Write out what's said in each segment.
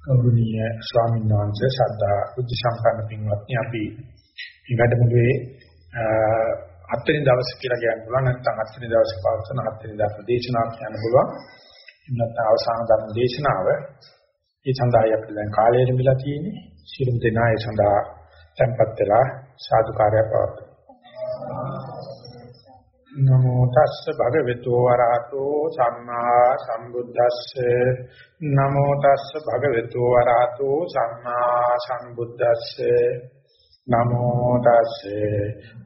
ගෞරවනීය ස්වාමීන් වහන්සේ ශ්‍රද්ධා බුද්ධ සම්පන්න පින්වත්නි අපි මේ වැඩමුළුවේ හත්වෙනි දවසේ කියලා කියන්න පුළුවන් නැත්නම් හත්වෙනි දවසේ පවත්වන හත්වෙනි ධර්ම දේශනාවක් කියන්න පුළුවන්. නැත්නම් අවසාන ධර්ම දේශනාව ඒ සඳහා අපිට දැන් කාලය ලැබිලා තියෙන්නේ. සියලුම දෙනා ඒ සඳහා tempත් වෙලා සාදුකාරය පවත්වමු. නමෝ තස්ස භගවතු වරහතෝ සම්මා සම්බුද්දස්ස. නමෝ තස්ස භගවතු වරහතෝ සම්මා සම්බුද්දස්ස. නමෝ තස්ස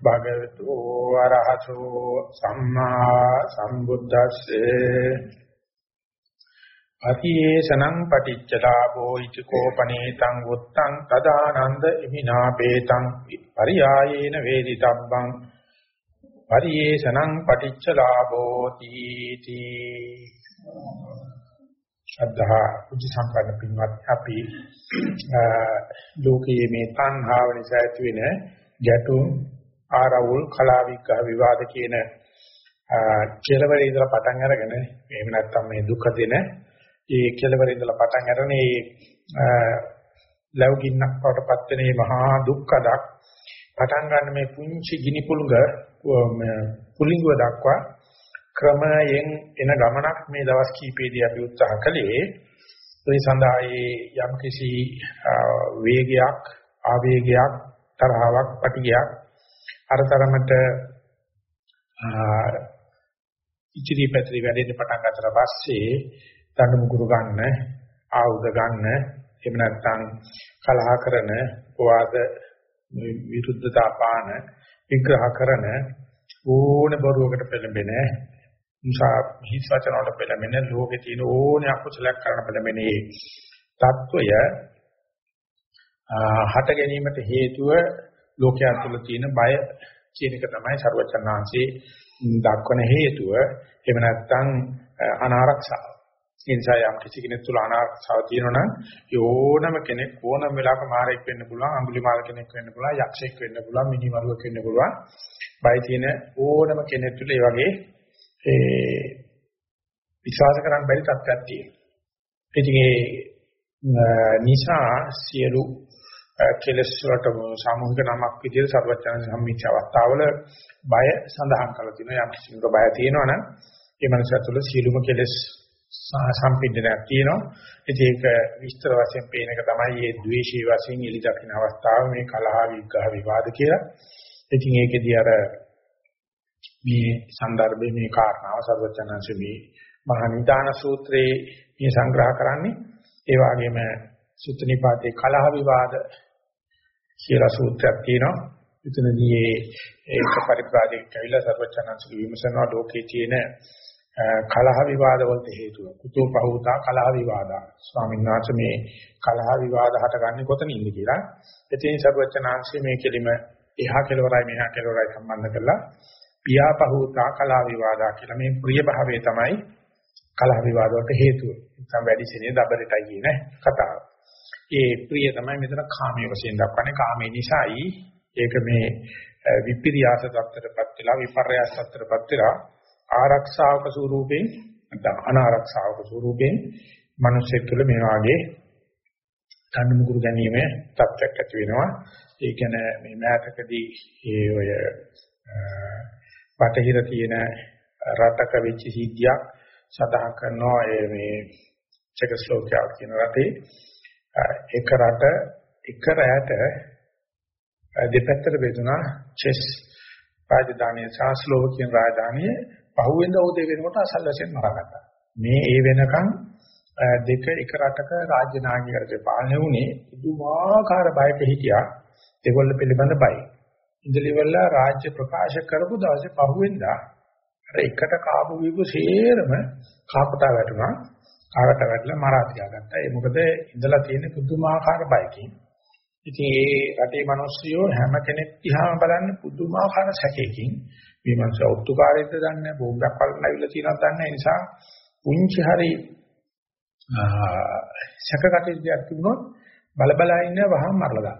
භගවතු වරහතෝ සම්මා සම්බුද්දස්ස. අතියේසනං පටිච්චලාභෝ ඉතිකෝපනේතං උත්තං තදානන්ද ඉමිනාපේතං. පරියායේන වේදිතබ්බං. පරියේෂණං පටිච්ච ලාභෝ තීති ශ්‍රද්ධා උචි සම්පන්න පින්වත් අපි ලෝකයේ මේ තණ්හාව නිසා ඇති වෙන ගැටුම් ආරවුල් කලාවික විවාද කියන කෙලවරේ ඉඳලා පටන් අරගෙන එහෙම නැත්නම් මේ දුක දෙන ඒ කෙලවරේ ඉඳලා පටන් අරගෙන ඒ ලෞකින්නක් වටපත් වෙන මේ මහා දුක්ඛදක් පටන් ගන්න මේ පුංචි ගිනි පුළඟ පුලිංගුව දක්වා ක්‍රමයෙන් එන ගමනක් මේ දවස් කීපෙදී අපි උත්සාහ කළේ. ඒ සඳහා යම් කිසි වේගයක් ආවේගයක් තරහාවක් පටිගයක් අරතරමට ඉචිරි පැත්‍රි වැඩෙන්න පටන් ගන්නතර පස්සේ දඬු මුගුරු ගන්න ආයුධ ගන්න එහෙම නැත්නම් කලහ කරන වාද විරුද්ධතා පාන විග්‍රහ කරන ඕන බරුවකට පෙළඹෙන නිසා හිස් වචන වලට පෙළඹෙන ලෝකේ තියෙන ඕන අකුසලයක් කරන පෙළඹෙන මේ తত্ত্বය හට ගැනීමට හේතුව ලෝකයා තුළ තියෙන බය කියන එක තමයි ਸਰවචන්නාංශේ දක්වන හේතුව. එහෙම නැත්නම් අනාරක්ෂාව. ඒ නිසා යම් කිසි කෙනෙක් තුළ අනාර්ථතාව තියෙනවා නම් ඕනම කෙනෙක් ඕනම වෙලාවක මාරෙක් වෙන්න පුළුවන් අඟුලිමාල කෙනෙක් වෙන්න පුළුවන් යක්ෂයෙක් වෙන්න පුළුවන් මිනිමරුවෙක් වෙන්න පුළුවන්. බය තියෙන ඕනම කෙනෙක් තුළ ඒ වගේ ඒ විශ්වාස කරන්න බැරි තත්ත්වයක් තියෙනවා. ඉතින් ඒ නිසා සියලු කෙලස් වලට සාමූහික නමක් විදිහට සර්වඥාන සම්මිච්ඡ අවස්ථාවල බය සඳහන් කරලා තියෙනවා. යම් කිසි කෙනෙකුට බය තියෙනවා නම් ඒ මනස තුළ සියලුම කෙලස් සම්පින්දනයක් තියෙනවා. ඉතින් ඒක විස්තර වශයෙන් පේන එක තමයි මේ ද්වේෂී වශයෙන් එලි දකින්න අවස්ථාව මේ කලහ විග්‍රහ විවාද කියලා. ඉතින් ඒකෙදී අර මේ સંદર્ભේ මේ කාරණාව සර්වචනංශ මේ මහා නිදාන සූත්‍රයේ මේ සංග්‍රහ කරන්නේ ඒ වගේම සුත්තිනිපාතේ කලහ විවාද කියලා සූත්‍රයක් තියෙනවා. එතනදී ඒක පරිප්‍රාජෙක් ඇවිල්ලා සර්වචනංශ විමසනවා ලෝකයේ තියෙන කලහ විවාද වලට හේතුව. කුතෝ පහූතා කලහ විවාදා. ස්වාමීන් වහන්සේ මේ කලහ විවාද හටගන්නේ කොතනින්ද කියලා. එතෙන් සර්වචනාංශයේ මේ කෙලිම එහා කෙලවරයි මෙහා කෙලවරයි සම්බන්ධ කරලා පියා පහූතා කලහ විවාදා කියලා මේ ප්‍රිය භාවයේ තමයි කලහ විවාද වලට හේතුව. නැත්නම් වැඩි සෙනෙහ දබරටයි කියන කතාව. ඒ ප්‍රිය තමයි මෙතන කාමයේ වශයෙන් දක්වන්නේ. කාමයේ නිසායි ඒක මේ විපිරියාස தත්තරපත් වෙලා විපර්යාස தත්තරපත් වෙලා ආරක්ෂාවක ස්වරූපයෙන් නැත්නම් අනාරක්ෂාවක ස්වරූපයෙන් මිනිස්සෙක් තුළ මේ වාගේ දඬු මුගුරු ගැනීම තත්ත්වයක් ඇති වෙනවා. ඒ කියන්නේ මේ මෑතකදී ඒ ඔය පටහිර තියෙන රටක වෙච්ච සිද්ධියක් සඳහන් කරනවා ඒ මේ චෙකස්ලෝවාකියාව කියන රටේ එක රට එක රැයට දෙපැත්තට බෙදුනා චෙස් රාජධානිය සහ ස්ලෝවකියන් රාජධානිය පහුවෙන්ද උදේ වෙනකොට අසල්වැසියන් මරාගත්තා. මේ ඒ වෙනකන් දෙක එක රටක රාජ්‍ය නායකයෙකුට පාලනය වුණේ පුදුමාකාර බයක හිටියා. ඒගොල්ල පිළිබඳ බයි. ඉන්දලිවල රාජ්‍ය ප්‍රකාශ කරපු දවසේ පහුවෙන්දා අර එකට කාපු වීපු සේරම කාපටා වැටුණා. කාකට වැටලා මරා තියාගත්තා. ඒ මොකද ඉඳලා තියෙන පුදුමාකාර බයකින්. ඉතින් ඒ රටේ මිනිස්සුયો හැම කෙනෙක් දිහාම බලන්න පුදුමාකාර සැකයකින් මේ මනස ඔත්තුකාරයෙක්ද දන්නේ නැහැ බෝම්බයක් පල්ලලා ඉවිල්ලා තියෙනවද දන්නේ නැහැ. නිසා පුංචි හරි සැකකටයුත්තක් තිබුණොත් බල බල ඉන්න වහම මරලා දාන.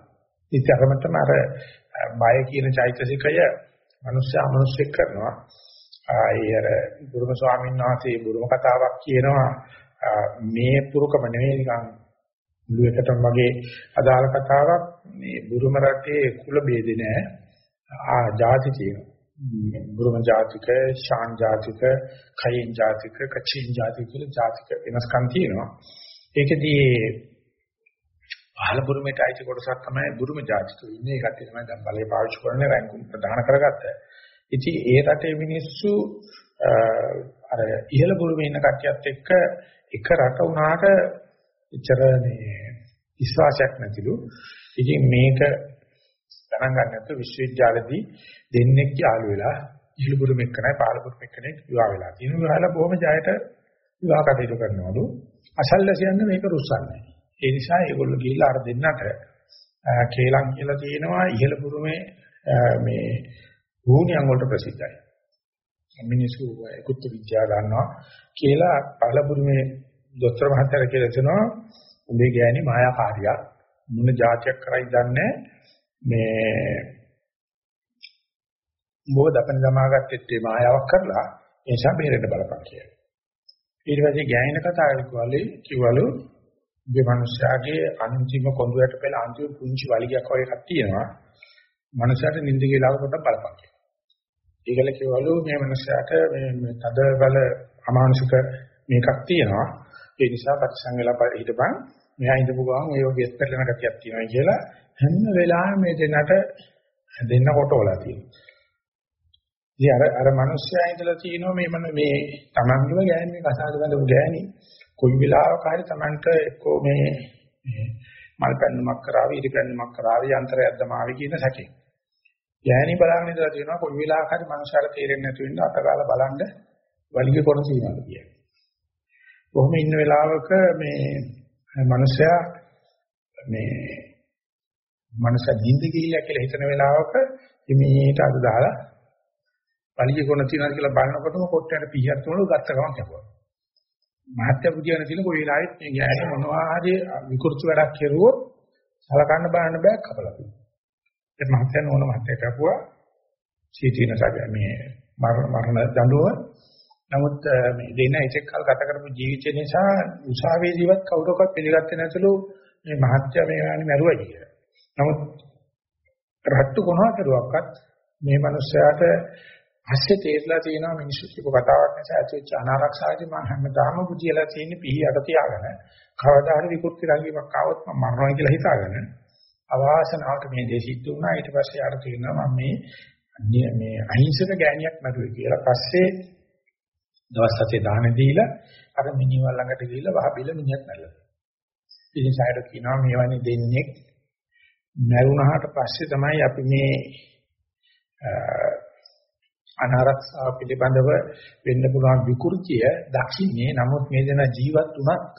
ඉතින් අරමතම අර බය කියන චෛතසිකය මිනිස්සයා මිනිස්සෙක් කරනවා. ආයි අර බුදුම ස්වාමීන් වහන්සේ බුදුම කතාවක් කියනවා. මේ පුරුකම නෙවෙයි නිකන් මුළු එකටම වගේ අදාළ කතාවක්. මේ බුරුම රටේ කුල ભેදේ නෑ ආ ಜಾති තියෙනවා. බුරුම ජාතික ශාන් ජාතික කයින් ජාතික කචින් ජාතික කියලා ජාතික වෙනස්කම් තියෙනවා ඒකදී පහළ බුරුමේට අයිති කොටසක් තමයි බුරුම ජාතික ඉන්නේ ඒකට තමයි දැන් බලය පාවිච්චි කරන්නේ රැංකුම් ප්‍රදාන කරගත්ත. ඉතින් ඒ රටේ මිනිස්සු අර ඉහළ බුරුමේ ඉන්න කට්ටියත් එක්ක එක රට වුණාට එච්චර මේ විශ්වාසයක් නැතිලු. ඉතින් මේක ගණන් ගන්න නැතුව විශ්වවිද්‍යාලෙදී දෙන්නෙක් යාළු වෙලා ඉහළ බුරුමෙක් කරයි පහළ බුරුමෙක් කෙනෙක් විවාහ වෙලා. දිනු විවාහලා බොහොම ජයට විවාහ කටයුතු කරනවලු. අසල්ලසියන්න මේක රුස්සන්නේ. ඒ නිසා ඒගොල්ලෝ ගිහිල්ලා අර දෙන්නට කේලම් කියලා තියෙනවා ඉහළ පුරුමේ මේ භූණියන් වලට ප්‍රසිද්ධයි. මිනිස්සු ඒකුත් විද්‍යාව ගන්නවා කියලා පහළ පුරුමේ දොස්තර මහත්තයා කියලා දෙනවා උඹේ ගෑණි මායාකාරියක් මොන જાතියක් කරයි දන්නේ මේ මොව දපන දමාගත්තෙත් ඒ මායාවක් කරලා ඒ නිසා බේරෙන්න බලපන් කියලා. ඊට පස්සේ ගෑණින කතා කරලා කිව්වලු මේ මිනිස්යාගේ අන්තිම කොඳුයට පෙළ අන්තිම පුංචි වලිගයක් වගේ එකක් තියෙනවා. මනුස්සයාට නිින්ද කියලා පොඩ්ඩක් බලපන් කියලා. ඒකල කියවලු මේ මනුස්සයාට මේ තද බල අමානුෂික මේකක් තියෙනවා. ඒ නිසා පරිසං වෙලා හිටපන්. මෙහා ඉඳපු ගමන් ඒ වගේ ස්පෙල්ලන ගතියක් තියෙනවා කියලා හැම වෙලාවෙම මේ දෙන්නට දෙන්න කොටවලා තියෙනවා. ඉතින් අර අර මිනිස්සයා ඉඳලා තියෙනවා මේ මන මේ Tamanගම ගෑණි මේ කසාද බඳපු ගෑණි කොයි වෙලාවක හරි Tamanට එක්කෝ මේ මල් පැන්නුමක් කරાવી ඉරි පැන්නුමක් කරાવી යන්ත්‍රයක් දමාවි කියන සැකේ. යෑණි බලන්න ඉඳලා තියෙනවා කොයි වෙලාවක හරි මනුස්සයර තේරෙන්නේ නැතු වෙන්න අතගාලා බලන්න වලිගේ කොන සීනවල කියන්නේ. කොහොම ඉන්න වෙලාවක මේ මනුස්සයා මේ මනුස්ස නිින්ද ගිහිල්ලා කියලා හිතන වෙලාවක මේට අද දාලා වලිගේ කොන තියනවා කියලා බලනකොටම කොට්ටයට පිහියක් තුනලු ගත්ත ගමන් කැපුවා. මහත්ය බුදියන තියෙන කොයි වෙලාවෙත් මේ ගෑනේ මොනවා හරි විකෘති වැඩක් කෙරුවොත් සලකන්න බලන්න බෑ කපලා තියෙනවා. ඒ මහත්ය නෝන මහත්ය කපුවා සීතින සාග මේ මරණ දඬුව. නමුත් මේ දෙන එකෙක් කල් ගත කරපු ජීවිතය නිසා උසාවියේදීවත් කවුරක්වත් පිළිගත්තේ නැතුළු මේ මහත්ය මේ වගේ මැරුවයි කියලා. නමුත් රහත්තු කොනවා කරුවක්වත් මේ මනුස්සයාට පස්සේ තේරලා තියෙනවා මිනිස්සු කියපු කතාවක් නිසා ඇතිවෙච්ච අනාරක්ෂාවදී මම හැමදාම බුදියලා තියෙන්නේ පිහි යට තියාගෙන. කවදා හරි විකෘති රංගීමක් ආවොත් මම මරනවා කියලා හිතාගෙන. අවාසනාවට මේ දේ සිද්ධ වුණා. ඊට පස්සේ යාට තේරෙනවා මම මේ මේ අහිංසක ගෑණියක් මැරුවේ කියලා. පස්සේ දවස් හතේ දාන දීලා අර මිනිහව ළඟට ගිහිල්ලා වහබිල මිනිහක් මැරලා. ඉතින් සායර කියනවා මේ වගේ දෙන්නේ මැරුණාට පස්සේ තමයි අපි මේ අනාරක්ෂාව පිළිබඳව වෙන්න පුළුවන් විකෘතිය දකින්නේ නමුත් මේ දෙන ජීවත් වුණත්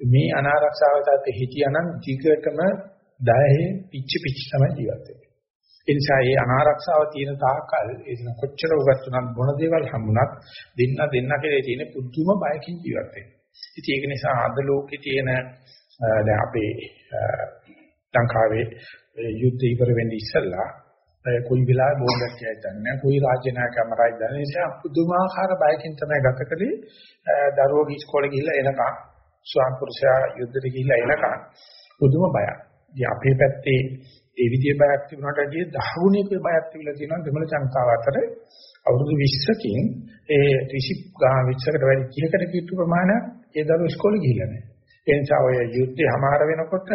මේ අනාරක්ෂාව තත් හිටියානම් jigටම දහයේ පිච්චි පිච්චි තමයි ජීවත් වෙන්නේ. ඒ නිසා මේ අනාරක්ෂාව තියෙන තාකල් ඒ දින කොච්චර උගත් උනත් මොන දේවල් හම්බුණත් දෙන්න දෙන්න කියලා තියෙන පුදුම බයකින් ජීවත් වෙන්නේ. ඉතින් ඒක නිසා අද ලෝකේ තියෙන දැන් අපේ ලංකාවේ යුද්ධ ඉවර වෙන්නේ ඉස්සෙල්ලා කොයි වෙලාවෙ බෝම්බයක් කියයි දන්නේ නැහැ. කොයි රාජ්‍ය නායකයා මරයි දන්නේ නැහැ. පුදුමාකාර බයකින් තමයි ගත කළේ. දරුවෝ ඉස්කෝලේ ගිහිල්ලා එනකන් ස්වාම පුරුෂයා යුද්ධෙට ගිහිල්ලා එනකන් පුදුම බයක්. ඉතින් අපේ පැත්තේ ඒ විදිහේ බයක් තිබුණාට ඇදී දහගුණයක බයක් තිබිලා තියෙනවා දෙමළ ජනතාව අතර අවුරුදු 20කින් ඒ 30 ගාන 20කට වැඩි 30කට කිට්ටු ප්‍රමාණය ඒ දරුවෝ ඉස්කෝලේ ගිහිල්ලා නැහැ. ඒ නිසා ඔය යුද්ධය හමාර වෙනකොට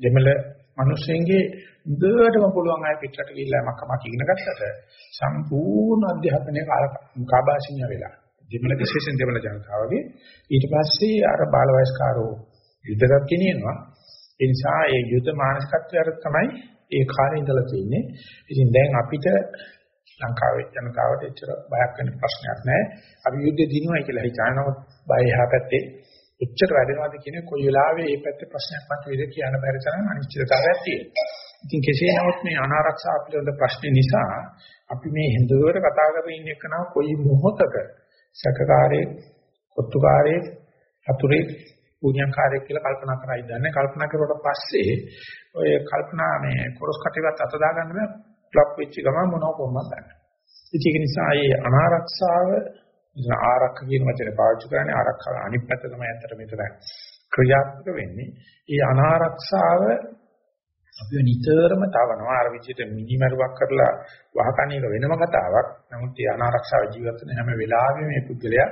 දෙමළ මිනිස්සුන්ගේ හොඳටම පුළුවන් අය පිටරට ගිහිල්ලා මක්කමක් ඉගෙන ගත්තට සම්පූර්ණ අධ්‍යාපනය කාබාසිනිය වෙලා. දෙමළ විශේෂයෙන් දෙමළ ජනතාවගේ. ඊට පස්සේ අර බාල වයස්කාරෝ යුද්ධයක් ගෙනියනවා. ඒ නිසා ඒ යුද්ධ මානසිකත්වයට තමයි ඒ කාලේ ඉඳලා තියෙන්නේ. ඉතින් දැන් අපිට ලංකාවේ ජනතාවට එච්චර බයක් වෙන ප්‍රශ්නයක් නැහැ. අපි යුද්ධ දිනුවයි කියලා හිතනකොට බය එහා පැත්තේ. එච්චර වැඩනවාද කියන කොයි වෙලාවෙ මේ පැත්තේ ප්‍රශ්නයක් මතුවේද කියන්න බැරි තරම් අනිශ්චිතතාවයක් තියෙනවා. ඉතින් කෙසේ නමුත් මේ අනාරක්ෂා පිළිබඳ ප්‍රශ්නේ නිසා අපි මේ හිඳුවර කතා කරගෙන ඉන්න එක නම් කොයි මොහොතක සැකකාරයේ කොත්තුකාරයේ අතුරේ පුණ්‍යකාරයෙක් කියලා කල්පනා කරයි දන්නේ කල්පනා කරුවට පස්සේ ඔය කල්පනා මේ කොරස් කටේවත් අත දාගන්න බෑ. ෆ්ලොප් වෙච්ච ගමන් මොනව කොහොමද දන්නේ. ඒක නිසා මේ අනාරක්ෂාව ආරක්ෂක කියන වචනේ පාවිච්චි කරන්නේ ආරක්ෂා අනිත් පැත්ත තමයි අතට මෙතන ක්‍රියාත්මක වෙන්නේ. ඒ අනාරක්ෂාව අපිව නිතරම තවනවා අර විදිහට මිනිමරුවක් කරලා වහකණ එක වෙනම කතාවක්. නමුත් ඒ අනාරක්ෂාව ජීවත් වෙන හැම වෙලාවෙම මේ පුද්ගලයා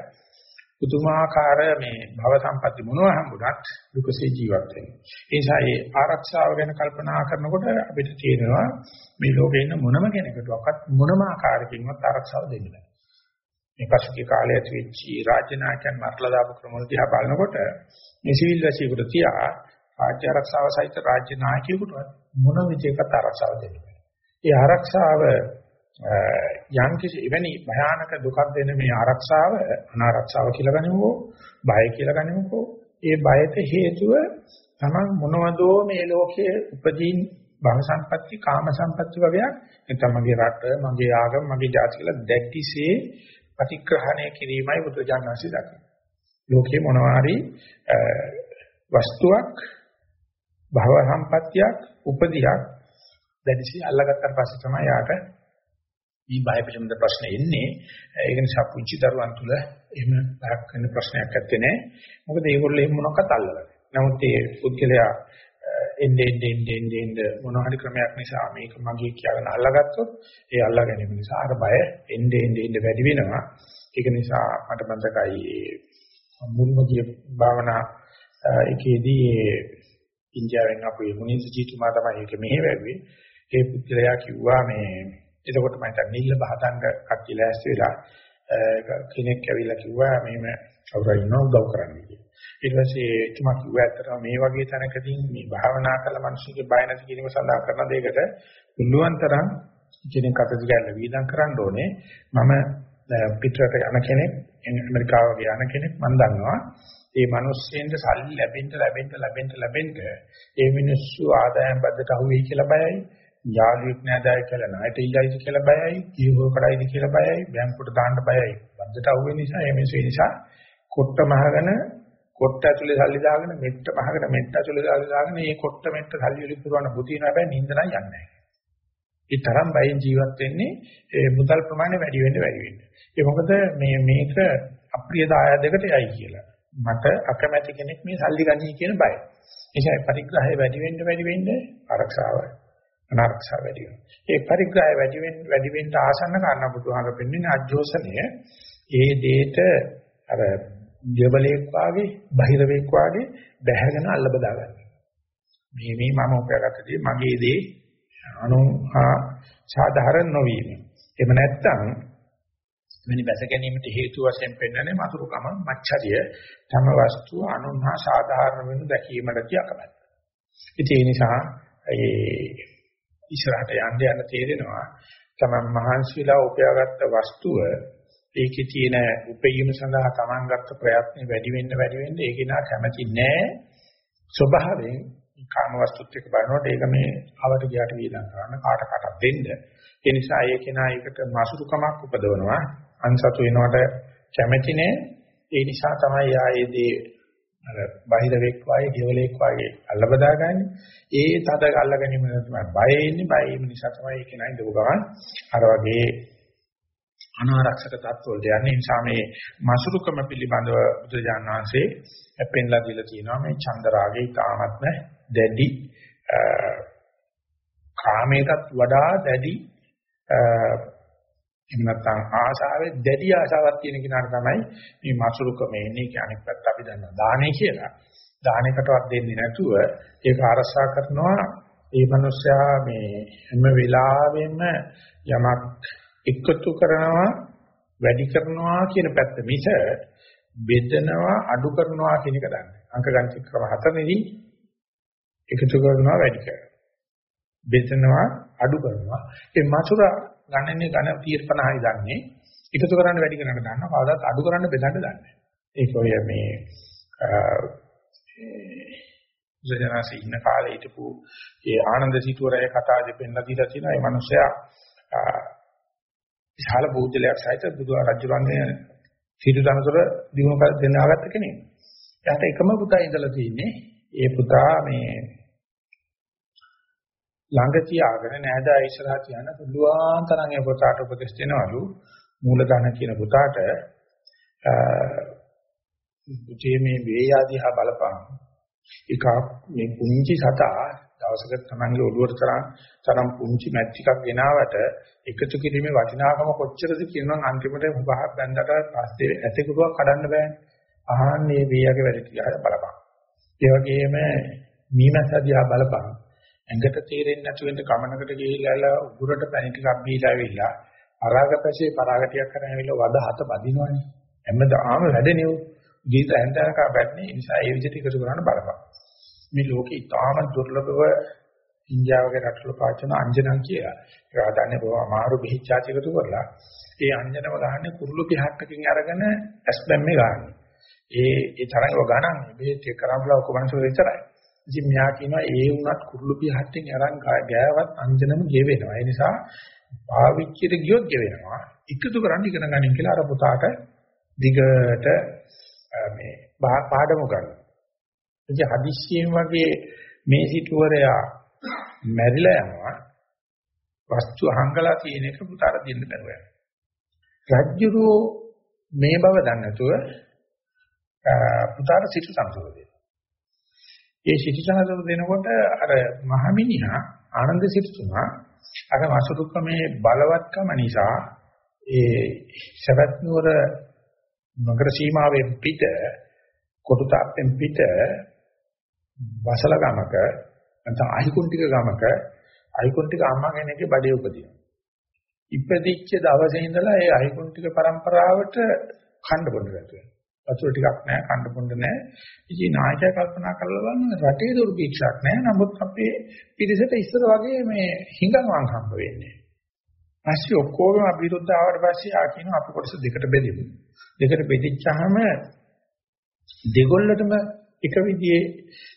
පුදුමාකාර මේ භව සම්පatti මොනවා හම්බුණත් දුකසේ ජීවත් වෙනවා. ඒ නිසා මේ ආරක්ෂාව ගැන කල්පනා කරනකොට අපිට තේරෙනවා මේ ලෝකේ ඉන්න මොනම කෙනෙකුටවත් මොනම ආකාරයකින්වත් ආරක්ෂාව දෙන්නේ නැහැ. මේ පසුගිය කාලේ ඇති වෙච්ච රාජ්‍ය නායකයන් මරලා දාපු ක්‍රම වල දිහා බලනකොට මේ සිවිල් වැසියෙකුට තියා රාජ්‍ය ආරක්ෂාව සහිත රාජ්‍ය නායකයෙකුට මොන විදිහකට ආරක්ෂාව දෙන්නේ. ඒ ආරක්ෂාව යම් කිසි එවැනි භයානක දුකක් දෙන මේ ආරක්ෂාව අනාරක්ෂාව කියලා ගනිමු බය කියලා ගනිමුකෝ ඒ බයට හේතුව තමන් මොනවදෝ මේ ලෝකයේ උපදීන් භව සම්පatti කාම සම්පatti වගේක් නැත්නම් මගේ රට මගේ ආගම මගේ ජාති කියලා දැක්ටිසේ ප්‍රතිග්‍රහණය කිරීමයි බුදුජානනාංශي දකින්නේ. ලෝකේ මොනවා හරි වස්තුවක් භව සම්පත්තියක් උපදියක් දැඩිසි අල්ලගත්තාට පස්සේ තමයි යාට මේ බය පිළිබඳ ප්‍රශ්න එන්නේ. ඒක නිසා පුංචි දරුවන් තුල එහෙම බයක් වෙන ප්‍රශ්නයක් නැත්තේ නෑ මොකද ඒගොල්ලෝ එහෙම මොනවක්වත් අල්ලගන්නේ නමුත් ඒ පුද්ගලයා එන්නේ එන්නේ එන්නේ එන්නේ මොන හරි ක්‍රමයක් නිසා මේක මගේ කියලා අල්ලගත්තොත් ඒ අල්ලා ගැනීම නිසා අර බය එන්නේ එන්නේ එන්නේ වැඩි වෙනවා ඒක නිසා මට මතකයි මුල්මදී භාවනා එකේදී ඉන්දියාවෙන් අපු මුනිස් ජීතුමා තමයි ඒක මෙහෙ වැව්වේ ඒ පුද්ගලයා කිව්වා මේ එතකොට මම හිතන්නේ නිල්ල බහතංග කට්ටිය ලෑස්ති වෙලා කෙනෙක් ඇවිල්ලා කිව්වා මෙහෙම කවුරු ඉන්නව උදව් කරන්න කියලා. ඊට පස්සේ එතුමා කිව්වා ඇත්තටම මේ වගේ තැනකදී මේ භාවනා කළ මිනිස්සුගේ බය නැති කිරීම සඳහා කරන දෙයකට පුළුවන් තරම් කෙනෙක් අත දිගට වීදම් කරන්න ඕනේ. මම පිටරට යන කෙනෙක් ඇමරිකාව වගේ යන කෙනෙක් මම දන්නවා. ඒ මිනිස්සෙන්ට සල්ලි ලැබෙන්න ලැබෙන්න ලැබෙන්න ලැබෙන්න ඒ මිනිස්සු ආදායම් බද්දට අහුවෙයි කියලා බයයි. යාළුවෙක් නෑදෑය කියලා ණයට ඉල්ලයිද කියලා බයයි, ජීවෝ කඩයිද කියලා බයයි, බැංකුවට දාන්න බයයි. බද්දට අහුවෙන නිසා ඒ මිනිස්සු නිසා කොට්ට මහගෙන කොට්ට ඇතුලේ සල්ලි දාගෙන මෙට්ට මහගෙන මෙට්ට ඇතුලේ සල්ලි දාගෙන මේ කොට්ට මෙට්ට සල්ලි වලින් පුරවන බුතින හැබැයි නිින්ද නම් යන්නේ නැහැ. ඒ තරම් බයෙන් ජීවත් වෙන්නේ ඒ මුදල් ප්‍රමාණය වැඩි වෙන්න වැඩි වෙන්න. ඒ මොකද මේ මේක අප්‍රිය දායදයකට යයි කියලා. මට අකමැති කෙනෙක් මේ සල්ලි ගන්නයි කියන බය. එනිසා පරිග්‍රහය වැඩි වෙන්න වැඩි වෙන්න ආරක්ෂාවයි. අනාරක්ෂා වැඩි වෙනවා. ඒ පරිග්‍රහය වැඩි වෙන්න වැඩි වෙන්න ආසන්න කාරණා බුදුහාමර පෙන්වන්නේ අජෝසනය. ඒ දෙයට අර දෙවලෙක් වාගේ බහිරවෙක් වාගේ බැහැගෙන අල්ල බදා ගන්න. මේ මේ මම උපයාගත්ත දේ මගේ දේ අනුහා සාධාරණ නොවීම. එහෙම නැත්නම් මෙනි බැස ගැනීමට හේතු වශයෙන් පෙන්වන්නේ මතුරුකම මච්චරිය තම වස්තුව අනුහා සාධාරණ වෙනු දැකීමට කියකමැත්ත. ඉතින් ඒ නිසා ඒ ඉස්සරහට යන්න යන තේරෙනවා තමයි මහන්සිලා උපයාගත්ත වස්තුව ඒකේ තියෙන උපයීම සඳහා Taman ගත්ත ප්‍රයත්න වැඩි වෙන්න වැඩි වෙන්න ඒක නා කැමැති නෑ ස්වභාවයෙන් කාම වස්තුත් එක්ක බලනකොට ඒක මේ අවට ගියට වේදන් කරන්න කාට කාටත් දෙන්න ඒ නිසා ඒක නා ඒකට මාසුරුකමක් උපදවනවා අන්සතු වෙනවට කැමැති නෑ ඒ නිසා තමයි ආයේදී අර බාහිර වෙක් වාගේ ගෙවලෙක් වාගේ අල්ල බදාගන්නේ. ඒ තද අල්ල ගැනීම තමයි බය එන්නේ. බය වීම නිසා තමයි ඒක නයි දව ගමන් අර වගේ අනාරක්ෂක තත්ත්වවලට යන්නේ. ඒ නිසා මේ මසුරුකම පිළිබඳව බුදුජානක වහන්සේ පෙන්ලා දීලා තියෙනවා මේ චන්දරාගේ තාමත්ම දැඩි කාමයටත් වඩා දැඩි එහෙම නැත්නම් ආශාවේ දැඩි ආශාවක් තියෙන කෙනාට තමයි මේ මසුරුකම එන්නේ කියන්නේ පැත්ත අපි දන්නවා දානේ කියලා. දානයකටවත් දෙන්නේ නැතුව ඒක අරසා කරනවා ඒ මනුස්සයා මේ හැම වෙලාවෙම යමක් එකතු කරනවා වැඩි කරනවා කියන පැත්ත මිස බෙදනවා අඩු කරනවා කියන එක දන්නේ. අංක ගණිත ක්‍රම හතරෙදි එකතු කරනවා වැඩි කරනවා. බෙදනවා අඩු කරනවා. ඒ මසුරා ගණනේ ඝන 50යි දන්නේ. එකතු කරන්න වැඩි කරන්න දන්නවා. කවදාවත් අඩු කරන්න බෙදන්න දන්නේ නැහැ. ඒක ඔය මේ ජනනාසී ඉන්න කාලේ හිටපු ඒ ආනන්ද සිටුවරේ කතාවේ පෙන්නලා දීලා තියෙනවා. මේ මිනිසයා විශාල බෞද්ධලයක් සහිත බුදු රජුරන්ගේ සිටු දනතර දිනු දෙන්න ආගත්ත කෙනෙක්. එයාට එකම පුතා ඉඳලා තියෙන්නේ. ඒ පුතා මේ ළඟ තියාගෙන නෑදා ඉස්සරහා තියන පුළුවන් තරම් ඒ පුතාට උපදෙස් දෙනවලු මූලධන කියන පුතාට පුතේ මේ වේයාදිහා බලපං ඒක මේ පුංචි සතා දවසක තමන්ගේ ඔළුවට තරම් තරම් පුංචි මැච් එකක් ගෙනාවට එකතු කිරීමේ වටිනාකම කොච්චරද කියනවා අන්තිමට උගහක් බැඳලා පස්සේ ඇතෙකුවක් කඩන්න බෑනේ. අහන්නේ වේයගේ වැඩ ටික බලපන්. ඒ වගේම මීමැස්සදියා බලපන්. ඇඟට තේරෙන්නේ නැති වෙන්න ගමනකට ගිහිල්ලා උගුරට පැණි ටිකක් බීලා ඇවිල්ලා අරාගපැසේ පරාගටියක් කරන් ඇවිල්ලා වද හත බදිනවනේ. හැමදාම වැඩනේ උ. ගීත ඇන්තනක බැන්නේ නිසා ඒ විදිහට එකතු කරන්න බලපන්. මේ ලෝකේ ඉතාම දුර්ලභව ඉන්දියාවගේ රටවල පාචන අංජනන් කියලා. ඒක ආදන්නේ බොහොම අමාරු බෙහෙච්චාච එකතු කරලා ඒ අංජනම ගහන්නේ කුරුළු පිහක්කකින් අරගෙන ඇස් බැම්මේ ගන්න. ඒ ඒ තරංගව ගණන් බෙහෙත් එක කරම්ලා ඔකමන්සෝ විතරයි. ඉතින් මෙයා කියනවා ඒ වුණත් කුරුළු පිහක්කෙන් අරන් ගෑවත් අංජනම ගෙවෙනවා. ඒ නිසා පාවිච්චියට ගියොත් ගෙවෙනවා. එකතු කරන් ඉගෙන ගන්න කියලා අර පුතාට දිගට මේ පාඩම ගන්නවා. ඉතින් හදිස්සියෙන් වගේ මේ සිටුවරයා මැරිලා යනවා. වස්තු හංගලා තියෙන එක පුතාට දෙන්න බැරුව යනවා. රජ්ජුරෝ මේ බව දන්නේ නැතුව පුතාට සිටු සම්සුව දෙනවා. ඒ සිටු සම්සුව දෙනකොට අර මහමිනිහා ආනන්ද සිටුතුමා අර වසුරුකමේ බලවත්කම නිසා ඒ සවැත් නුවර නගර සීමාවෙන් පිට කොටුතාප්පෙන් පිට වසල ගමක නැත්නම් අහිකුන්ටික ගමක අහිකුන්ටික අම්මා කෙනෙක්ගේ බඩේ උපදිනවා. ඉපදිච්ච දවසේ ඉඳලා ඒ අහිකුන්ටික પરම්පරාවට කණ්ඩ බොන්න ගැතුවා. වතුර ටිකක් නැහැ කණ්ඩ බොන්න නැහැ. ඉතින් නායකයා කල්පනා කරලා බලන්න රටේ දුර්භික්ෂයක් නැහැ. නමුත් අපේ පිරිසට ඉස්සර වගේ මේ හිඟන් වං හම්බ වෙන්නේ. පස්සේ ඔක්කොම අභිරුද්ධ ආවට පස්සේ ආ කියන අපි කොටස දෙකට බෙදෙමු. දෙකට බෙදිච්චාම දෙගොල්ලටම එක විදිහේ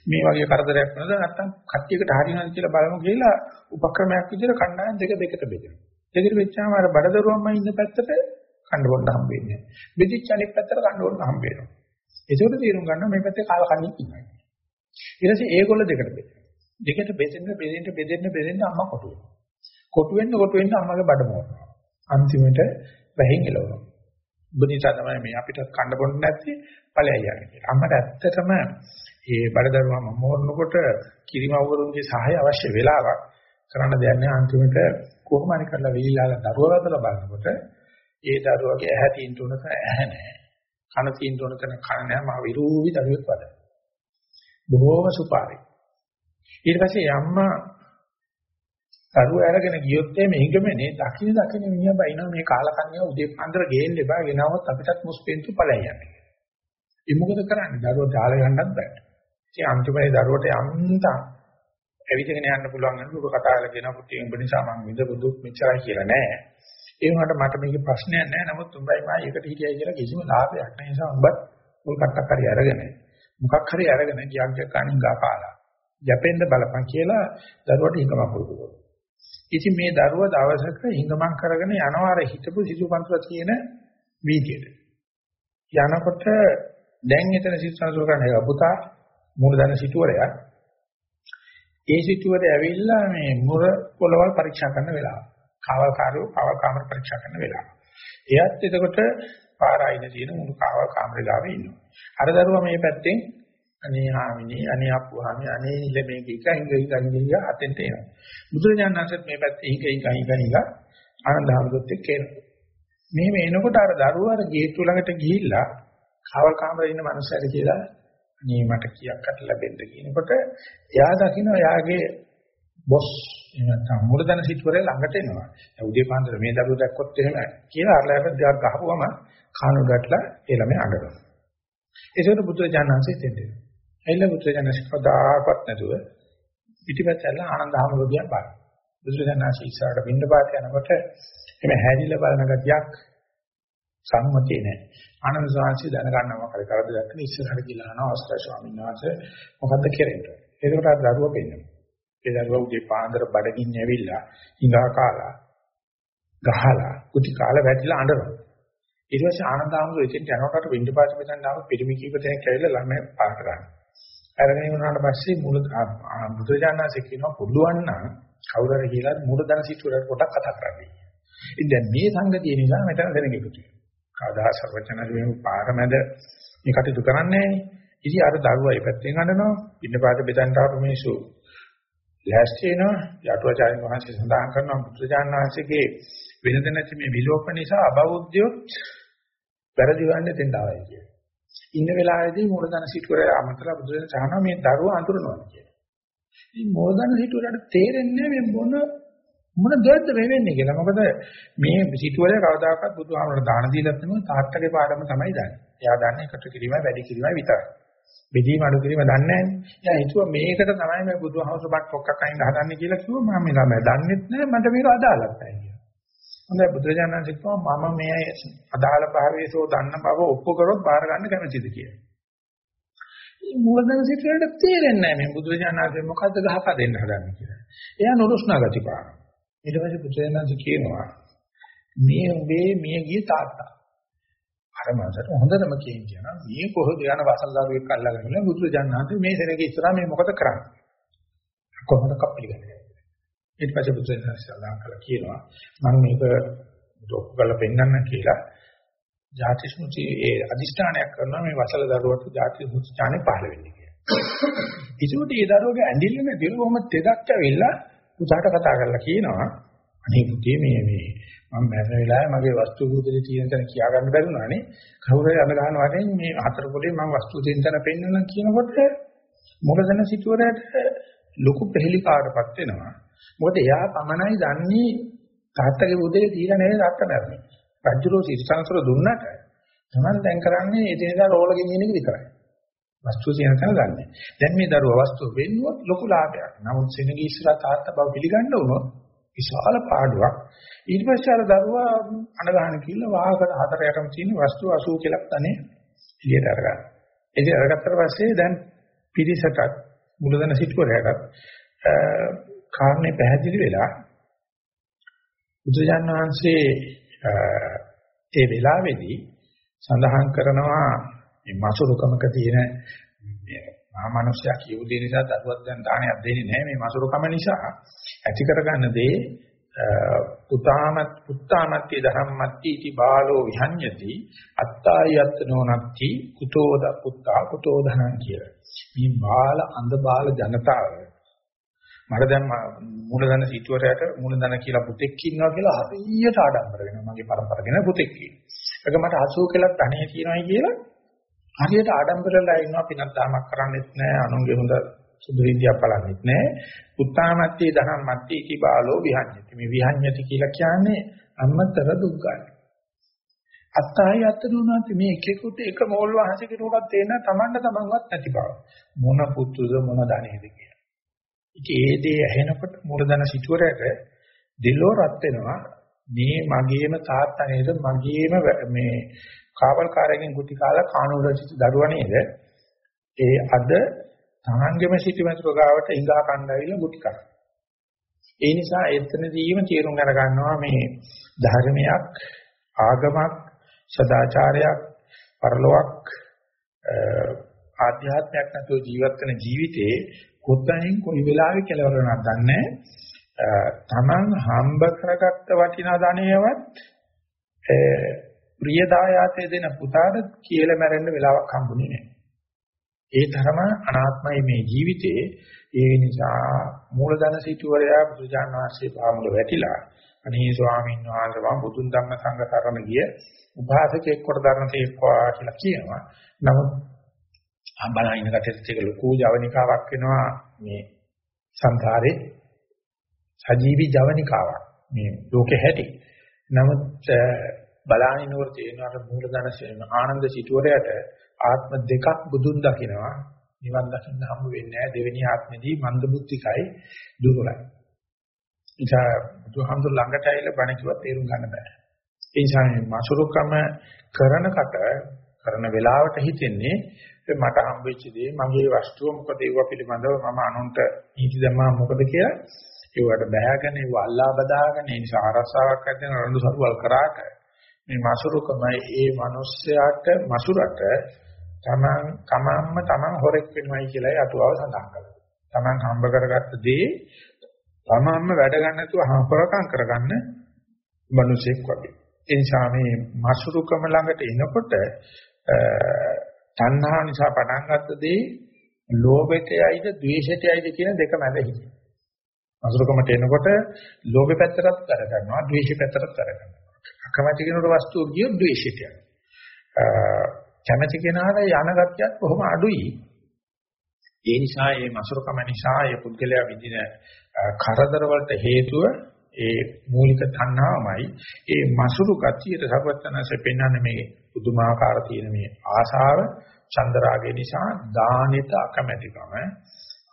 මේ වගේ කරදරයක් නේද නැත්තම් කට්ටියකට හරියනවාද කියලා බලමු කියලා උපක්‍රමයක් විදිහට කණ්ඩායම් දෙක දෙකට බෙදෙනවා. දෙකට වෙච්චාම අර බඩදරුවම්ම ඉන්න පැත්තට කණ්ඩ බොන්න හම්බ වෙන්නේ. බෙදිච්ච අනිත් පැත්තට කණ්ඩ බොන්න හම්බ වෙනවා. ඒකෝට තීරුම් ගන්නවා මේ පැත්තේ කාල කන්නේ ඉන්නවා. ඊට පස්සේ ඒගොල්ල දෙකට බෙදෙනවා. දෙකට බෙදෙන්න බෙදෙන්න බෙදෙන්න බෙදෙන්න අම්මා කොටු වෙනවා. කොටු වෙන්න කොටු වෙන්න අම්මගේ බඩ මොනවා. අන්තිමට වැහින් එලවනවා. ඔබ නිසා තමයි මේ අපිට කන්න බොන්න නැති ඵලයයි යන්නේ කියලා. අම්මට ඇත්තටම මේ බඩදරුවම මෝරනකොට කිරිමව්වරුන්ගේ සහාය අවශ්‍ය වෙලාවක් කරන්න දෙයක් නැහැ අන්තිමට කොහොම හරි කරලා වීලාලා දරුවා වදලා බලනකොට ඒ දරුවගේ ඇහැ තියෙන තුනක ඇහැ නැහැ. කන තියෙන තුනක කන නැහැ. මහ විරූපී දරුවෙක් වද. බොහෝම සුපාරි. ඊට පස්සේ අම්මා කරුව අරගෙන ගියොත් මේ හිඟමනේ දකින්න දකින්න මිනිහා බයිනවා මේ කාලකන්‍ය උදේ පාන්දර ගේන්න එපා ගෙනවොත් අපිටත් මුස්පෙන්තු ඵලයි යන්නේ. ඒ මොකද කරන්නේ? දරුවෝ දාලා යන්නත් බෑ. ඉතින් අන්තිමේ දරුවට යන්තම් ඇවිදගෙන යන්න පුළුවන් නේද? උඩ කතා කරලා කියන පුතේ උඹ නිසා මම විඳපු දුක් මෙච්චරයි කියලා නෑ. ඒ වුණාට මට මේකේ ප්‍රශ්නයක් නෑ. නමුත් උඹයි මා එකට හිටියයි කියලා කිසිම ලාභයක් නෑ. ඒ නිසා උඹත් මුල් කට්ටක් හරි අරගෙන මොකක් හරි අරගෙන ගියක් ගන්න ගා කාලා. යැපෙන්න බලපන් කියලා දරුවට හිඟමක් පුරුදු කරනවා. ඉතින් මේ දරුවා දවසක හිඟමන් කරගෙන යනවා අර හිතපු සිසුපන්තුල තියෙන වීදියට. යනකොට දැන් එතන සිසුසන්සුර කරන්නේ පුතා මූලධන සිටුවරයා. ඒ සිටුවරේ ඇවිල්ලා මේ මුර පොළවල් පරීක්ෂා කරන වෙලාව. කාවල් කාර්යෝ කාවල් කාමර පරීක්ෂා කරන වෙලාව. එයත් එතකොට පාර අයින තියෙන මුළු කාවල් කාමරේ ගාවේ ඉන්නවා. අර දරුවා මේ පැත්තෙන් අනේ හාමිනේ අනේ අප්පුහාමි අනේ නිල මේක එක හිඟ හිඟ හිඟ අතෙන්ට එනවා බුදුරජාණන් වහන්සේත් මේ පැත්තේ හිඟ හිඟ හිඟ හිඟ ආනන්ද හැමදෙත් එක්ක එනවා. මෙහෙම එනකොට අර දරුවා අර ගේට්ටුව ළඟට ගිහිල්ලා කවල් කාමරේ ඉන්න මනුස්සයද කියලා අනේ මට කීයක් අත ලැබෙන්න කියනකොට එයා දකින්න එයාගේ බොස් එහෙනම් මුලදන සිටුවරේ ළඟට එනවා. උදේ පාන්දර මේ දරුවා දැක්කොත් එහෙම කියලා අරලයට දෙයක් ගහපුවම කානු ගැටලා ඒ ළමයා අඬනවා. ඒකට බුදුරජාණන් වහන්සේ දෙන්නේ ඇයිලා බුදුරජාණන් කවදාකවත් නැතුව පිටිපස්සෙල්ලා ආනන්ද හැමෝදියා බලන. බුදුරජාණන් ඉස්සරහට බින්ද පාත යනකොට එමෙ හැදිලා බලන ගතියක් සම්මතිය නැහැ. ආනන්ද සාංශي දැනගන්නවා කරේ කරද දැක්කම ඉස්සරහට ගිහලා අහනවා අවස්ථා ස්වාමීන් වහන්සේ මොකද්ද කරන්නේ? ඒකට අර දරුවා පෙන්නනවා. ඒ දරුවා උදේ පාන්දර බඩගින්න ඇවිල්ලා හිඟා කාලා ගහලා කුටි කාලා වැටිලා අඬනවා. ඊට පස්සේ ආනන්ද ආමතු එතෙන් යනකොට වින්ද පාත මෙතන ආව පිරිමි කීප දෙනෙක් ඇවිල්ලා ළමයි පාර කරන්නේ. අරගෙන ඉවරනාට පස්සේ මුල බුදුරජාණන්සේ කියනවා පුළුවන් නම් කවුරු හරි කියලා මූලධන සිතුරට පොඩක් කතා කරන්න. ඉතින් දැන් මේ සංගතිය නිසා මෙතන දැනෙක එකතු වෙනවා. කවදා සර්වචනද මේ පාරමැද මේ කටයුතු කරන්නේ ඉතින් අර දරුවා ඒ පැත්තෙන් අඬනවා. පින්නපාත බෙදන්න ආපු මිනිස්සු ලෑස්ති වෙනවා. යටුවාචාර්ය වහන්සේ සඳහන් කරනවා බුදුරජාණන් වහන්සේගේ වෙනද නැති මේ විලෝප නිසා අබෞද්ධයොත් වැරදි වන්නේ දෙන්න ආවයි කියන්නේ. ඉන්න වෙලාවේදී මූලධන සිටුවර අමතර බුදුරජාණන් සහනවා මේ දරුවා අඳුරනවා කියන්නේ. ඉතින් මූලධන සිටුවරට තේරෙන්නේ මේ මොන මොන දෙයක්ද මේ වෙන්නේ කියලා. මොකද මේ සිටුවරේ කවදාකවත් බුදුහාමරට දාන දීලත් නෙමෙයි තාත්තගේ පාඩම තමයි දන්නේ. එයා දන්නේ එකට කිරීමයි වැඩි කිරීමයි විතරයි. බෙදීම අඩු කිරීම දන්නේ නැහැ. එයා හිතුවා මේකට තමයි මේ බුදුහාමර බත් පොක්කක් අයින් හදන්නේ කියලා කිව්වා. මම මේ ළමයා දන්නෙත් නැහැ මට මේක අදාළත් නැහැ කියලා. හොඳයි බුදුරජාණන් කිව්වා මම මේ අදාළ භාවයේසෝ දන්න බව ඔප්පු කරොත් බාර ගන්න කැමතිද කියලා. මේ මූලධන සිතුවේට තේරෙන්නේ නැහැ මේ බුදුරජාණන් මොකද්ද ගහපා දෙන්න හදන්නේ කියලා. එයා නුරුස්නා ගති පාන. ඊට පස්සේ බුදුරජාණන් කියනවා මේ ඔබේ මිය ගිය තාත්තා. අර මනසට හොඳටම කියනවා මේ කොහොමද යන වසල් දරුවෙක් අල්ලගෙන බුදුරජාණන් මේ සෙනගේ ඉස්සරහා මේ මොකද කරන්නේ? කොහොමද කප්පලි ගන්නේ? ඊට පස්සේ බුදුරජාණන් සල්ලාම් කළා කියනවා මම මේක ඔප්පු කරලා පෙන්නන්න කියලා. ජාති ස්මෘති ඒ අදිෂ්ඨානයක් කරනවා මේ වසල දරුවට ජාති ස්මෘති ඥානෙ පහළ වෙන්නේ කියලා. ඒකට ඒ දරුවගේ ඇඳිල්ල නැතිව කොහොම තෙදක් ඇවිල්ලා පුතාට කතා කරලා කියනවා අනේ පුතේ මේ මේ මම මැරෙන වෙලාවේ මගේ වස්තු බුදුලේ තියෙන තැන කියා ගන්න බැරුණානේ කවුරු හරි අඳ ගන්න වටින් මේ හතර පොලේ මම වස්තු තියෙන තැන පෙන්වන්න කියනකොට මොකදන සිටුවරයට ලොකු පෙහෙලිකාටපත් වෙනවා. මොකද එයා පමණයි දන්නේ තාත්තගේ බුදේ දීලා නැහැ තාත්තා දැරන්නේ. රජුරෝ සිරිසංසර දුන්නට තමන් දැන් කරන්නේ එදිනෙදා රෝල ගෙනියන එක විතරයි. වස්තු කියන තැන ගන්න. දැන් මේ දරුවා වස්තු වෙන්නුවොත් ලොකු ලාභයක්. නමුත් සෙනගී ඉස්සරහ තාත්තා බව පිළිගන්න වුණොත් විශාල පාඩුවක්. ඊට පස්සේ අර දරුවා අනගහන කිල්ල වාහකට හතර යටම තියෙන වස්තු 80 කියලා තනේ එළියට අරගන්න. ඉතින් අරගත්තට පස්සේ දැන් පිරිසටත් මුලදන සිටුවරයටත් කාරණේ පැහැදිලි වෙලා බුදුජාන් වහන්සේ ඒ වෙලාවේදී සඳහන් කරනවා මේ මසුරුකමක තියෙන මේ මහා මනුස්සයා කියු දෙය නිසා දරුවක් දැන් දානයක් දෙන්නේ නැහැ මේ මසුරුකම නිසා ඇති කරගන්න දේ පුතාමත් පුත්තාමත්ති ධම්මත්ති इति බාලෝ විහඤ්ඤති අත්තායත්නෝ නත්ති කුතෝද පුත්තා කුතෝ ධනං කියලා. මේ බාල අඳ බාල ජනතාව මට දැන් මූලධන සිටුවරයට මූලධන කියලා පුතෙක් ඉන්නවා කියලා හරියට ආඩම්බර වෙනවා මගේ පරම්පරගෙන පුතෙක් කියනවා. ඒක මට 80 කියලා ධනෙ තියෙනවායි කියලා හරියට ආඩම්බරලා ඉන්නවා පිනක් දාමක් කරන්නෙත් නැහැ අනුන්ගේ හොඳ සුදු විද්‍යාව බලන්නෙත් නැහැ. උත්තාමත්ටි ධම්මත්ටි ඉති බාලෝ විහඤ්ඤති. මේ විහඤ්ඤති කියලා කියන්නේ අම්මතර දුක් ගන්න. අත්තයි අත්ත දුනාත් මේ එකෙකුට එක මෝල් වහසෙකුටවත් තේන තමන්ට තමන්වත් නැති බව. මොන පුතුද මොන ධනෙද කියලා. ඉතින් ඒ දේ ඇහෙනකොට මූලධන සිටුවරට දිලෝ රත් වෙනවා. මේ මගේම තාත්තා නේද මගේම මේ කාවල්කාරයෙන් ගුටි කාලා කානුවර සිට දරුවා නේද? ඒ අද තමන්ගේම සිටුමතුරු ගාවට ඉඟා කණ්ඩායම ගුටි කරා ඒ නිසා එතනදීම තීරුම් අර ගන්නවා මේ ධර්මයක් ආගමක් සදාචාරයක් පරලොවක් ආධ්‍යාත්මයක් නැතුව ජීවත් වෙන ජීවිතේ කොතනින් කොයි වෙලාවෙ කෙලවර වෙනවද දන්නේ තමන් හම්බ කරගත්ත වටිනා ධනයවත් ප්‍රියදායාතේ දෙන පුතාට කියලා මැරෙන්න වෙලාවක් හම්බුනේ නැහැ. ඒ තරම අනාත්මයි මේ ජීවිතේ. ඒ නිසා මූලධන සිටුවරයා බුදුජාන විශ්ේ පාමුල වැටිලා අනේ ස්වාමීන් වහන්සේ මම බුදුන් ධම්ම සංඝ සරණ ගිය උපාසකෙක් කොට ධර්ම තේක්වා කියලා කියනවා. නමුත් බලන ඉන්න කටට ඒක ලොකු ජවනිකාවක් වෙනවා මේ සංසාරේ සජීවී ජවනිකාවක් මේ ලෝකේ හැටි. නමුත් බලානිනවර තේනවා මූලධන ආනන්ද සිටුවරයට ආත්ම දෙකක් බුදුන් දකිනවා නිවන් දකින්න හම්බ වෙන්නේ නැහැ දෙවෙනි ආත්මෙදී මන්ද බුද්ධිකයි දුර්වලයි. ඉතින් බුදුහාමුදුර ළඟට ඇවිල්ලා බණ කිව්වත් තේරුම් ගන්න බෑ. ඒ නිසා මේ මසුරුකම කරනකට කරන වෙලාවට හිතෙන්නේ මට හම්බෙච්ච දේ මගේ වස්තුව මොකද ඒව පිළිබඳව මම අනුන්ට නීති දැම්මා මොකද කියලා ඒවට බෑගෙන ඒව අල්ලා බදාගෙන ඒ නිසා අරසාවක් ඇතිවෙන රණ්ඩු සරුවල් කරාට මේ මසුරුකමයි ඒ මිනිස්යාට මසුරට තමන් තමන්ම තමන් හොරෙක් වෙනවයි කියලා අටුවාව සඳහන් කරනවා. තමන් හම්බ කරගත්ත දේ තමන්ම වැඩ ගන්න නැතුව හම්බරකම් කරගන්න මිනිසෙක් වගේ. ඒ නිසා මේ මසුරුකම ළඟට එනකොට තණ්හාව නිසා පටන් ගත්ත දේ ලෝභයටයිද ද්වේෂයටයිද කියන දෙක මැද හිටියේ. අසුරකමට එනකොට ලෝභය පැත්තටත් වැඩ කරනවා, ද්වේෂය පැත්තටත් වැඩ කරනවා. අකමැති කෙනෙකුට වස්තුව ගිය ද්වේෂයට යනවා. කැමැති කෙනාට යන ගතියත් බොහොම අඩුයි. ඒ නිසා මේ මසුරුකම නිසා මේ පුද්ගලයා විඳින කරදර වලට හේතුව ඒ මූලික තණ්හාවමයි. ඒ මසුරු ගතියට සර්වඥාන්සේ පෙන්වන්නේ මේ පුදුමාකාර තියෙන මේ ආශාව චන්දරාගය නිසා දානෙට අකමැතිකම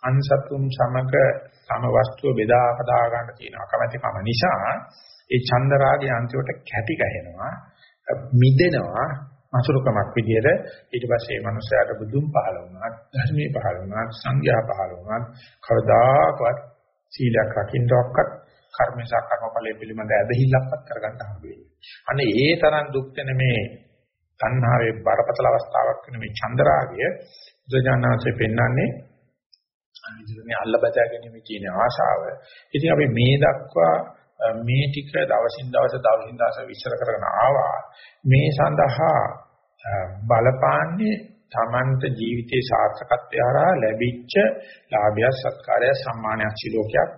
අන්සතුම් සමග සම වස්තුව බෙදා හදා ගන්න තියෙන අකමැතිකම නිසා ඒ චන්දරාගය අන්තිමට කැටි ගහනවා මිදෙනවා මසුරුකමක් විදියට ඊට පස්සේ මේ මනුස්සයාට බුදුන් පහළ වුණා ධර්මයේ පහළ වුණා සංඝයා පහළ වුණා කවදාකවත් සීලයක් රකින්නවක්වත් කර්මසා කර්මඵලයේ පිළිබඳ ඇදහිල්ලක්වත් කරගන්න හම්බ වෙන්නේ. අනේ ඒ තරම් දුක් වෙන මේ තණ්හාවේ බරපතල අවස්ථාවක් වෙන මේ චන්දරාගය බුදුජානනාංශයෙන් පෙන්වන්නේ අනිදිරනේ අල්ල බදා ගැනීම කියන ආශාව. ඉතින් අපි මේ දක්වා මේ ටික දවසින් දවස දවසින් දවස විශ්ල කරගෙන ආවා. මේ සඳහා බලපාන්නේ තමන්ට ජීවිතේ සාර්ථකත්වය හරහා ලැබිච්ච ලාභය සත්කාරය සම්මානයක් සිලෝකයක්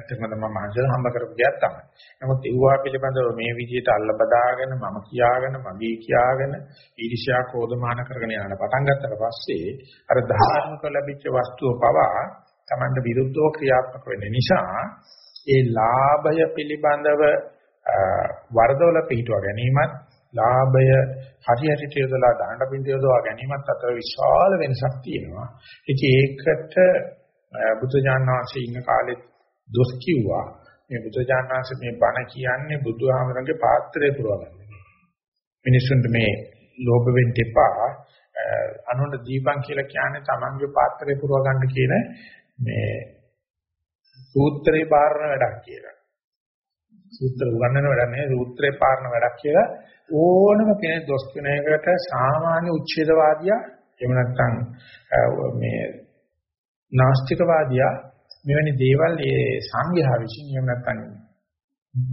තමයි. ඇත්තටම තමයි මහන්සිය හම්බ කරපු දෙයක් තමයි. නමුත් ඒවා පිළිබඳව මේ විදිහට අල්ල බදාගෙන මම කියාගෙන මගේ කියාගෙන ඊර්ෂ්‍යා කෝධමාන කරගෙන යන පටන් ගත්තට පස්සේ අර ධාර්මික ලැබිච්ච වස්තුව පවා Tamanට විරුද්ධව ක්‍රියාත්මක වෙන්න නිසා ඒ ලාභය පිළිබඳව වරදවල පිටව ගැනීමත් ලාභය හරියට යොදලා දාන්න පිට යොදවා ගැනීමත් අතර විශාල වෙනසක් තියෙනවා. ඉතින් ඒකට බුදුජානක වහන්සේ ඉන්න කාලෙත් දොස් කිව්වා. මේ බුදුජානක වහන්සේ මේ බණ කියන්නේ බුදුහාමරගේ පාත්‍රය පුරවගන්න. මිනිසුන්ට මේ ලෝභ වෙන්න එපා. අනුන්ට දීපන් කියලා කියන්නේ Tamange පාත්‍රය පුරව ගන්න කියන මේ සූත්‍රේ පාරන වැඩක් කියලා. සූත්‍ර උගන්වන වැඩක් නෙවෙයි සූත්‍රේ පාරන වැඩක් කියලා ඕනම කෙනෙක් දොස් කියන එකට සාමාන්‍ය උච්ඡේදවාදියා එහෙම නැත්නම් මේ නාස්තිකවාදියා මෙවැනි දේවල් ඒ සංඝයා විසින් එහෙම නැත්නම්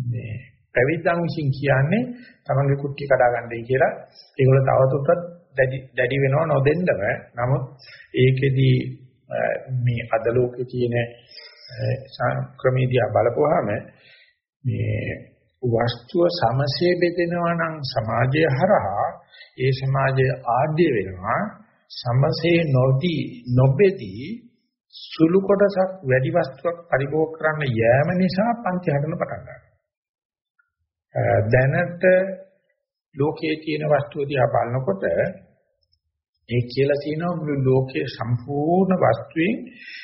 මේ පැවිද්දන් විසින් කියන්නේ තමන්ගේ කුට්ටි කඩා ගන්නයි කියලා. ඒගොල්ලෝ තවදුරටත් දැඩි දැඩි වෙනව නොදෙන්නම නමුත් ඒකෙදි මේ අද ලෝකේ තියෙන ක්‍රමීදියා බලපුවාම මේ වස්තුව සමසේ බෙදෙනවා නම් සමාජය හරහා ඒ සමාජය ආඩ්‍ය වෙනවා. සමසේ නොදී නොබෙදී සුළු කොටසක් වැඩි වස්තුවක් පරිභෝග කරන්න යෑම නිසා පන්ති හදන්න පටන් ගන්නවා දැනට ලෝකයේ තියෙන වස්තුව දිහා බලනකොට ඒ කියලා තියෙනවා මුළු ලෝකයේ සම්පූර්ණ වස්තුවේ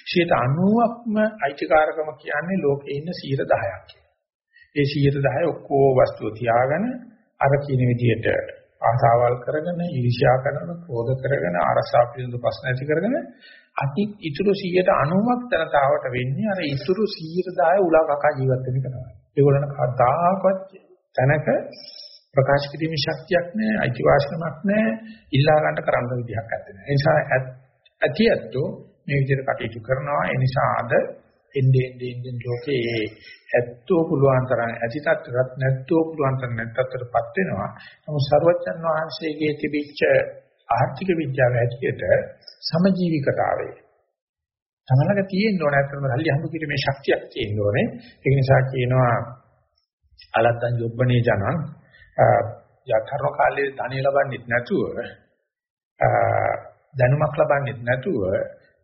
90%ක්ම අයිතිකාරකම කියන්නේ ලෝකේ ඉන්න 10ක් කියලා. ඒ 10 ඔක්කොම වස්තුව තියාගෙන අර කියන විදිහට ආසාවල් කරගෙන ඊර්ෂ්‍යා කරන, ක්‍රෝධ කරගෙන, අරසා පිළිබඳ ප්‍රශ්න ඇති කරගෙන අති ඉතුරු 90%ක් ජනතාවට වෙන්නේ අර ඉතුරු 110 උලා කකා ජීවත් වෙන එක තමයි. ඒගොල්ලන් කවදාකවත් තැනක ප්‍රකාශ කිරීමේ ශක්තියක් නැහැ, අයිතිවාසිකමක් නැහැ, ඉල්ලා ගන්න කරන්න විදිහක් නැත්තේ. ඒ නිසා ඇතියත්තු මේ විදිහට කටයුතු කරනවා. ඒ නිසා අද එන්නේ එන්නේ ලෝකේ ඇත්තෝ පුළුවන් තරම් ඇති තත්ත්වයක් නැත්තෝ පුළුවන් තරම් නැත්තටපත් වෙනවා. නමුත් සර්වජන් වහන්සේගේ තිබිච්ච ආර්ථික විද්‍යාව ඇටියට සමජීවිකතාවය තමලක තියෙන්න ඕන අතරම රල්ලි හම්බ කිරීමේ ශක්තියක් තියෙන්න ඕනේ. ඒ නිසා කියනවා අලත්තන් යොබ්බනේ ජනං යතරෝ කාලේ ධනෙ ලබන්නෙත් නැතුව දැනුමක් ලබන්නෙත් නැතුව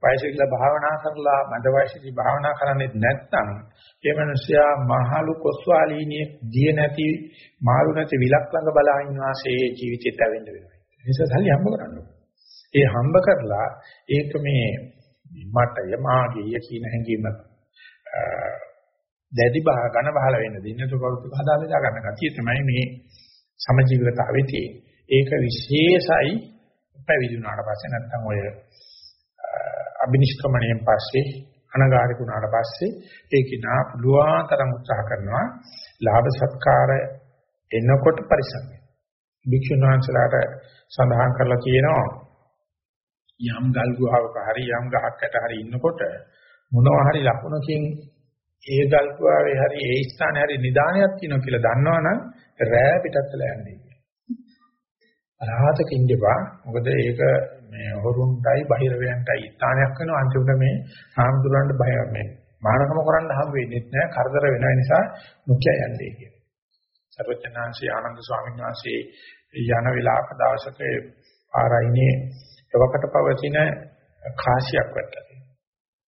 වයසිකලා භාවනා කරලා මඳ වයසේදී භාවනා කරන්නේත් නැත්නම් ඒ මනුස්සයා මහලු කොස්වාලීනිය දිය නැති මාළු නැති විලක් ළඟ බලා ඉන්න වාසේ ජීවිතේට ඇවෙන්න වෙනවා. ඒ නිසා ධල්ලි හම්බ කරන්න ඒ හම්බ කරලා ඒක මේ මටය මාගේ කියන හැඟීම දැඩි බහ ඝන බහල වෙන්න දෙන්න කවුරුත් හදාලා ගන්න කතිය තමයි මේ සමජීවිතතාවේ තියෙන්නේ. ඒක විශේෂයි පැවිදි වුණාට පස්සේ නැත්නම් ඔය අබිනිෂ්ක්‍මණයෙන් පස්සේ අනගාരിക වුණාට පස්සේ ඒක නා පුළුවන් තරම් උත්සාහ කරනවා ලාභ සත්කාර එනකොට පරිසම් භික්ෂුන් වහන්සේලාට සඳහන් කරලා තියෙනවා යම් ගල් ගුහාවක හරි යම් ගහකට හරි ඉන්නකොට මොනවා හරි ලකුණකින් ඒ ගල් ගුහාවේ හරි ඒ ස්ථානයේ හරි නිදානයක් තියෙනවා කියලා දන්නවනම් රෑ පිටත් වෙලා යන්නේ. අරහතක ඉඳපා මොකද ඒක මේ හොරුන්ටයි බහිරවයන්ටයි ස්ථානයක් වෙනවා අන්තිමට මේ හාමුදුරන්ට බය මේ මානකම කරන්න හම් වෙන්නේ නැහැ කරදර වෙන නිසා මුඛ්‍ය යන්නේ කියන. සර්වඥාන්සේ ආනන්ද ස්වාමීන් වහන්සේ යන වෙලාවක දවසක ආරයිනේ එවකට පවතින කාසියක් වැටලා තියෙනවා.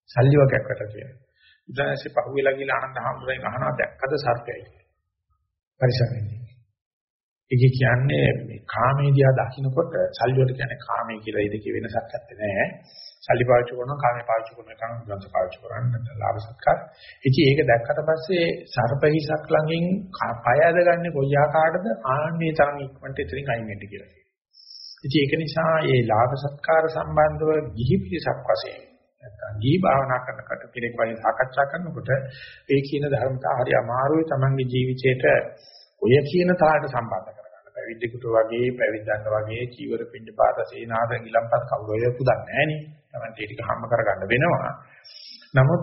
සල්ලි වගේක් වැටලා තියෙනවා. ඉතින්සේ පහුවෙලා ගිහලා ආනන්ද හාමුදුරෙන් අහනවා දැක්කද සර්පයයි. පරිසරෙන්නේ. ඒක කියන්නේ මේ කාමේදියා දකින්නකොට සල්ලි වලට කියන්නේ කාමයේ කියලා ඉදකේ වෙනසක් නැත්තේ නෑ. සල්ලි පාවිච්චි කරනවා කාමේ පාවිච්චි කරන එක ගන්ස පාවිච්චි කරන්නේ ලාභ සත්කාර. ඉතින් ඒක දැක්කට පස්සේ සර්පහිසක් ළඟින් පය ඇදගන්නේ කොයි ආකාරයකද ආන්නේ තරම් ඉක්මනට ඉතින් අයින් වෙන්න කියලා. ඉතින් ඒක නිසා මේ ලාභ සත්කාර සම්බන්ධව ගිහි පිරිසක් වශයෙන් නැත්නම් ගිහි භාවනා කරන කට කෙනෙක් වගේ සාකච්ඡා කරනකොට ඒ කියන ධර්මතා හරි අමාරුයි Tamange ජීවිතේට ඔය කියන තාලට සම්බන්ධ කරගන්න. පැවිද්දෙකුට වගේ පැවිද්දන්ට වගේ චීවර පින්න පාත සේනාද ගිලම්පත් කවුරු ඔය පුදන්නේ නැහනේ. Taman ඒ ටික හම්බ කරගන්න වෙනවා. නමුත්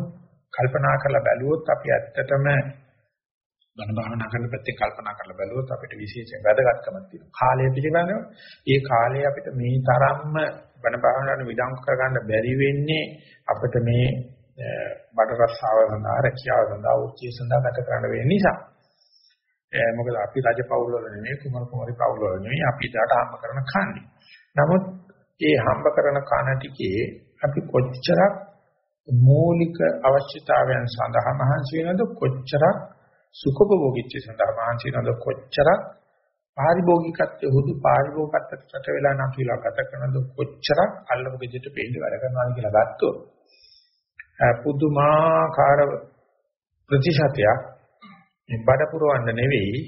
කල්පනා කරලා බැලුවොත් අපි ඇත්තටම බණ භාවනා කරන පැත්තෙන් කල්පනා කරලා බැලුවොත් අපිට විශේෂයෙන් වැදගත්කමක් තියෙනවා. කාලය පිළිබඳව ඒ කාලය අපිට මේ තරම්ම බණ භාවනාවට විඩංගු කරගන්න බැරි වෙන්නේ අපිට මේ බඩ රස්සාව සඳහා රැකියාව සඳහා උච්චය සඳහා ගත කරන්න වෙන නිසා. මොකද අපි රජ පවුල් වල නෙමෙයි කුමාර කුමාරි පවුල් වල නෙමෙයි අපි දාට හම්බ කරන කන්නේ. නමුත් ඒ හම්බ කරන කන ටිකේ අපි කොච්චරක් මූලික අවශ්‍යතාවයන් සඳහා මහන්සි වෙනවද කොච්චරක් සුඛභෝගීත්වය සඳහා මහන්සි වෙනවද කොච්චරක් පාරිභෝගිකත්වයේ හුදු පාරිභෝගිකත්වයට රට වෙලා නම් කියලා ගත කරනද කොච්චරක් අල්ලපු ගෙදරට පෙන්න වැඩ කරනවා කියලා ගත්තොත් පුදුමාකාර ප්‍රතිශතයක් මේ බඩ පුරවන්න නෙවෙයි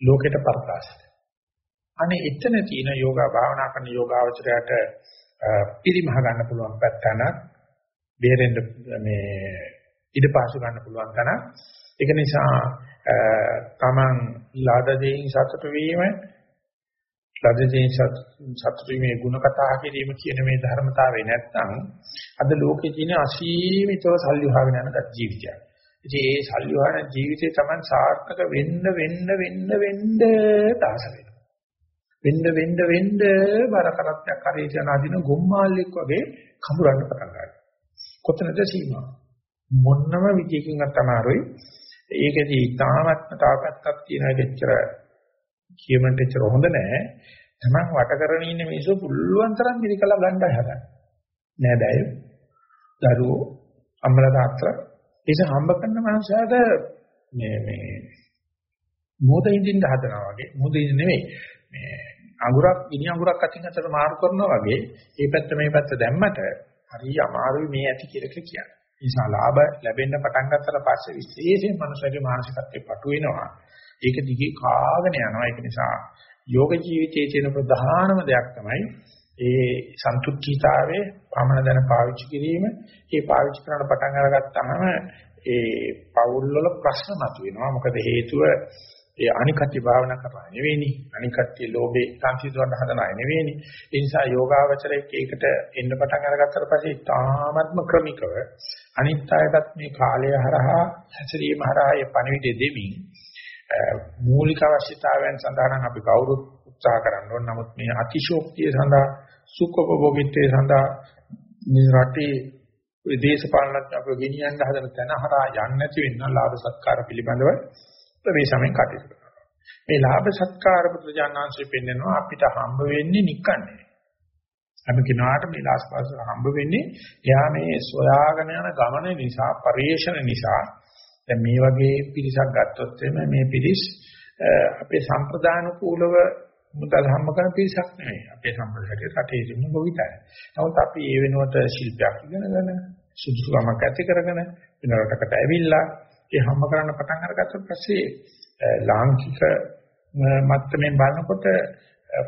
ලෝකෙට ප්‍රකාශ. අනේ එතන තියෙන යෝගා භාවනා කරන යෝගාවචරයට පිරිමහ ගන්න පුළුවන් පැත්තන බේරෙන්න මේ ඉඩපාසු ගන්න පුළුවන් තන ඒක නිසා තමන් ලදදීන් සතුට වීම ලදදීන් සතුට වීමේ ಗುಣ කතා කිරීම කියන මේ ධර්මතාවය නැත්නම් අද ලෝකේ තියෙන අසීමිතව සල්ලි හොයාගෙන යන ජීවිතයක්. ඉතින් ඒ සල්ලි හොයන ජීවිතේ තමන් සාර්ථක වෙන්න වෙන්න වෙන්න වෙන්න දාස වෙනවා. වෙන්න වෙන්න වෙන්න බර කරත්තයක් හරියට යන අදින ගොම්මාල්ලෙක් වගේ කමුරන්න පටන් ගන්නවා. කොතනද සීමාව? මොන්නම විදියකින්වත් අමාරුයි. ඒකදී තාමත්ම තාපත්තක් තියෙන දෙච්චර කියමන්ට එච්චර හොඳ නැහැ. Taman වට කරගෙන ඉන්න මිනිස්සු පුළුවන් තරම් පිළිකලා ගන්නයි හදන්නේ. නෑ බෑය. දරුවෝ අම්මලා තාත්තලා ඒක හම්බ කරන මනුස්සයාට මේ මේ මොදින්දින් හදනවා වගේ මොදින් නෙමෙයි මේ අඟුරක් ඉනි අඟුරක් අතින් අතට මාරු කරනවා වගේ මේ පැත්ත මේ පැත්ත දැම්මට හරි අමාරුයි මේ ඇති කියලා කියන්නේ. ඒ නිසා ලාභ ලැබෙන්න පටන් ගත්තට පස්සේ විශේෂයෙන් මනුස්සයගේ මානසිකත්වයේ පටු වෙනවා. ඒක දිගේ කාගෙන යනවා. ඒක නිසා යෝග ජීවිතයේ තියෙන ප්‍රධානම දෙයක් තමයි ඒ සන්තුෂ්ඨීතාවයේ පමණ දැන පාවිච්චි කිරීම. ඒ පාවිච්චි කරන පටන් අරගත්තාම ඒ පෞල් වල ප්‍රශ්න මතුවෙනවා. මොකද හේතුව ඒ අනිකත්‍ය භාවනා කරලා නෙවෙයිනි. අනිකත්‍ය ලෝභේ සංසිඳවන්න හදන අය නෙවෙයිනි. ඒ නිසා යෝගාවචරයේ ඒකට එන්න පටන් අරගත්තට පස්සේ තාමත්ම ක්‍රමිකව අනිත් අයටත් මේ කාලය හරහා හැසිරීම හරහා ඒ පණිවිඩය දෙමින් මූලික අවශ්‍යතාවයන් සඳහා නම් අපි කවුරුත් උත්සාහ කරන්න ඕන. නමුත් මේ අතිශෝක්තිය සඳහා සුඛෝපභෝගීත්වයේ සඳහා මේ රටේ දේශපාලනඥ අපව ගෙනියන්න හදන තැන හරහා යන්නේ නැති වෙන්න ලාභ සත්කාර පිළිබඳව ප්‍රවේශමෙන් කටයුතු කරනවා. මේ ලාභ සත්කාර පුත්‍රජානංශය පෙන්නනවා අපිට හම්බ වෙන්නේ නිකන්නේ. අපි කිනාට මේ ලාස්පාස හම්බ වෙන්නේ එයා මේ සොයාගෙන යන ගමන නිසා, පරිේශන නිසා දැන් මේ වගේ පිරිසක් ගත්තොත් මේ පිරිස් අපේ සම්ප්‍රදාන කූලව මුදල් හම්බ කරන පිරිසක් නෙවෙයි. අපේ සම්ප්‍රදායට රටේ ඉන්න ගොවිතැන. නමුත් අපි ඒ වෙනුවට ශිල්පයක් ඉගෙනගෙන සුදුසුකමක් ඇති කරගෙන වෙන රටකට ඇවිල්ලා ඒ හම්බ කරන්න පටන් අරගත්තට පස්සේ ලාංකික මත්තමෙන් බලනකොට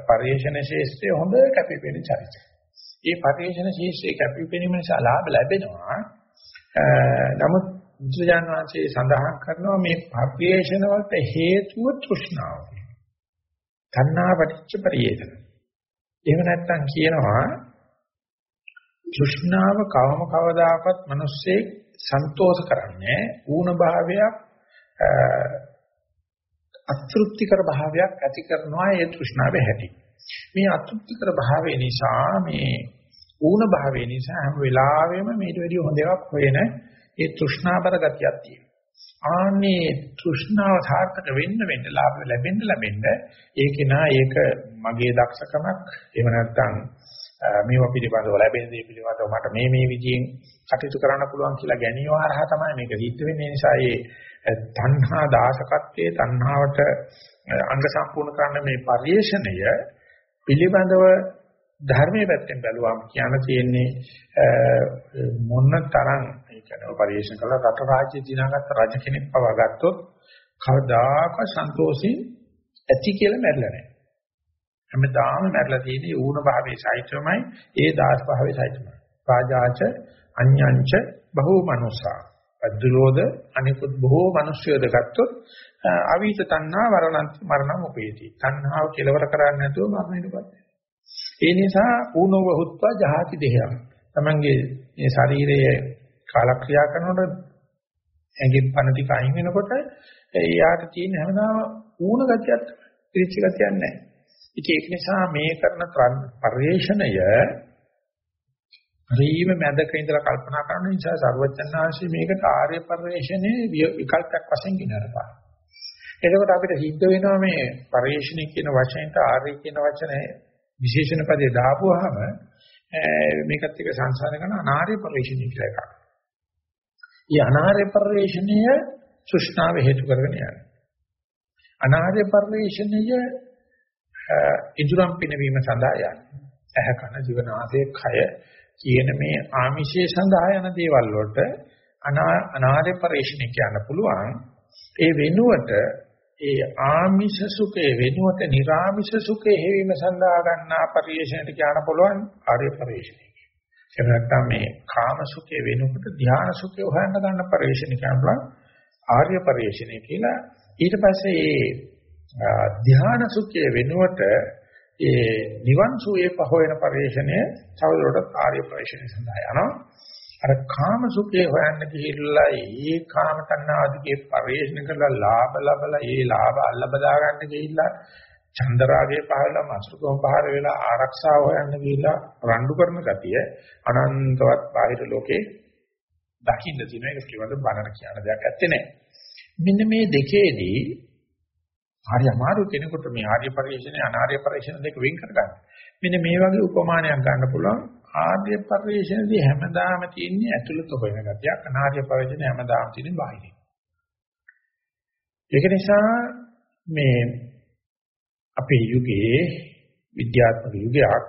පරිේශන ශේෂ්ත්‍රය හොඳ කැපිපෙන චරිතය. ඒ පරිේශන ශේෂ්ත්‍රයේ කැපිපෙනීම නිසා ලාභ ලැබෙනවා. නමුත් බුදුජාන විශ්ේ සඳහන් කරනවා මේ පරිේශන වලට හේතුව තෘෂ්ණාව. තණ්හා පටිච්ච පරිේෂන. එහෙම නැත්නම් කියනවා තෘෂ්ණාව කවම කවදාකවත් මිනිස්සේ සන්තෝෂ කරන්නේ ඌණ භාවයක් අතෘප්තිකර භාවයක් ඇති කරනවා ඒ තෘෂ්ණාවේ හැටි. මේ අතෘප්තිකර භාවය නිසා මේ ඌණ භාවය නිසා හැම වෙලාවෙම මේට වැඩිය හොඳ එකක් හොයන ඒ තෘෂ්ණාබර ගතියක් තියෙනවා. ආන්නේ තෘෂ්ණාව සාර්ථක වෙන්න වෙන්න ලාභ ලැබෙන්න ලැබෙන්න ඒකේ නා ඒක මගේ දක්ෂකමක් එහෙම නැත්නම් මේවා පිළිබඳව ලැබෙන දේ පිළිබඳව මට මේ මේ විදිහෙන් කටයුතු කරන්න පුළුවන් කියලා ගැනීම හරහා තමයි මේක සිද්ධ වෙන්නේ. ඒ නිසා මේ තණ්හා දාසකත්වයේ තණ්හාවට අංග සම්පූර්ණ කරන මේ පරිේශණය පිළිබඳව ධර්මයේ පැත්තෙන් බැලුවාම කියන්න තියෙන්නේ මොන තරම් ඒ කියන්නේ පරිේශන කළ රට රාජ්‍ය දිනාගත්ත රජ කෙනෙක් පවා ගත්තොත් කවදාක සන්තෝෂයෙන් ඇති කියලා මැරෙලා නැහැ. හැමදාම මැරලා තියෙන්නේ ඌණ භාවයේ සහිතවමයි ඒ දාස් භාවයේ සහිතවමයි. රාජාච අඤ්ඤංච බහූ මනුසා. අද්දුලෝද අනිකුත් බොහෝ මිනිස්යෝද ගත්තොත් අවීත තණ්හා වරණං මරණං උපේති. තණ්හාව කෙලවර කරන්නේ නැතුව මරණයටපත් ඒ නිසා ඌනෝව හුත්වා ජහති දෙහයන්. තමන්ගේ මේ ශරීරයේ කාලක්‍රියා කරනකොට ඇඟෙන් පණ ටික අයින් වෙනකොට එයාට තියෙන හැමදාම ඌණ ගතියක් පිළිච්ච ගතියක් නැහැ. ඉතින් ඒක නිසා මේ කරන පරිේශණය හරිම මැදක ඉඳලා කල්පනා කරන නිසා සර්වචන්නාංශي මේකට ආර්ය පරිශ්‍රණයේ විකල්පයක් වශයෙන් ගෙනරපා. එතකොට අපිට සිද්ධ වෙනවා මේ පරිශ්‍රණය කියන වචනයට ආර්ය කියන වචනේ විශේෂණ පදේ දාපුවාම මේකත් එක්ක සංසාර කරන අනාර්ය පරිශ්‍රණය කියලා එකක්. ඊ අනාර්ය පරිශ්‍රණය සුෂ්ණාව හේතු කරගෙන යනවා. අනාර්ය පරිශ්‍රණය ඉදුරම් පිනවීම සඳහා යන්නේ. ඇහ කන දිව නාසය කය කියන මේ ආමිෂයේ සඳහා යන දේවල් වලට අනාර්ය පරිශ්‍රණය කියන්න පුළුවන්. ඒ වෙනුවට ඒ ආමිෂ සුඛේ වෙනුවට නිර්ආමිෂ සුඛේ හේවීම සඳහා ගන්නා පරිශ්‍රණයට කියන්න පුළුවන් ආර්ය පරිශ්‍රණය. එහෙම නැත්නම් මේ කාම සුඛේ වෙනුවට ධ්‍යාන සුඛේ හොයන්න ගන්න පරිශ්‍රණය කියන්න පුළුවන් ආර්ය පරිශ්‍රණය කියලා. ඊට පස්සේ ඒ ධ්‍යාන සුඛයේ වෙනුවට ඒ නිවන් සුවේ පහවෙන පරිශ්‍රණය තවදුරටත් ආර්ය පරිශ්‍රණය සඳහා යනවා. අර කාම සුඛේ හොයන්න ගිහිල්ලා ඒ කාම තණ්හාදිගේ පරිශ්‍රණ කරලා ලාභ ලබලා ඒ ලාභ අල්ල බදා ගන්න ගිහිල්ලා චන්දරාගයේ පහළ මසුකම් පහළ වෙලා ආරක්ෂාව හොයන්න ගිහිල්ලා රණ්ඩු කරන ගතිය අනන්තවත් බාහිර ලෝකේ දකින්න තියෙන එක පිළිබඳ බණට කියන දෙයක් ඇත්තේ නැහැ. මෙන්න මේ දෙකේදී හරි අමාරු කෙනෙකුට මේ ආර්ය පරිශ්‍රණය අනාර්ය පරිශ්‍රණ දෙක වෙන් කරගන්න. මෙන්න මේ වගේ උපමානයක් ගන්න පුළුවන් ආර්ය පරිශ්‍රණයේදී හැමදාම තියෙන්නේ ඇතුළත හොයන ගතියක් අනාර්ය පරිශ්‍රණය හැමදාම තියෙන්නේ බාහිරින්. ඒක නිසා මේ අපේ යුගයේ විද්‍යාත්මක යුගයක්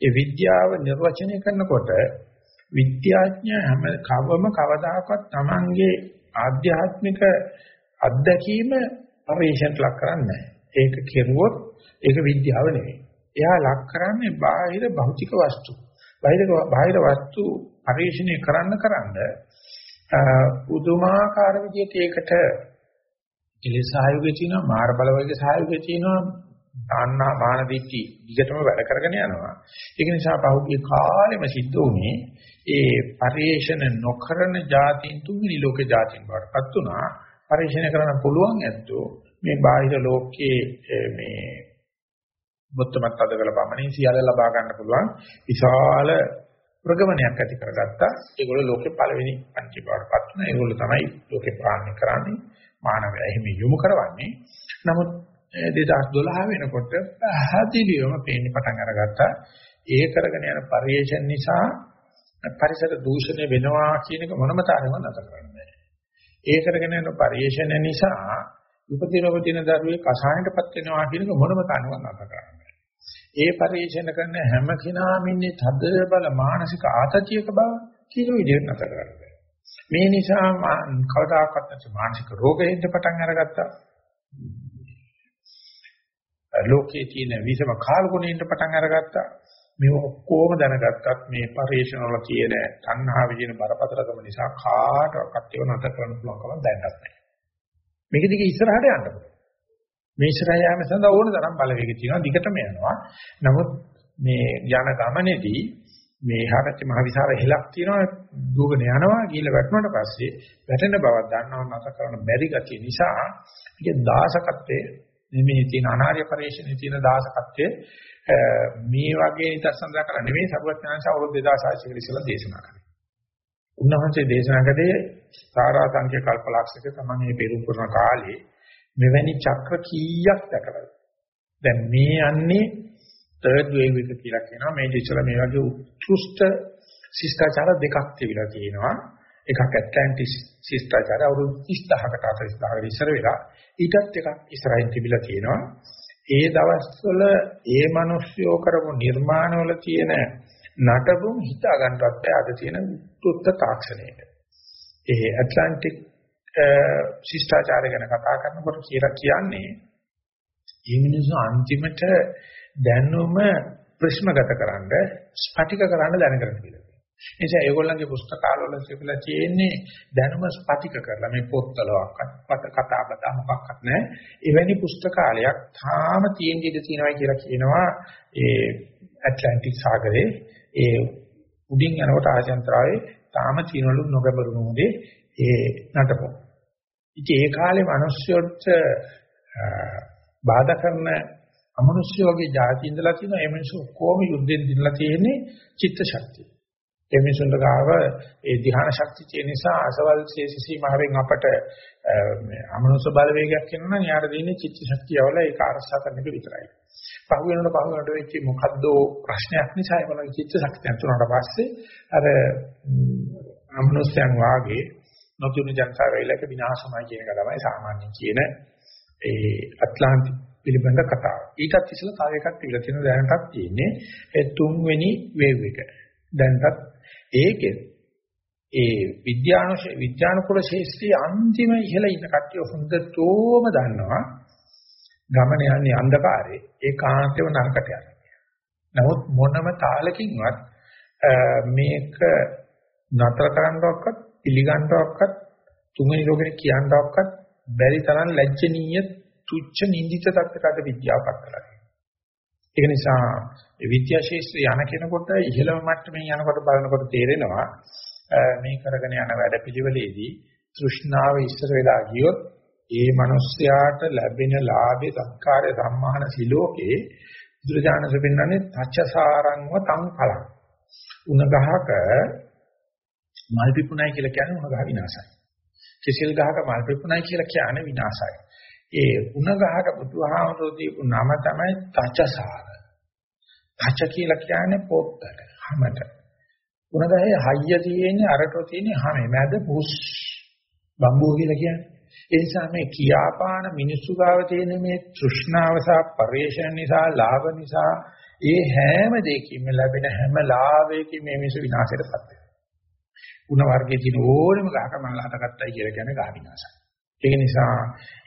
ඒ විද්‍යාව නිර්වචනය කරනකොට විද්‍යාඥයා හැම කවම කවදාකවත් Tamange ආධ්‍යාත්මික අත්දැකීම පරිශෙන්ට ලක් කරන්නේ ඒක කෙරුවොත් ඒක විද්‍යාව නෙවෙයි. එයා ලක් කරන්නේ බාහිර භෞතික වස්තු. බාහිර බාහිර වස්තු පරිශීණය කරන්න කරන්න පුදුමාකාර විදිහට ඒකට කෙලෙස් සහයෝගය තියෙනවා මාර බලවේග සහයෝගය තියෙනවා තාන්නා මාන දිට්ටි දිගටම වැඩ කරගෙන යනවා ඒක නිසා පහුගිය කාලෙම සිද්ධ වුණේ ඒ පරිේශන නොකරන જાතින් තුන්වෙනි ලෝක જાතින් බවටපත් වුණා පරිශීලනය කරන්න පුළුවන් ඇත්තෝ මේ බාහිර ලෝකයේ මේ මුත්තමත් අද කළ පමණින් සියල්ල ලබා ගන්න පුළුවන් විශාල ප්‍රගමනයක් ඇති කරගත්තා. ඒගොල්ලෝ ලෝකේ පළවෙනි පංචි බවටපත් වෙන. ඒගොල්ලෝ තමයි ලෝකේ පාලනය කරන්නේ. මානවය එහෙම යොමු කරවන්නේ. නමුත් 2012 වෙනකොට පැහැදිලිවම පේන්න පටන් අරගත්තා. ඒ කරගෙන යන පරිේශන නිසා පරිසර දූෂණය වෙනවා කියන එක මොනම තරමක් නැතර කරන්නේ. ඒ කරගෙන යන පරිේශන නිසා උපතිරවදින දරුවේ කසායනටපත් වෙනවා කියන එක මොනම තනුවක් නැත කරන්නේ. ඒ පරිේශන කරන හැම කෙනාම ඉන්නේ තද බල මානසික ආතතියක බව කියන විදිහට නැත කරන්නේ. මේ නිසා කවදාකවත් නැති මානසික රෝගෙින්ද පටන් අරගත්තා. ලෝකයේ තියෙන විසම කාලගුණයෙන්ද පටන් අරගත්තා. මේ ඔක්කොම දැනගත්තත් මේ පරිේශන වල තියෙන තණ්හා විදින බරපතලකම නිසා කාටවත් ඒව නැතර කරන්න පුළුවන් කම දැනගත් නැහැ. මේක දිගේ ඉස්සරහට යන්න පුළුවන්. මේ ඉස්සරහ යාම සඳහා ඕන තරම් බලවේග තියෙනවා දිගටම යනවා. නමුත් මේ යන ගමනේදී මේ හරච්ච මහ විශාල හෙලක් තියෙනවා දුවගෙන යනවා ගිහිල්ලා වැටුණාට පස්සේ වැටෙන බවක් දන්නව නැත කරන බැරි ගතිය නිසා ඒක දාසකත්වයේ මේ තියෙන අනාර්ය පරිශ්‍රණයේ තියෙන දාසකත්වයේ මේ වගේ නිදර්ශන දක්වලා නෙවෙයි සරුවචනංශ අවුරුදු 2600 කට ඉස්සෙල්ලා දේශනා කරේ. උන්වහන්සේ දේශනා කළේ සාරා සංඛ්‍ය කල්පලක්ෂක තමයි මේ පෙරම් කරන කාලේ මෙවැනි චක්‍ර කීයක් දැකලා. දැන් මේ යන්නේ third wave එක කියලා කියනවා. මේ ඉස්සර මේ වගේ උත්කෘෂ්ඨ ශිෂ්ටාචාර දෙකක් තිබිලා තියෙනවා. එකක් ඇට්ලැන්ටිස් ශිෂ්ටාචාර අවුරුදු 30000කට 40000කට ඉස්සර වෙලා ඊටත් එකක් ඉස්සරහින් තිබිලා තියෙනවා. ඒ දවස්වල ඒ මිනිස්සුયો කරපු නිර්මාණවල තියෙන නටබුන් හිතා ගන්නවත් බෑ අද තියෙන උත්තරත තාක්ෂණයට. ඒ ඇට්ලැන්ටික් ශිෂ්ටාචාරය ගැන කතා කරනකොට කියලා කියන්නේ මේ මිනිස්සු අන්තිමට දැනුම ප්‍රශ්නගතකරන්න ස්පටික කරන්න දැනගන්න කියලා. ඒ නිසා ඒගොල්ලන්ගේ පුස්තකාලවල තිබිලා තියෙන්නේ දැනුම ස්පටික කරලා මේ පොත්වලවත් පත කතා බතා මොකක්වත් නැහැ. එවැනි පුස්තකාලයක් තාම තියෙන ඉඩ තියෙනවා කියලා කියනවා ඒ ඇට්ලැන්ටික් සාගරේ ඒ උඩින් යනකොට ආජන්ත්‍රාවේ තාම තියෙනලු නොගබරු නෝදේ ඒ නටපො. ඉතින් ඒ කාලේ මිනිස්සුන්ට බාධා කරන අමනුෂ්‍ය වගේ જાති ඉඳලා තියෙනවා ඒ මිනිස්සු කොහොම යුද්ධෙන් දිනලා තියෙන්නේ චිත්ත ශක්තිය. ඒ මිනිසුන්ට ගාව ඒ ධ්‍යාන ශක්තිය තියෙන නිසා අසවල් ශේෂ සීමාවෙන් අපට අමනුෂ්‍ය බලවේගයක් එනවා නම් යාට දෙන්නේ චිත්ත ශක්තිය වල ඒක අරසා කරන එක විතරයි. පහු වෙනකොට පහු වෙනකොට වෙච්ච මොකද්ද ප්‍රශ්නයක් නිසා ඒගොල්ලෝ චිත්ත ශක්තිය තුනට පස්සේ අර අමනුෂ්‍යයන් වාගේ නොතුණු ජනතාව වෙලක විනාශමයි කියන එක තමයි සාමාන්‍යයෙන් කියන ඒ ඇට්ලාන්ටික් පිළිබඳ කතාව. ඊටත් ඉස්සෙල්ලා තව එකක් තිබිලා තියෙනවා දැනටත් තියෙන්නේ ඒ තුන්වෙනි වේව් එක. දැනටත් ඒකෙත් ඒ විද්‍යානුශ විද්‍යානුකූල ශාස්ත්‍රයේ අන්තිම ඉහළ ඉන්න කට්ටිය හොඳටම දන්නවා. ගමන යන්නේ අන්ධකාරේ. ඒකාන්තව නරකට යනවා. නමුත් මොනම තාලකින්වත් මේක නතර කරන්නවක්වත් පිළිගන්නවක්වත් තුන්වෙනි ලෝකෙට කියන්නවක්වත් බැරි තරම් ලැජ්ජනීය තුච්ච නිඳිත තත්ත්වයකට විද්‍යාවක් කරලා ඒක නිසා විද්‍යා ශාස්ත්‍රය යන කෙනෙකුට ඉහළම මට්ටමින් යනකොට බලනකොට තේරෙනවා මේ කරගෙන යන වැඩපිළිවෙලේදී තෘෂ්ණාව ඉස්සර වෙලා ගියොත් ඒ මිනිස්යාට ලැබෙන ලාභේ සත්කාරය සම්මාන සිලෝකේ බුදුරජාණන්සේ පෙන්වන්නේ තච්චසාරංව තං ඵලං. උණ ගහක මල් පිපුණයි කියලා කියන්නේ උණ ගහ විනාශයි. කිසිල් ගහක මල් පිපුණයි කියලා කියන්නේ විනාශයි. ඒ උණ ගහක බුදුහාමුදුරුවෝ දීපු නම තමයි තච්චසාර. තච්ච කියලා කියන්නේ පොත්තට, හැමත. උණ ගහේ හයිය තියෙන්නේ අරටෝ තියෙන්නේ හැමේ මැද පුස් බම්බෝ කියලා කියන්නේ. ඒ නිසා මේ කියාපාන මිනිස්සු ගාව තියෙන මේ තෘෂ්ණාව සහ පරිේශන නිසා, ලාභ නිසා ඒ හැම දෙයකින්ම ලැබෙන හැම ලාභයකින් මේ මිනිස්සු විනාශයටපත් වෙනවා. ಗುಣ වර්ගයේ තියෙන ඕනම ගහක මල් හටගත්තයි කියලා කියන්නේ ගහ විනාශයි. ඒක නිසා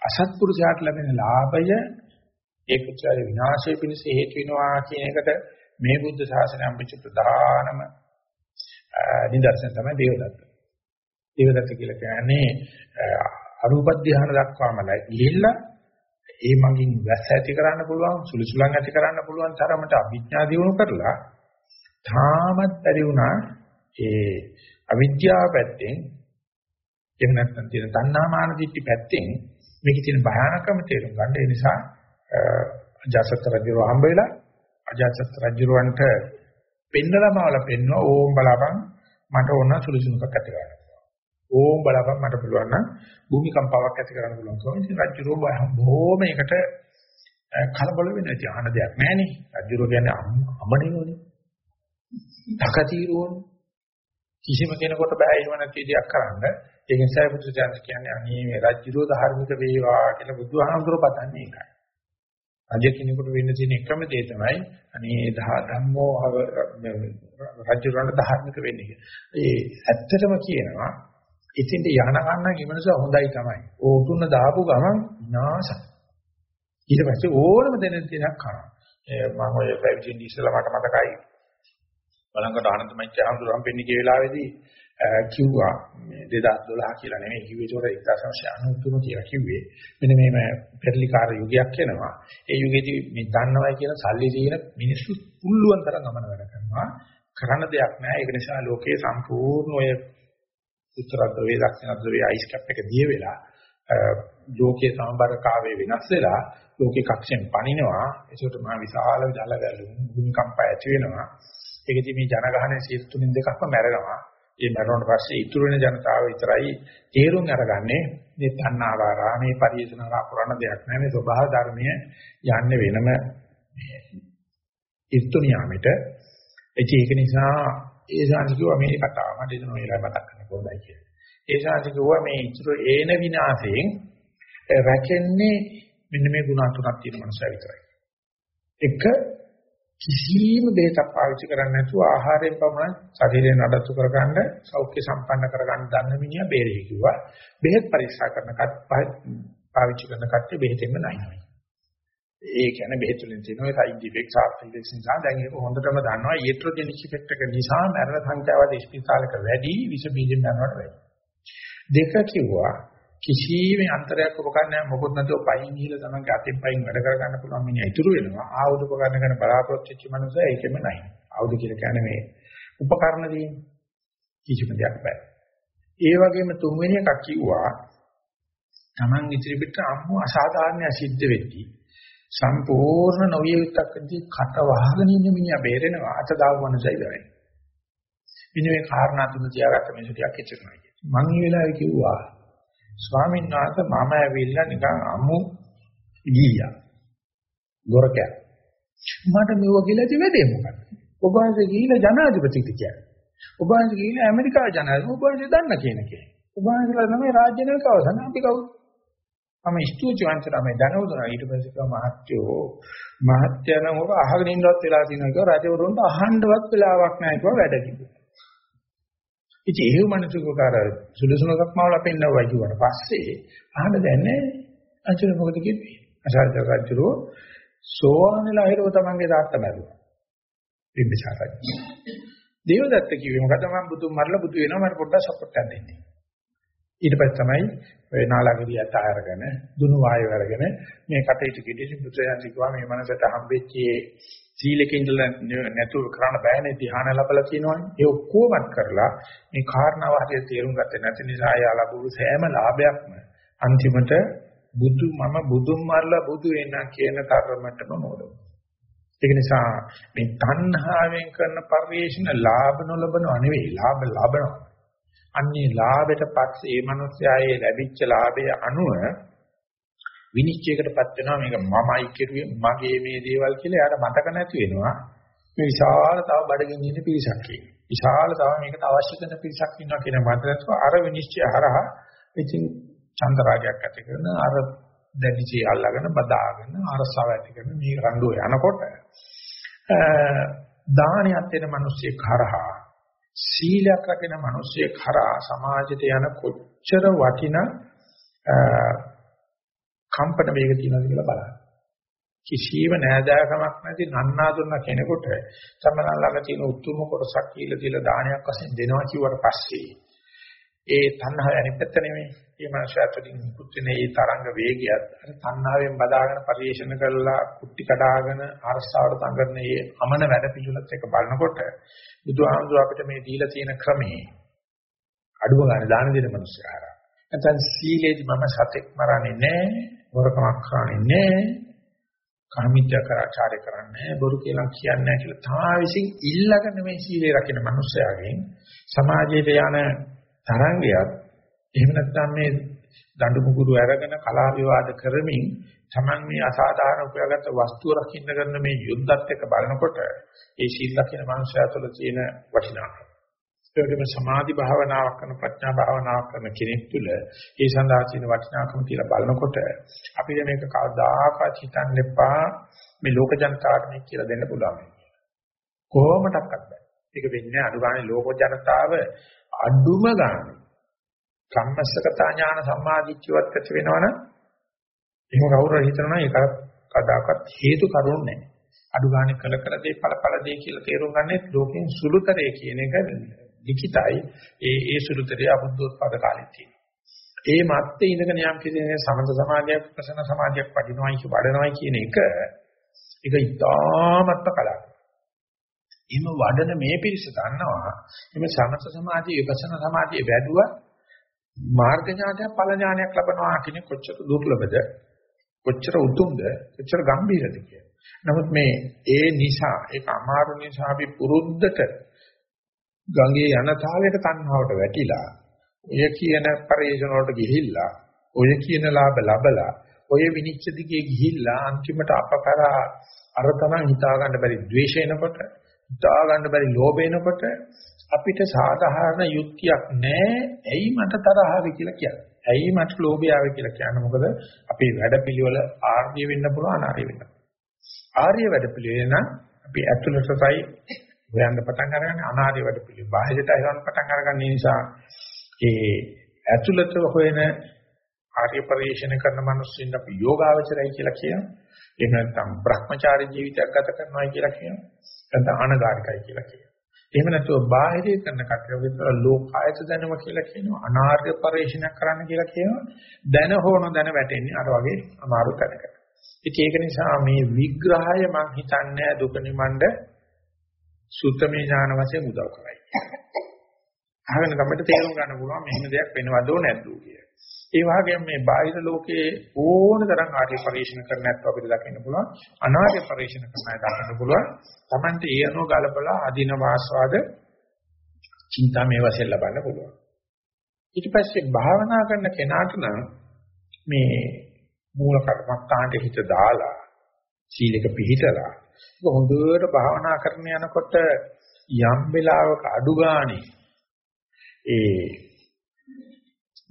අසත්පුරුෂයාට ලැබෙන ලාභය ඒ පුත්‍රයාගේ විනාශය පිණිස හේතු වෙනවා කියන එකට මේ බුද්ධ ශාසනය අම්බිච්ච ප්‍රධානම නිදර්ශන තමයි දේවදත්ත. දේවදත්ත කියලා කියන්නේ අරූප ධ්‍යාන දක්වාමයි ගිහිල්ලා ඒ මගින් වැස් ඇති කරන්න පුළුවන් සුලිසුලන් ඇති කරන්න පුළුවන් තරමට අභිඥා දියුණු කරලා තාමත් බැරි වුණා ඒ අවිද්‍යාව පැත්තෙන් එහෙම නැත්නම් තියෙන තණ්හාමාන දිට්ඨි පැත්තෙන් මේකේ තියෙන භයානකම තේරුම් ගන්න ඒ නිසා අජාසත් රජුව හම්බ වෙලා අජාසත් රජුවන්ට පෙන්නලමවල පෙන්නවා ඕම් බලපන් මට ඕන සුළුසුණුකක් ඇති කරගන්න. ඕම් බලපන් මට පුළුවන් නම් භූමි කම්පාවක් ඇති කරන්න පුළුවන්. කොහොමද රජුව බොහොම ඒකට කලබල වෙන්නේ නැති අහන දෙයක් නැහනේ. රජුව කියන්නේ අමනිනෝනේ. තකතිරුවනේ. කිසිම කෙනෙකුට බෑ එහෙම නැති දෙයක් කරන්න. ඒ නිසා බුදුසසුන කියන්නේ අනේ මේ රජ්ජුරෝ ධාර්මික වේවා කියලා බුදුහාමුදුරුවෝ පතන්නේ ඒකයි. රජ කෙනෙකුට වෙන්න තියෙන එකම දේ තමයි අනේ ධම්මෝ රජ්ජුරන්ට ධාර්මික වෙන්නේ. ඒ ඇත්තටම කියනවා ඉතින්ට යහන ගන්න කිමනස හොඳයි තමයි. ඕතුන්න දාපු ගමන් විනාශයි. ඊට පස්සේ ඕනම දෙනෙක් දෙයක් කරනවා. මම ඔය පැවිදි ඉස්සලා මට මතකයි බලංගොඩ ආනන්ද මෛත්‍රී ආඳුරම් පෙන්නේ කිය වෙලාවේදී කිව්වා මේ 2012 කියලා නෙමෙයි කිව්වේ ඒක 1993 කියලා කිව්වේ. මෙන්න මේ පෙරලිකාර යුගයක් එනවා. ඒ යුගයේදී මේ දන්නවයි කියන සල්ලි තියෙන මිනිස්සු පුළුවන් තරම් ගමන වැඩ කරනවා. කරන්න දෙයක් නැහැ. ඒක නිසා ලෝකයේ සම්පූර්ණ ඔය උත්තර ද්‍රවයේ දක්ෂිණ ද්‍රවයේ අයිස් කැප් එක දිය වෙලා ලෝකයේ සමබරතාවය වෙනස් වෙලා ලෝකේ කක්ෂයෙන් පනිනවා. ඒකට මා විශාල ජල ගැලුම් භූමිකම්පය ඇති වෙනවා. ඒකදී මේ ජනගහනයේ 103න් දෙකක්ම මැරෙනවා. ඒ මැරුණාට පස්සේ ඉතුරු වෙන ජනතාව විතරයි තේරුම් අරගන්නේ මේ තණ්හාවාරා මේ පරිේශනාරා කරන දෙයක් නෑ මේ ස්වභාව ධර්මය යන්නේ වෙනම ඉස්තු නියාමෙට ඒක නිසා ඒ ශාන්තිකව මේ කතාව මට එන වෙලාව මතක් කරන්න පොඩ්ඩයි කියලා. ඒ ශාන්තිකව මේ ඉතුරු ඒන විනාශයෙන් රැකෙන්නේ මෙන්න මේ ගුණ තුනක් තියෙන මනුස්සය විතරයි. එක කිසිම දෙයක් පාවිච්චි කරන්නේ නැතුව ආහාරයෙන් පමණ ශරීරය නඩත්තු කරගන්න සෞඛ්‍ය සම්පන්න කරගන්න දන්න මිනිහා බේරෙහි කිව්වා. බෙහෙත් පරීක්ෂා කරන කට පාවිච්චි කරන කට්ටිය බෙහෙතෙන්ම නැහිනවා. ඒ කියන්නේ බෙහෙත් වලින් තියෙන ඔය සයිඩ් ඉෆෙක්ට්ස් ආෆ්ටර් ඉෆෙක්ට්ස් නිසා දැන් ඒක හොඳටම දන්නවා ඊට්‍රොජෙනික් ඉෆෙක්ට් එක නිසා මරණ සංඛ්‍යාව ඉස්පිතාලක වැඩි විස බීජෙන් යනවට වැඩි. දෙක කිව්වා කිසිම අන්තරයක් උපකරණ මොකොත් නැතුව පයින් ගිහලා තමයි අතින් පයින් වැඩ කරගන්න පුළුවන් මිනිහා ඉතුරු වෙනවා. ආයුධ උපකරණ ගැන බලාපොරොත්තු වෙච්ච මනුස්සය ඒකෙම නැහැ. ආයුධ කියලා කියන්නේ මේ උපකරණ දීම කිසිම දෙයක් බෑ. ඒ වගේම තුන්වෙනි එකක් කිව්වා Taman ඉදිරි පිට අම්මු අසාධාරණ සිද්ධ වෙද්දී සම්පූර්ණ නොවිය යුක්තකදී කට වහගෙන ඉන්න මිනිහා බේරෙනවා අත දාව මනුස්සය ඉවරයි. ඉතින් මේ කාරණා තුන තියාගත්ත මේ ටිකක් එච්චරයි. මම මේ වෙලාවේ කිව්වා ස්වාමීන් වහන්සේ මම ඇවිල්ලා නිකන් අමු ගියා. ගොරකෑ. මට මෙව කියලා ඉතින් මොකක්ද? ඔබ වහන්සේ ගිහිල්ලා ජනාධිපතිට කියන්නේ. ඔබ වහන්සේ ගිහිල්ලා ඇමරිකාවේ ජනාධිපති ඔබ වහන්සේ දන්න කියන කේ. ඔබ වහන්සේලා තමයි රාජ්‍ය නායකව සනාපි කවුද? මම ස්තුති වංශනා මේ දැනුදුනා ඊට පස්සේ කව මහත්යෝ මහත්යනම් ඔබ අහගෙන ඉන්නවත් වෙලා තියෙනවා කිව්වා රජවරුන්ට අහන්නවත් වෙලාවක් නැහැ කිව්වා වැඩ කිව්වා. ඉතින් ඒව මනසකට අර සුළුසුණුකක් මවලා පෙන්නවයි කිව්වට පස්සේ අහන්න දැන්නේ අන්තිම මොකද කිව්වේ? අසාරජ රජුරෝ සෝවාන්ලා හිරව තමන්ගේ තාත්තා මැරුවා. බිම්බිසාර රජු. දේවදත්ත කිව්වේ මොකද මම බුදුන් මරලා බුදු වෙනවා මට පොඩ්ඩක් සපෝට් එකක් දෙන්න. ඊට පස්සේ තමයි ඔය නාලගිරිය අත අරගෙන දුනු වායව අරගෙන මේ කටයුතු කිදී බුදුසයන් කිව්වා මේ මනසට හම්බෙච්ච සීලකින් ඉඳලා නැතුව කරන්න බෑනේ ධ්‍යාන ලැබලා තියෙනවනේ ඒ ඔක්කොමත් කරලා මේ කාරණාව හරියට තේරුම් ගත්තේ නැති නිසා යා ලැබුණු සෑම ලාභයක්ම අන්තිමට බුදු මම බුදුන් මරලා බුදු වෙනා කියන තරමටම මොඩෝ ඒක නිසා මේ තණ්හාවෙන් කරන පරිේශන ලාභ නොලබනව නෙවෙයි ලාභ ලබනවා. අන්නේ ලාභයට පස්සේ මේ මිනිස්යායේ ලැබිච්ච ලාභය අනුව විනිශ්චයකටපත් වෙනවා. මේක මමයි කෙරුවේ මගේ මේ දේවල් කියලා එයාට මතක නැති වෙනවා. මේ විශාල තව බඩගින්න ඉන්න පිරිසක් ඉන්නේ විශාල තව මේකට අවශ්‍ය කරන පිරිසක් ඉන්නවා කියන මතකත්ව අර විනිශ්චය හරහා ඉතින් චන්දරාගයක් ඇති කරන අර දැඩිචේ අල්ලගෙන බදාගෙන අරසාව ඇති කරන මේ රණ්ඩුව යනකොට දානියත් වෙන මිනිස්සෙක් හරහා සීලයක් රැකෙන මිනිස්සෙක් කරා සමාජයට යන කොච්චර වටිනා කම්පන වේග තියෙනවද කියලා බලන්න. කිසියම් නෑදෑකමක් නැති නන්නාඳුන කෙනෙකුට සම්මන ළඟ තියෙන උතුම් කොටසක් කියලා දීලා දානයක් වශයෙන් දෙනවා කිව්වට පස්සේ ඒ තණ්හාව අනිත් පැත්ත නෙමෙයි. මේ මනසාතුලින් නිකුත් වෙන ඒ තරංග වේගයත් අර තණ්හාවෙන් බදාගෙන පරිේශන කරලා කුට්ටි කඩාගෙන අරසාවට තඟරන මේ අමන වැඩ පිළිවෙලත් එක බලනකොට බුදුහාමුදුර අපිට මේ දීලා තියෙන ක්‍රමේ අඩුව ගන්න දාන දෙන මනුස්සයාර. නැත්නම් සීලේදි මම සතෙක් මරන්නේ නැහැ, වරකමක් කරන්නේ නැහැ, කාමීත්‍යකරාචාරය කරන්නේ බොරු කියලා කියන්නේ නැහැ කියලා තමා විසින් ඉල්ලගෙන මේ සීලේ රකින්න මනුස්සයාගෙන් සමාජයට යන තරංගයක් එහෙම නැත්නම් මේ දඬු මුගුරු අරගෙන කලා විවාද කරමින් Taman මේ අසාධාරණ උපයාගත් වස්තුව රකින්න කරන මේ යුද්ධත් එක්ක බලනකොට ඒ සීල රකින්න මනුස්සයා තුළ තියෙන වටිනාකම. ඒ වගේම සමාධි භාවනාවක් කරන ප්‍රඥා භාවනාවක් කරන කෙනෙක් තුළ ඒ සඳහා තියෙන වටිනාකම කියලා බලනකොට අපිට මේක කවදාකවත් හිතන්න එපා මේ ලෝක ජනතාවට මේක කියලා දෙන්න පුළුවන්. කොහොමඩක්වත් බෑ. ඒක වෙන්නේ අනුගාමී ලෝක ජනතාව අඩුම ගානේ සම්මස්සකතා ඥාන සම්මාදිච්චවත් ඇති වෙනවනම් එහෙම කවුරු හිතනවා ඒක කදාකත් හේතු කරුණු නැහැ. අඩු ගානේ කළ කළ දේ ඵල ඵල දේ කියලා තේරුම් ගන්නෙත් ලෝකෙන් සුළුතරය කියන එක ලිඛිතයි. ඒ ඒ සුළුතරය අබුද්ධෝත්පාද කාලෙත් තියෙනවා. ඒ මැත්තේ ඉඳගෙන යම් කිසි සමත සමාධියක් ප්‍රසන්න සමාධියක් වඩිනවයි කිය වඩනවයි කියන එක ඒක ඉතාමත්ම කලාවක්. එහෙම වඩන මේ පිරිස දන්නවා එimhe සමත සමාධිය විපස්සනා සමාධිය වැඩුවා මාර්ග ඥානයක් ඵල ඥානයක් ලබනවා කියන්නේ කොච්චර දුර්ලභද කොච්චර උතුම්ද කොච්චර ගැඹීරද කියලා. නමුත් මේ ඒ නිසා ඒක අමාරු නිසා අපි පුරුද්දට ගඟේ යන තාලයට තණ්හාවට වැටිලා ඔය කියන පරිේශන වලට ගිහිල්ලා ඔය කියන ලාභ ලබලා ඔය විනිච්ඡ දිගේ ගිහිල්ලා අන්තිමට අපකරා අර තරම් හිතා ගන්න බැරි ද්වේෂ එනකොට හිතා ගන්න බැරි ලෝභ එනකොට අපිට සාධාරණ යුක්තියක් නැහැ ඇයි මට තරහ ආවේ කියලා කියන්නේ. ඇයි මට ලෝභය ආවේ කියලා කියන්නේ. මොකද අපේ වැඩපිළිවෙල ආර්ය වෙන්න පුළුවන් අනාර්ය වෙන්න. ආර්ය වැඩපිළිවෙල නම් අපි ඇතුළතයි හොයන්න පටන් අරගන්නේ අනාර්ය වැඩපිළිවෙල. බාහිරට හොයන්න පටන් අරගන්න නිසා ඒ ඇතුළත හොයන ආර්ය පරිශ්‍රණ කරන මිනිස්සුන් අපි යෝගාවචරයි කියලා කියනවා. එහෙම නැත්නම් Brahmachari ජීවිතයක් ගත කරනවා කියලා කියනවා. නැත්නම් අනගාരികයි කියලා කියනවා. එහෙම නැතුව බාහිරේ කරන කටයුතු විතර ලෝකායත දැනුම කියලා කියනවා. අනාර්ය පරිශ්‍රණයක් කරන්න කියලා කියනවා. දැන හෝන දැන වැටෙන්නේ අර වගේ අමාරු තැනකට. ඉතින් ඒක නිසා මේ විග්‍රහය මම හිතන්නේ දුක නිමණ්ඩ සුත්තමේ ඥාන වශයෙන් උදව් කරයි. අහගෙන තමයි තේරුම් ගන්න පුළුවන් මෙහෙම දෙයක් වෙනවද නැද්ද කියලා. ඒ වගේම මේ බාහිර ලෝකයේ ඕන තරම් ආර්ය පරිශන කරන නැත්නම් අපිට දකින්න පුළුවන්. අනාර්ය පරිශන කරන අය දකින්න පුළුවන්. Tamante ඒ අනුව ගලපලා අදින වාස්වාද චින්තා මේ වශයෙන් ලබන්න පුළුවන්. ඊට පස්සේ භාවනා කරන කෙනාට නම් මේ මූල කර්මස්ථානට හිත දාලා සීලක පිළිතලා ඒක හොඳට භාවනා කරන යනකොට යම් වෙලාවක අඩු ගානේ ඒ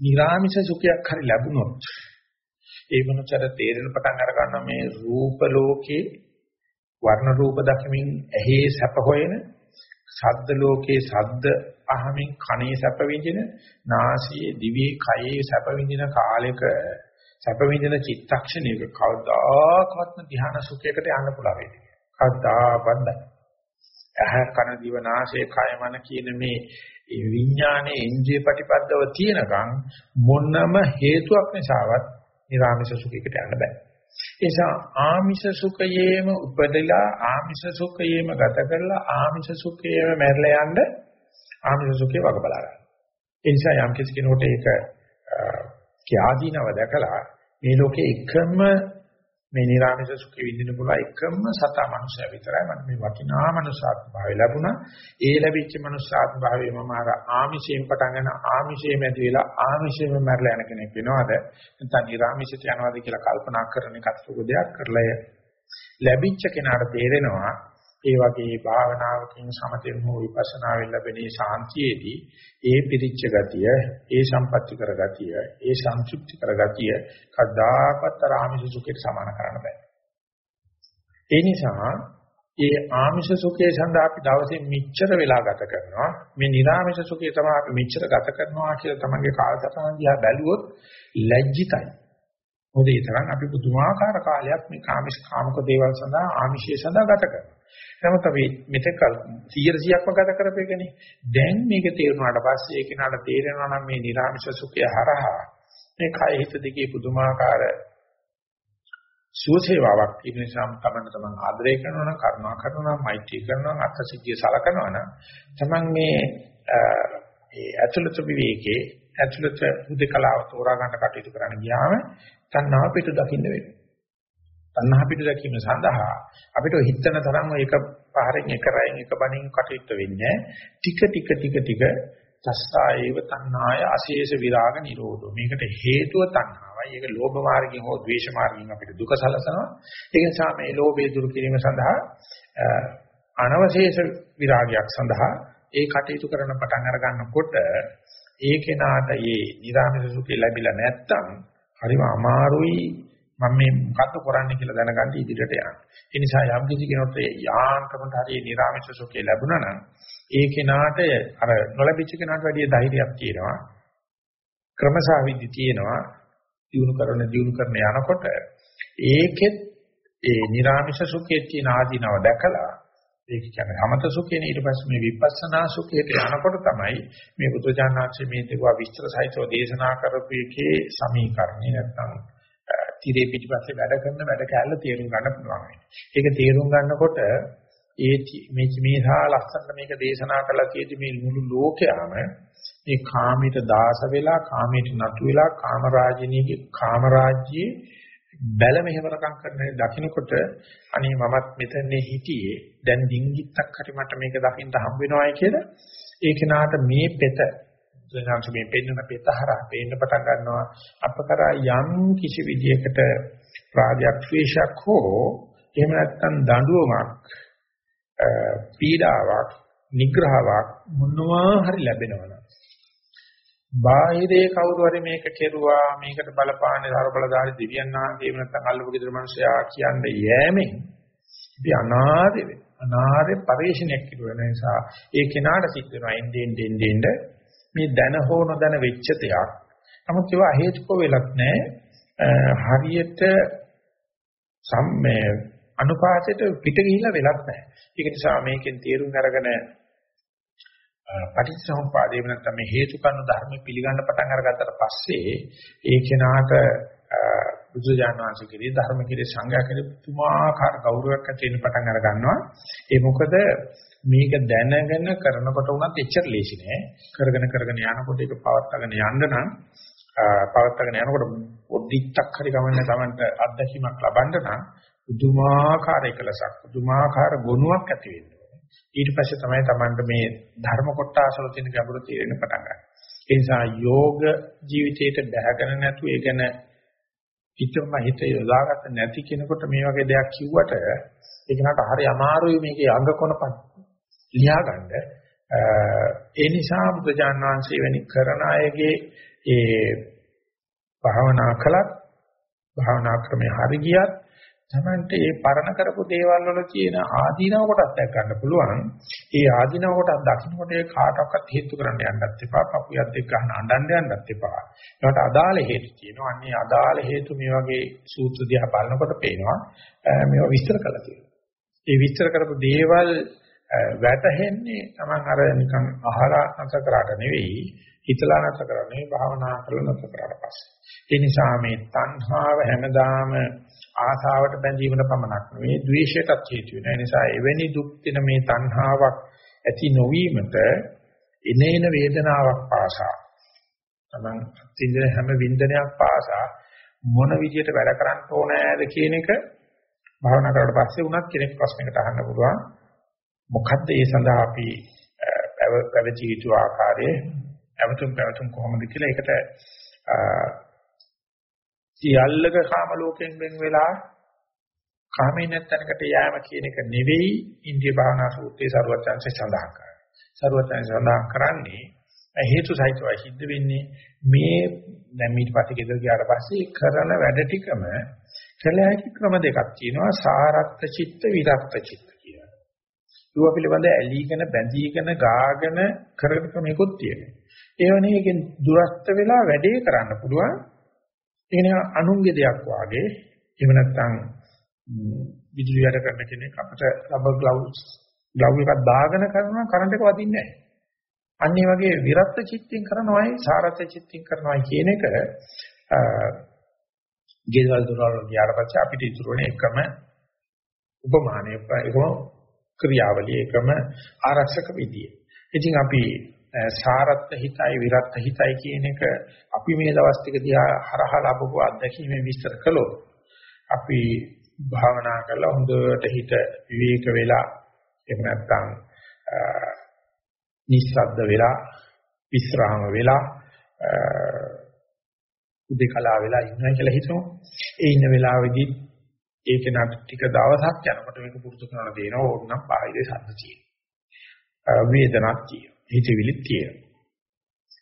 නිර්ාමිෂ සුඛයක් හරි ලැබුණොත් ඒ මොනතර තේරෙන පටන් අර ගන්න මේ රූප ලෝකේ වර්ණ රූප දකිමින් ඇහි සැප හොයන ශබ්ද ලෝකේ ශබ්ද අහමින් කනේ සැප විඳින නාසයේ දිවේ කයේ සැප විඳින කාලයක සැප විඳින චිත්තක්ෂණයක කවදාකවත්ම ධ්‍යාන සුඛයකට යන්න පුළුවන් වෙන්නේ. කවදාවත් බෑ. ඇහ කන දිව නාසය කය මන කියන මේ ඒ විඥානයේ ඉන්ද්‍රිය ප්‍රතිපදව තියෙනකන් මොනම හේතුවක් නිසාවත් නිර්ආමිෂ සුඛයකට යන්න බෑ. ඒ නිසා ආමිෂ සුඛයේම උපදලා ආමිෂ සුඛයේම ගත කරලා ආමිෂ සුඛයේම මැරලා යන්න ආමිෂ සුඛේ වග බලා ගන්න. ඒ නිසා යම් කිසි කෙනෙකුට ඒක කියාදීනව දැකලා මේ ලෝකේ එකම මේ නිර්ආමිෂ සුඛය විඳින්න පුළුවන් එකම සතා මනුෂ්‍ය විතරයි. මම මේ වටිනා මනුෂ්‍යාත්ම භාවය ලැබුණා. ඒ ලැබිච්ච මනුෂ්‍යාත්ම භාවය මම අර ආමිෂයෙන් පටන් ගන්න ආමිෂයෙන් ඇති වෙලා ආමිෂයෙන් මැරලා යන කෙනෙක් වෙනවද? නැත්නම් නිර්ආමිෂයට යනවද කියලා කල්පනා කරන එකත් සුබ දෙයක් කරලා ලැබිච්ච කෙනාට තේරෙනවා ඒ වගේ භාවනාවකින් සමතෙන් හෝ විපස්සනාවෙන් ලැබෙන ශාන්තියේදී ඒ පිරිච්ච ගතිය, ඒ සම්පatti කර ගතිය, ඒ සංසුප්ති කර ගතිය කදාකත් ආමිෂ සුඛයට සමාන කරන්න බෑ. ඒ නිසා ඒ ආමිෂ සුඛය සඳහා අපි දවසේ මෙච්චර වෙලා ගත කරනවා මේ නිර්ආමිෂ සුඛය තමයි අපි මෙච්චර ගත කරනවා කියලා තමන්ගේ කාලසටහන දිහා බැලුවොත් ලැජ්ජිතයි මොකද ඒ තරම් අපි පුදුමාකාර කාලයක් මේ කාමික කාමක දේවල් සඳහා ආමිෂය සඳහා ගත කරනවා. නමුත් අපි මෙතෙක් 100%ක්ම ගත කරපේකනේ. දැන් මේක තේරුණාට පස්සේ ඒක නඩ තේරෙනවා නම් මේ නිර්ආමිෂ සුඛය හරහා මේ කය හිත දෙකේ පුදුමාකාර සුවසේවාවක් තියෙන නිසා තමන්න තමන් ආදරය කරනවා නම් කරුණා කරනවා නම් මෛත්‍රී කරනවා නම් අත්සිද්ධිය සලකනවා නම් තමන් මේ ඒ ඇතුළත විවේකේ ඇතුළත හුදකලාව තෝරා ගන්න කටයුතු කරන්න ගියාම තණ්හාව පිටු දකින්න වෙනවා. තණ්හා පිටු දැකීම සඳහා අපිට හිතන තරම් ඒක පහරෙන් එක රැයෙන් එක බණින් කටයුතු වෙන්නේ ටික ටික ටික ටික තස්සායේව තණ්හාය අශේෂ විරාග නිරෝධෝ. මේකට හේතුව තණ්හාවයි. ඒක ලෝභ මාර්ගයෙන් හෝ ද්වේෂ මාර්ගයෙන් අපිට දුක සලසනවා. ඒක නිසා මේ ලෝභය දුරු කිරීම සඳහා අනවශේෂ විරාගයක් සඳහා ඒ කටයුතු කරන පටන් අර ගන්නකොට ඒ කෙනාට මේ නිරාමිස සුඛය ලැබිලා නැත්තම් හරිම අමාරුයි. මම මේ මොකද්ද කරන්නේ කියලා දැනගන්න ඉදිරියට යන්න. ඒ නිසා යම් කිසි කෙනෙකුට යාන්ත්‍රමට හරිය නිරාමිස සුඛය ලැබුණා නම් ඒ කෙනාට අර නොලැබිච්ච කෙනාට වැඩිය ධෛර්යයක් තියෙනවා. ක්‍රමසාවිදි තියෙනවා. දිනු කරන දිනු කරන යනකොට ඒකෙත් ඒ නිරාමිස සුඛයේ තියෙන ආදීනව දැකලා ඒක කියන්නේ සමත සුඛේන ඊට පස්සේ මේ විපස්සනා සුඛයට යනකොට තමයි මේ බුදුජානනාංශයේ මේ දේවා විස්තර සහිතව දේශනා කරපු එකේ සමීකරණේ නැත්තම් tire පිටිපස්සේ වැඩ කරන වැඩ කැලල තේරුම් ගන්න පුළුවන්. ඒක තේරුම් ගන්නකොට ඒ මේ මේසා ලස්සන මේක දේශනා කළා කියේදී මේ මුළු ලෝකයම ඒ කාමයට දාස වෙලා කාමයට නතු වෙලා කාමරාජිනීගේ කාමරාජ්‍යයේ බැල මෙහෙවරකම් කරන දකින්නකොට අනේ මමත් මෙතනේ හිටියේ දැන් ඩිංගිත්තක් හරි මට මේක දකින්න හම්බ වෙනවායි කියලා ඒ කෙනාට මේ පෙත දැනන්ත මේ පෙන්නන පෙත හරහා පේන්න පටන් ගන්නවා. අප කරා යම් කිසි විදියකට රාගයක් ද්වේෂයක් හෝ එහෙම නැත්නම් දඬුවමක් පීඩාවක් නිග්‍රහාවක් මොනවා හරි ලැබෙනවනම් බාහිරේ කවුරු හරි මේක කෙරුවා මේකට බලපාන්නේ ධර්ම බලධාරි දිව්‍යන් වහන්සේ නැත්නම් අල්ලපු ගෙදර මිනිසයා කියන්නේ යෑමෙන් ඉතින් අනාදේ අනාදේ පරිශ්‍රණයක් කිරුවා නිසා ඒ කෙනාට සිද්ධ වෙනවා එන්නෙන් දෙන්නෙන් මේ දැන හෝ නොදැන වෙච්ච දෙයක්. නමුත් ඒවා හේතුක වෙලක් නැහැ හරියට සම්මේ අනුපාතයට පිට ගිහිලා වෙලක් නැහැ ඒක නිසා මේකෙන් තේරුම් අරගෙන පටිච්චසමුප්පාදේ වෙනත්නම් මේ හේතු කණු ධර්ම පිළිගන්න පටන් අරගත්තට පස්සේ ඒ කෙනාට බුදුජානනාංශ කිරී ධර්ම කිරී සංඝයා කිරී පුමාකාර ගෞරවයක් ඇති වෙන පටන් අර ගන්නවා. ඒ මොකද මේක දැනගෙන කරනකොට උනත් එච්චර ලේසි නෑ. කරගෙන කරගෙන යනකොට ඒක පවත්වාගෙන යන්න නම් පවත්වාගෙන යනකොට පොඩ්ඩක් හරි ගමන්න තමන්ට අත්දැකීමක් ලබන්න නම් පුදුමාකාර එකලසක් පුදුමාකාර ගුණයක් ඇති වෙන්න ඊට පස්සේ තමයි Tamanට මේ ධර්ම කොටාසල තියෙන ගැඹුරු තේරෙන්න පටන් ගන්න. ඒ නිසා යෝග ජීවිතයට බැහැගෙන නැතු ඒ ගැන හිතම හිත යොදාගත්ත නැති කෙනෙකුට මේ වගේ දෙයක් කිව්වට ඒක නට හරි අමාරුයි මේකේ අංග කොනපත් ලියාගන්න. ඒ නිසා බුදුජාන විශ්වසේ වෙනි කරන අයගේ ඒ භාවනා කළත් භාවනා ක්‍රමේ හරි ගියත් තමන්ට මේ පරණ කරපු දේවල් වල තියෙන ආදීනව කොටස් දැක් ගන්න පුළුවන්. ඒ ආදීනව කොටස් දකින්නකොට ඒ කාටවත් හේතු කරන්න යන්නත් එපා. කපුයත් එක්ක ගන්න අඬන්න යන්නත් එපා. ඒකට අදාළ හේතු තියෙනවා. අන්නේ අදාළ හේතු මේ වගේ සූත්‍ර දිහා බලනකොට පේනවා. මේවා විස්තර කළා තියෙනවා. ඒ විස්තර කරපු දේවල් වැටහෙන්නේ තමන් අර නිකන් අහලා නැත කරාට නෙවෙයි හිතලා නැත කරන්නේ භාවනා කරලා නැත කරාට පස්සේ. ඒ නිසා මේ තණ්හාව හැමදාම ආසාවට බැඳීමට පමණක් නෙවෙයි ද්වේෂයටත් හේතු වෙනවා. ඒ නිසා එවැනි දුක් දින මේ තණ්හාවක් ඇති නොවීමට එනේන වේදනාවක් පාසා තමන් තින්දන හැම වින්දනයක් පාසා මොන විදියට වැඩ කරන්න ඕනෑද කියන එක භාවනා කරලා පස්සේ උනත් කෙනෙක් ප්‍රශ්නයකට අහන්න පුළුවන්. මොකද්ද ඒ සඳහා අපි පැවති යුතු ආකාරයේ පැවතුම් පැවතුම් කොහොමද කියලා ඒකට සියල්ලක කාම ලෝකයෙන් වෙන් වෙලා කාමයෙන් නැත්තනකට යෑම කියන එක නෙවෙයි ඉන්දිය භාවනා සූත්‍රයේ සරුවචාන්සේ සඳහන් කරන්නේ. සරුවචාන්සේ සඳහන් කරන්නේ හේතු සහිතව සිද්ධ වෙන්නේ මේ දැන් ඊට පස්සේ ගෙදර ගියාට පස්සේ කරන වැඩ ටිකම කළ හැකි ක්‍රම දෙකක් තියෙනවා සාරක්ත චිත්ත විරක්ත චිත්ත කියලා. ඒවා පිළිබඳ ඇලීගෙන බැඳීගෙන ගාගෙන කරන ක්‍රමයකොත් තියෙනවා. ඒවනේ එකෙන් දුරස්ත වෙලා වැඩේ කරන්න පුළුවන් ඒක නිකන් අනුන්ගේ දෙයක් වාගේ එහෙම නැත්නම් විදුලි වැඩ කරන කෙනෙක් අපිට රබර් ග්ලව්ස් ග්ලව් එකක් දාගෙන කරනවා කරන්ට් එක වදින්නේ නැහැ. අන්න ඒ වගේ විරත් චිත්තයෙන් කරනවායි සාරත් චිත්තයෙන් කරනවායි කියන එක ගෙදවල් දොරවල් ගියාට පස්සේ අපිට ඉතුරු වෙන එකම උපමානය එකම ක්‍රියාවලිය එකම ආරක්ෂක විදිය. ඉතින් අපි සාරත්ත හිතයි විරත්ත හිතයි කියන එක අපි මේ දවස් ටික දිහා හරහා ලැබපු අත්දැකීමෙන් විස්තර කළොත් අපි භාවනා කරලා හොඳට හිත විවේක වෙලා එහෙම නැත්නම් නිස්සද්ද වෙලා විස්රාම වෙලා උදේකලා වෙලා ඉන්නවා කියලා හිතමු. ඒ ඉන්න වෙලාවේදී ඒක නට ටික දවසක් යනකොට මේක පුරුදු කරන දේනවා ඕනනම් බාහිර සද්ද තියෙනවා. වේදනක් තියෙනවා. හිතවිලි තියෙනවා.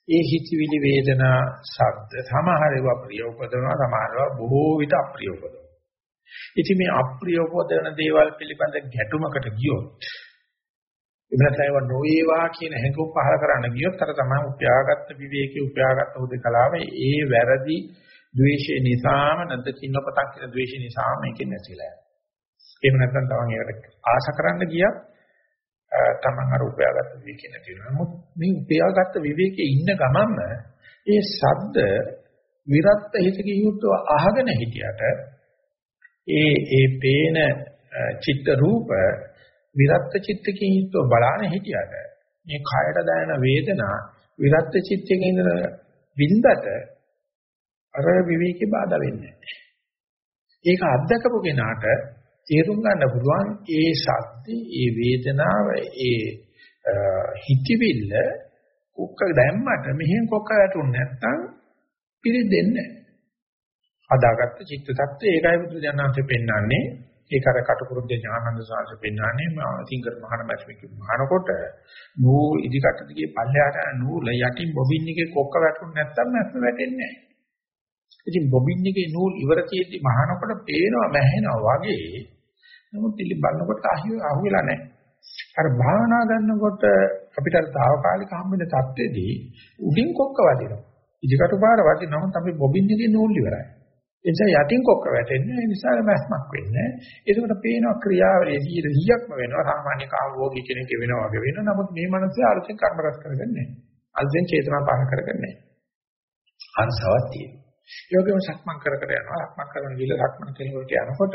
ඒ හිතවිලි වේදනා ශබ්ද සමහර ඒවා ප්‍රිය උපදවනවා සමහර ඒවා බොහෝ විට අප්‍රිය උපදවනවා. ඉතින් මේ අප්‍රිය උපදවන දේවල් පිළිබඳ ගැටුමකට ගියොත් එබැවින් ඒවා නොවේවා කියන හැඟුම් පහල කරන්න ගියොත් අර තමයි උපයාගත්ත විවේකී උපයාගත්ත උදකලාව ඒ වැරදි ද්වේෂය නිසාම නැදකින්න පතක් කියන ද්වේෂය නිසා මේකෙන් නැතිලා යනවා. එහෙම නැත්නම් තමන් ඒකට ආශ කරන්න ගියත් තමන් අර උපයාගත්ත විවේකේ නැති වෙනවා. නමුත් මේ උපයාගත්ත විවේකේ ඉන්න ගමන්ම ඒ ශබ්ද විරත් හිතකින් යුක්තව අහගෙන හිටියට ඒ ඒ පේන චිත්ත රූප විරත් චිත්තකින් යුක්තව බලාන හිටියට මේ කයට දැනෙන වේදනා විරත් චිත්තයක ඉඳලා වින්දට අර විවේකේ බාධා වෙන්නේ නැහැ. ඒක අත්දකපු කෙනාට තේරුම් ගන්න පුළුවන් ඒ ශක්ති, ඒ වේදනාව, ඒ හිතවිල්ල කුක්ක දැම්මට මෙහෙන් කොක්ක වැටුනේ නැත්තම් පිළිදෙන්නේ නැහැ. හදාගත්ත චිත්ත tattve ඒකයි බුදු දනන්සේ පෙන්වන්නේ ඒක අර කටුකුරුද්ද ඥානන්ද සාංශ පෙන්වන්නේ තිංකර මහාන මැස්මික මහානකොට නූල් ඉදිකට දිගේ පල්ලයට නූල යටින් බොබින් එකේ කොක්ක වැටුනේ නැත්තම් මැස්ම වැටෙන්නේ නැහැ. ඉතින් බොබින් එකේ නූල් ඉවර තියෙද්දි මහානකොට පේනවා මැහෙනවා වගේ. නමුත් ඉලි බලනකොට අහුවෙලා නැහැ. අර භාවනා ගන්නකොට අපිට අර తాවකාලික හම්බෙන தත්ත්වෙදී උඩින් කොක්ක වදිනවා. ඉදිකට පාර වදිනවම තමයි බොබින් එකේ නූල් ඉවරයි. ඒ නිසා යටින් කොක්ක වැටෙන්නේ ඒ නිසා මැස්මක් වෙන්නේ. ඒකට පේනවා ක්‍රියාවලිය 100%ක්ම වෙනවා සාමාන්‍ය කාමෝගී කෙනෙක් වෙනවා වගේ වෙනවා. නමුත් මේ මනසේ අලුතෙන් කර්ම රැස් කරගන්නේ නැහැ. අලුතෙන් චේතනා පහල කරගන්නේ නැහැ. අන්සාවක් තියෙනවා. ඒ වගේම සක්මන් කර කර යනවා. සක්මන් කරන විල සක්මන් කෙනෙකුට යනකොට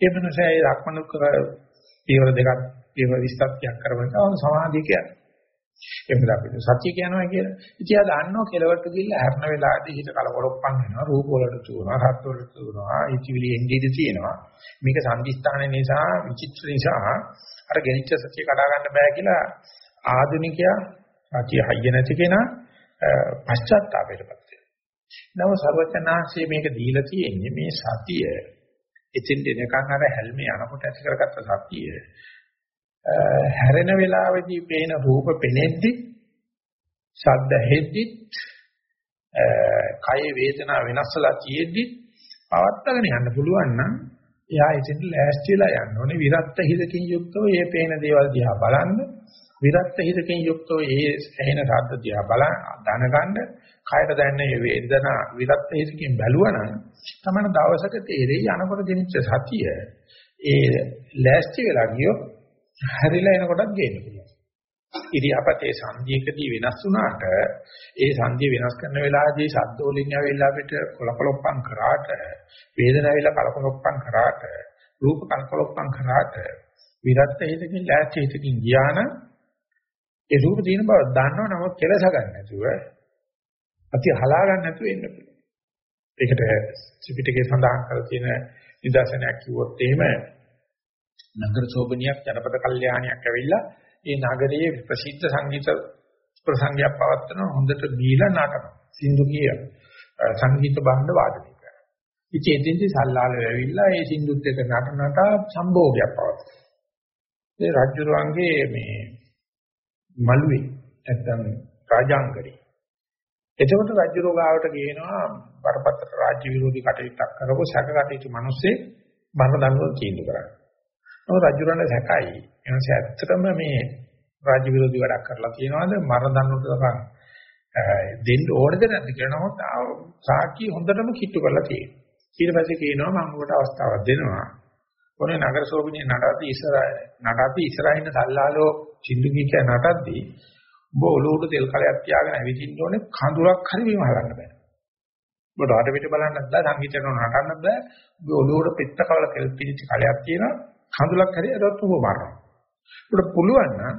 ඒ මනසේ ඒ සක්මන් කර පියවර දෙකක් පියවර 20ක් කරවනවා සමාධිය කියන්නේ. එහෙනම් අපි සත්‍ය කියනවා කියලා. ඉතියා දන්නවා කෙලවට ගිහිල්ලා හැරන වෙලාවේදී හිත කලකොලොප්පන් වෙනවා. රූප වලට තුනවා, රත් වලට තුනවා, ඉතිවිලි එන්ඩීද තියෙනවා. මේක සංදිස්ථාන නිසා, විචිත්‍ර නිසා අර ගෙනිච්ච සත්‍ය කඩා ගන්න බෑ කියලා ආධුනිකයා සත්‍ය හයිය නැති කෙනා පශ්චාත්තාපයටපත් වෙනවා. නම සර්වචනාංශයේ මේක දීලා තියෙන්නේ මේ සතිය. එතෙන් දෙනකන් අර හැල්මේ යනකොට ඇති කරගත්ත සතිය. හැරෙන වෙලාවේදී පේන රූප පෙනෙද්දි ශබ්ද හෙද්දි කය වේදනා වෙනස්ලා තියෙද්දි පවත්තගෙන යන්න පුළුවන් නම් එයා ඉතින් ලෑස්තිලා යන්න ඕනේ. විරත් හිතකින් යුක්තව මේ පේන දේවල් දිහා බලන්න. විරත් හිතකින් යුක්තව ඒ ඇහෙන ශබ්ද දිහා බලන දැනගන්න කයට දැනෙන වේදනා විරත් හිතකින් බැලුවනම් තමයි දවසක තේරෙයි යනකොට දෙනිච්ච සතිය ඒ ලෑස්ති වෙලා ගියොත් හැරිලා එනකොටත් ගේන්න පුළුවන්. ඉරියාපතේ සංධියකදී වෙනස් වුණාට ඒ සංධිය වෙනස් කරන වෙලාවේදී ශබ්ද වලින් ඇවිල්ලා අපිට කොලකොලොප්පම් කරාට වේදනාව ඇවිල්ලා කලකොලොප්පම් කරාට රූප කලකොලොප්පම් කරාට විරත් හිතකින් ලෑස්ති හිතකින් ගියාන ඒ රූප තියෙන බව දන්නව නමුත් කෙලස ගන්න නැතුව අති හලා ගන්න නැතුව ඉන්න පුළුවන්. ඒකට ත්‍රිපිටකයේ සඳහන් කරලා තියෙන නිදර්ශනයක් කිව්වොත් එහෙම නගර සෝබනියක් ජනපද කල්යාණියක් ඇවිල්ලා ඒ නගරයේ ප්‍රසිද්ධ සංගීත ප්‍රසංගයක් පවත්වන හොඳට බීලා නටන සින්දු කිය සංගීත භාණ්ඩ වාදනය කරනවා. ඉතින් එදින්දි සල්ලාලෝ ඇවිල්ලා ඒ සින්දුත් එක්ක නටනට සම්භෝගයක් පවත්වනවා. ඒ රජුරුවන්ගේ මේ මළුවේ නැත්තම් රාජාංගරේ. එතකොට රජුරෝ ගාවට ගේනවා බරපතල රාජ්‍ය විරෝධී කටයුත්තක් කරපු සැකකටයුතු මිනිස්සේ බර දඬුවම් තීන්දුව කරන්නේ. නෝ රජුරණ සැකයි. එනස ඇත්තටම මේ රාජ්‍ය විරෝධී වැඩක් කරලා තියෙනවද මරණ දඬුවමක් දෙන්න ඕනද නැද්ද කියලා නමුත් සාක්ෂි හොඳටම කිට්ටු කරලා තියෙනවා. ඊට පස්සේ කියනවා මම ඔබට අවස්ථාවක් දෙනවා. ඔනේ නගර සෝබිනේ නඩද්දී ඉස්සර නඩද්දී ඉස්සරහින් සල්ලාලෝ සින්දු කීක නටද්දී ඔබ ඔලුවට තෙල් කලයක් තියාගෙන ඇවිදින්න ඕනේ කඳුරක් හරි බිම හලන්න බෑ. ඔබ රාට පිට බලන්නත් බෑ සංගීතයට නටන්නත් බෑ. ඔබ ඔලුවට පිට කවල තෙල් පිටිච්ච කලයක් තියෙනවා කඳුලක් හරි අරවත් උඹ මරනවා. උඹට පුළුවන් නම්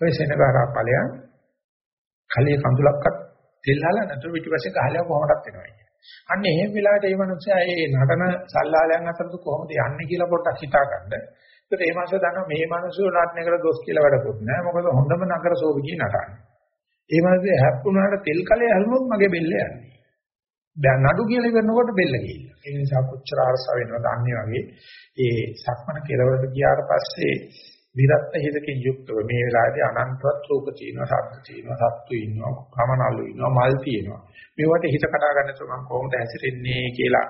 ඔය සෙනගහරා ඵලයන් කලිය කඳුලක්වත් තෙල් හලා නැතුව පිටිපස්සේ ගහලා කොහොමදත් වෙනවා කියන්නේ. අන්න එහෙම වෙලාවට ඒ මනුස්සයා ඒ නටන සල්ලාලයන් අතරද කොහොමද යන්නේ කියලා පොඩ්ඩක් හිතා ගන්න. ඒත් ඒ මාසෙ දන්නවා මේ මිනිස්සු නටන එකට දොස් කියලා වැඩකුත් නෑ. මොකද හොඳම නගර සෝවිකී නටන්නේ. ඒ මාසේ හැප්පුණාට තෙල් කලේ හැලුනොත් මගේ බෙල්ල යන්නේ. දැන් නඩු කියලා ඉවරනකොට බෙල්ල ගිහිල්ලා. ඒ නිසා කොච්චර අරස වෙනවද අන්නේ වගේ ඒ සක්මන කෙලවරට ගියාට පස්සේ විරත් හිතකින් යුක්තව මේ වෙලාවේදී අනන්තවත් රූප තියෙනවා, ශබ්ද තියෙනවා, සත්තු ඉන්නවා, කමනල්ලු ඉන්නවා, මල් තියෙනවා. මේවට හිත කඩා ගන්න තුමන් කොහොමද හැසිරෙන්නේ කියලා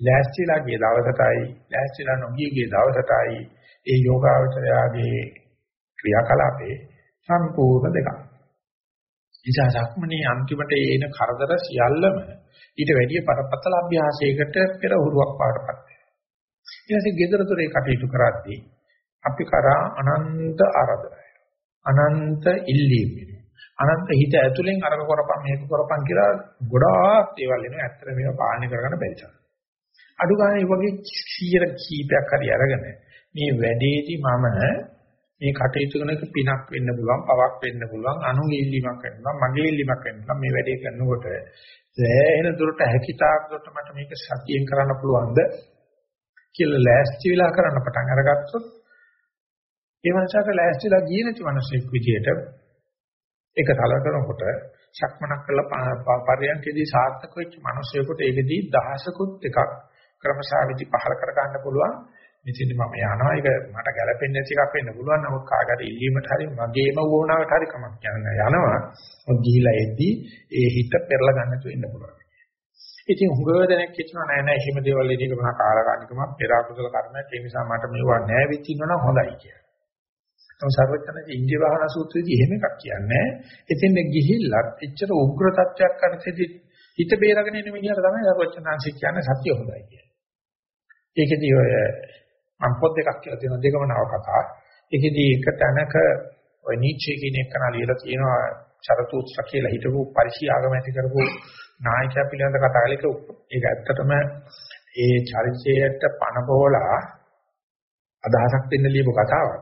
ලෑස්තිලා ගිය දවසටයි, ලෑස්තිලා නොගිය ගිය දවසටයි ඒ යෝගාවචරයාගේ ක්‍රියාකලාපේ සම්පූර්ණ දෙකක්. නිසා සක්මනේ අන්තිමට එන කරදර සියල්ලම ඊට වැඩිය පරපතල අභ්‍යාසයකට පෙර හුරුවක් පාඩපත් වෙනවා. ඊට පස්සේ gedara dore කටයුතු කරද්දී අපි කරා අනන්ත ආරාධනය. අනන්ත ඉල්ලීම් අනන්ත හිත ඇතුලෙන් අරක කරපම් මේක කරපම් කියලා ගොඩාක් දේවල් එනවා. ඇත්තට මේවා පාලනය කරගන්න බැරි තරම්. අඩු ගානේ වගේ 100 කීපයක් හරි අරගෙන මේ වැඩේදී මම මේ කටයුතු කරනක පිනක් වෙන්න පුළුවන්, පවක් වෙන්න පුළුවන්, අනුගේ ඉල්ලීමක් වෙන්න පුළුවන්, මගේ ඉල්ලීමක් වෙන්න පුළුවන්. මේ වැඩේ කරනකොට සෑහෙන දුරට හැකියතාක් දුරට මට මේක සතියෙන් කරන්න පුළුවන්ද කියලා ලෑස්ති වෙලා කරන්න පටන් අරගත්තොත් ඒ මනසට ලෑස්තිලා ගියේ නැති මිනිසෙක් විදියට ඒක සලකනකොට සක්මනක් කළා පරියන්කේදී සාර්ථක වෙච්ච මිනිසෙකුට ඒකෙදී දහසකුත් එකක් ක්‍රමශාවිදි පහල කර ගන්න පුළුවන් මෙතන මම යනවා ඒක මට ගැළපෙන්නේ නැති එකක් වෙන්න පුළුවන් නමුත් කාගට ඉල්ලීමට හරි මගේම වුණාවට හරි කමක් කියන්නේ යනවා මොකද ගිහිලා එද්දී ඒ හිත පෙරලා ගන්න තු වෙන්න පුළුවන් ඉතින් හුඟව දෙනෙක් කියනවා නෑ නෑ එහෙම දේවල් ඉතින් මහා කාලකානිකම පෙර අකුසල කර්මයක් ඒ නිසා මට මේවා නෑ වෙච්ච ඉන්නවනම් හොඳයි කියලා. තම සර්වඥාගේ ඉන්දිය වාහන සූත්‍රයේදී එහෙම එකක් කියන්නේ. එතෙන් ගිහිල්ලත් එච්චර උග්‍ර තත්වයක් කරතේදී හිත බේරගෙන ඉන්න මිනිහට තමයි සර්වඥාන්සේ කියන්නේ සත්‍ය හොඳයි කියන්නේ. ඒකෙදී ඔය මම පොත් දෙකක් කියලා තියෙනවා දෙකම නව කතා. ඒකෙදී එක තැනක ඔය නීචේ කියන එක කන ලියලා තියෙනවා චරතුත්‍ර කියලා හිටපු පරිශීආගම ඇති කරපු නායකයා පිළිබඳ කතා කළේක ඒක ඇත්තටම ඒ චරිතයට පණ බෝලා අදහසක් දෙන්න ලියපු කතාවක්.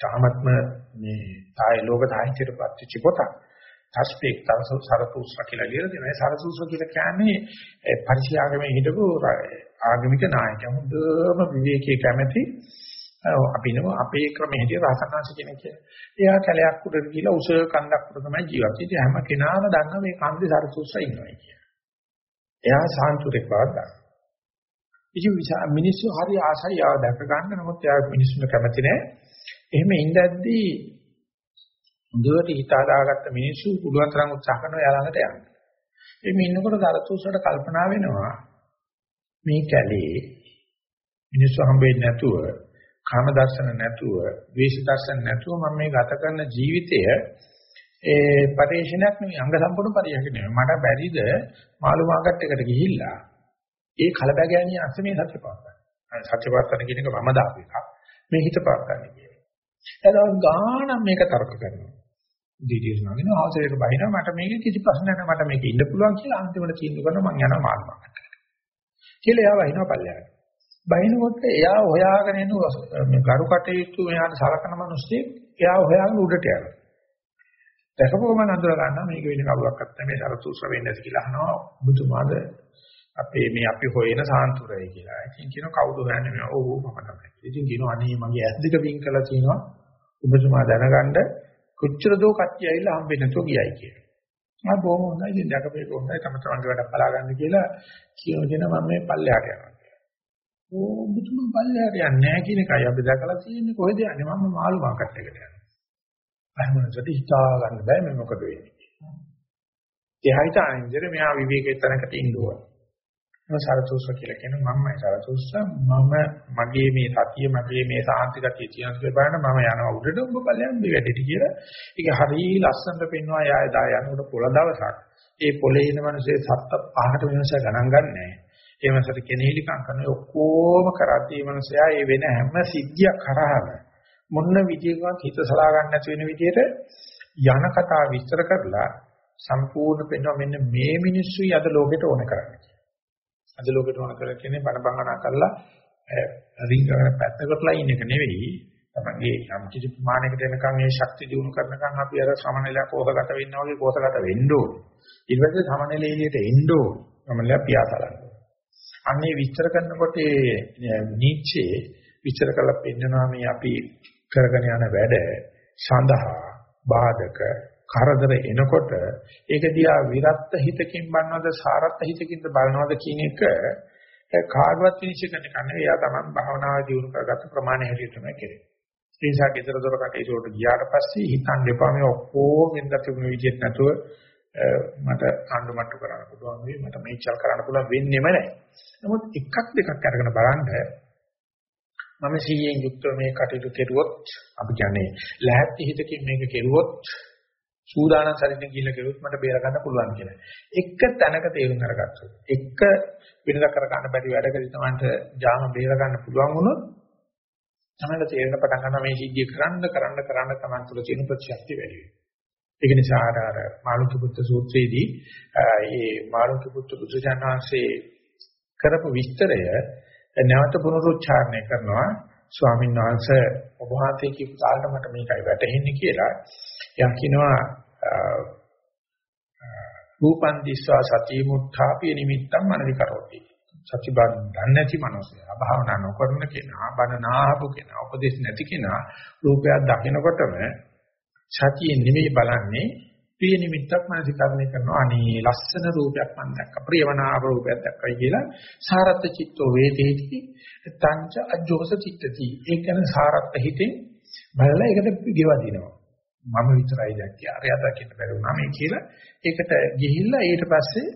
තාමත්ම මේ තාය ලෝක සාහිත්‍යයට පත්‍චි පොතක්. තස්පේක් තවස සරතුස්ස කියලා ලියලා දෙනවා. සරතුස්ස කියලා කියන්නේ පරිශීආගමේ හිටපු ආගමික නායකයා. මුදම විවේකී කැමැති අපි නෝ අපේ ක්‍රමයේ හැටියට රහතන්වංශ කෙනෙක් කියලා. එයා කැලයක් උඩට ගිහිලා උස කන්දක් උඩ තමයි ජීවත් වෙන්නේ. හැම කෙනාම දන්නවා මේ කන්දේ සරසුස්ස ඉන්නවා කියලා. එයා සාන්තුරෙක් බවක් දන්නවා. ඉතින් මිනිස්සු හරි ආසයි ආව දැක ගන්න නමුත් එයා මිනිස්සුන්ට කැමති නැහැ. එහෙම ඉඳද්දී හොඳට හිත හදාගත්ත මිනිස්සු පුළුවන් තරම් උත්සාහ කරනවා එයා ළඟට යන්න. එimhe ඉන්නකොට සරසුස්සට කල්පනා වෙනවා මේ කැලේ මිනිස්සු හම්බෙන්නේ නැතුව කාම දර්ශන නැතුව, ද්වේෂ දර්ශන නැතුව මම මේ ගත කරන ජීවිතය ඒ පරිශනයක් නෙවෙයි අංග සම්පූර්ණ පරිශනයක් නෙවෙයි. මට බැරිද මාළු මාකට් එකට ගිහිල්ලා ඒ කලබගෑනිය අසමේ සත්‍ය පාත්තන. සත්‍ය පාත්තන කියන එක මම දාපු එකක්. මේ හිත පාත්තන කියන්නේ. එතකොට ගානම් මේක තර්ක කරනවා. ඩීටේල්ස් නගින අවසරයට බහිනවා මට මේක කිසි ප්‍රශ්නයක් නැහැ මට මේක ඉන්න පුළුවන් කියලා අන්තිමට තීන්දුව කරනවා මං යනවා මාළු මාකට් එකට. කියලා එයා වහිනවා පල්ලෙහාට. බයිනකොට එයා හොයාගෙන එන මේ ගරු කටයුතු එයාට සලකන මිනිස්සේ එයා හොයාගෙන උඩට යනවා. දැකපුවම නඳුර ගන්නවා මේක වෙන කවුරක්වත් නෙමෙයි සරතුස්ර වෙන්නේ නැති කියලා අහනවා බුදුමාද අපේ මේ අපි හොයන සාන්තුරය කියලා. ඉතින් කියන කවුද හොයන්නේ මේ ඔව් මම තමයි. ඉතින් කියනවා අනේ මගේ ඇස් දෙක වින් කරලා තියෙනවා ඔබතුමා දැනගන්න කොච්චර දෝ කට්ටිය ඇවිල්ලා හම්බෙන්නේ නැතුව ගියයි කියලා. මම බොහොම හොඳයි ඉතින් දැකපේක හොඳයි තම තමන්ගේ වැඩ බලා ගන්න කියලා කියනගෙන මම මේ පල්ලෙහාට යනවා. ඔබතුම පල්ලෙහාට යන්නේ නැහැ කියන එකයි අපි දැකලා තියෙන්නේ කොහෙද යන්නේ මම මාළු මාකට් එකට යනවා. අහමනසට හිතා ගන්න බෑ මේ මොකද වෙන්නේ. එහාට ආනින්දර මෙහා විවේකයේ තැනකට ඉන්න ඕන. මම සරතුස්ස කියලා කියන මමයි සරතුස්ස මම මගේ මේ සතිය මගේ මේ සාන්ති ගතිය කියන දේ බලන්න මම යනවා උඩට ඔබ බලයන් මේ වැඩේට කියලා. ඒක හරිය ලස්සනට පෙන්වනවා යාය දා යනකොට පොළ දවසක්. ඒ පොළේ ඉන්න මිනිස්සේ සත්ත පහට වෙනස ගණන් ගන්නෑ. ඒ මනසට කෙනෙහිලිකම් කරන ඔක්කොම කරද්දී මනසයා ඒ වෙන හැම සිද්ධියක් කරාම මොන විදිහකවත් හිත සලා ගන්න නැති වෙන විදිහට යන කතා විස්තර කරලා සම්පූර්ණ වෙනවා මෙන්න මේ මිනිස්සුයි අද ලෝකෙට ඕන කරන්නේ. අද ලෝකෙට ඕන කරලා කියන්නේ බණ බංගනා කරලා රින්ගන පැත්තකටලා ඉන්න එක නෙවෙයි. තමන්ගේ යම් කිසි ප්‍රමාණයකට එනකන් මේ ශක්තිය දිනු කරනකන් අපි අර සමනලයා කෝසගත වෙන්න වගේ කෝසගත වෙන්න ඕනේ. ඊට පස්සේ සමනලයේ එළියට එන්න ඕනේ. සමනලයා පියාසලන්න. අන්නේ විස්තර කරනකොට නීචේ විස්තර කරලා පෙන්නනවා මේ අපි කරගෙන යන වැඩ සඳහා බාධක කරදර එනකොට ඒක දිහා විරත් හිතකින් බලනවද සාරත් හිතකින්ද බලනවද කියන එක කාගවත් විනිශ්චය කරන්න කන්නේ එයා තමයි භාවනාව දියුණු කරගත්ත ප්‍රමාණය හැටියට තමයි කෙරෙන්නේ. ඒ නිසා ගෙදර දොර කටයුතු වලට ගියාට පස්සේ හිතන්න එපා මේ ඔක්කොම වෙනද තිබුණු විදිහට නැතුව මට ආණ්ඩු මට්ටු කරන්න පුළුවන් වෙයි මට මේචල් කරන්න පුළුවන් වෙන්නේම නැහැ. නමුත් එකක් දෙකක් අරගෙන බලන්න මම සීයෙන් යුක්තව මේ කටයුතු කෙරුවොත් අපි කියන්නේ ලැහැත්ති හිතකින් මේක කෙරුවොත් සූදානම් ශරීරයෙන් ගිහිල්ලා කෙරුවොත් මට බේර ගන්න පුළුවන් කියලා. එක තැනක තේරුම් අරගත්තොත් එක වෙනද කර ගන්න බැරි වැඩකදී තමයි ජාම බේර ගන්න පුළුවන් වුණොත් තමයි තේරෙන පටන් ගන්න මේ සිද්ධිය කරන්න කරන්න කරන්න තමයි තුල තියෙන ප්‍රතිශක්තිය වැඩි වෙනවා. ඒක නිසා අර මාළුක්‍ය පුත්‍ර සූත්‍රයේදී ඒ මාළුක්‍ය පුත්‍ර බුදුසසුනාංශේ කරපු විස්තරය නැවත පුනරුච්චාරණය කරනවා ස්වාමීන් වහන්සේ ඔබ වහන්සේ කියපු තාලට මට මේකයි වැටහෙන්නේ කියලා. එයා කියනවා රූපං දිස්වා සතිය මුත්ථාපිය නිමිත්තං මනවි කරෝති. සතිබන් දන්නේ නැති මනුස්සයා භාවනා නොකරන කෙනා බණ නාහපු කෙනා උපදේශ නැති කෙනා රූපයක් දකිනකොටම සතිය නෙමෙයි බලන්නේ ප්‍රිය නිමිත්තක් මනසිකරණය කරනවා. අනේ ලස්සන රූපයක් මම දැක්ක. ප්‍රියමනාප රූපයක් දැක්කයි කියලා සාරත්ත චිත්තෝ වේදේති. තංච අජෝස චිත්තති. ඒක කියන සාරත්ත හිතෙන් බලලා ඒකට ගෙවදිනවා මම විතරයි දැක්කේ. අරයා දකින්න බැරි වුණා මේ කියලා ඒකට ගිහිල්ලා ඊට පස්සේ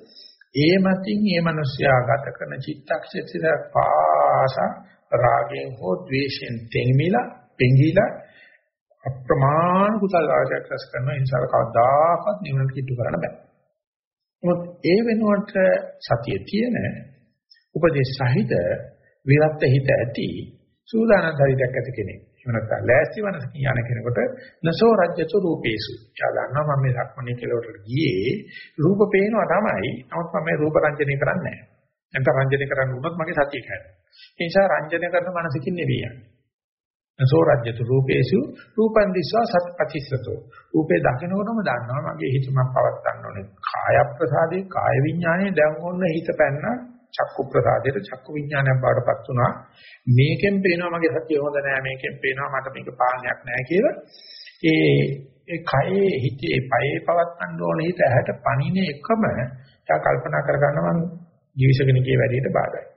ඒ මතින් ඒ මිනිස්යා ගත කරන චිත්තක්ෂේත්‍රය පාසා රාගයෙන් හෝ ද්වේෂයෙන් තෙමිලා පෙඟිලා අප්‍රමාණ කුසල රාජයක් රැස් කරන ඉන්සාර කවදාකවත් නිවනට කිට්ටු කරන්න බෑ. මොකද ඒ වෙනුවට සතිය තියෙන උපදේශ සහිත විරත් හිත ඇති සූදානම් ධෛර්යයක් ඇති කෙනෙක්. එහෙම නැත්නම් ලෑස්ති වනස කියන කෙනෙකුට නසෝ රජ්‍යතු රූපේසු. එයා දන්නවා මම මේ ලක්මනේ කෙලවරට ගියේ රූප පේනවා තමයි. නමුත් මම මේ රූප රංජනය කරන්නේ නැහැ. නැත්නම් රංජනය කරන්න වුණොත් මගේ සතිය කැඩෙනවා. ඒ නිසා රංජනය කරන මනසකින් නෙවෙයි යන්නේ. නසෝ රජ්‍යතු රූපේසු රූපං දිස්වා සත්පතිස්සතෝ. රූපේ දකිනකොටම දන්නවා මගේ හිත මම පවත් ගන්න ඕනේ. කාය ප්‍රසාදේ කාය විඥානේ දැන් ඔන්න හිත පැන්න චක්කු ප්‍රසාදයට චක්කු විඥානයක් බාටපත් වුණා. මේකෙන් පේනවා මගේ සතිය හොඳ නෑ මේකෙන් පේනවා මට මේක පාලනයක් නෑ කියලා. ඒ ඒ කයේ හිතේ පයේ පවත්තන්න ඕන හිත ඇහැට පණින එකම යා කල්පනා කරගන්න මම ජීවිසගෙන ගිය වැඩේට බාධායි.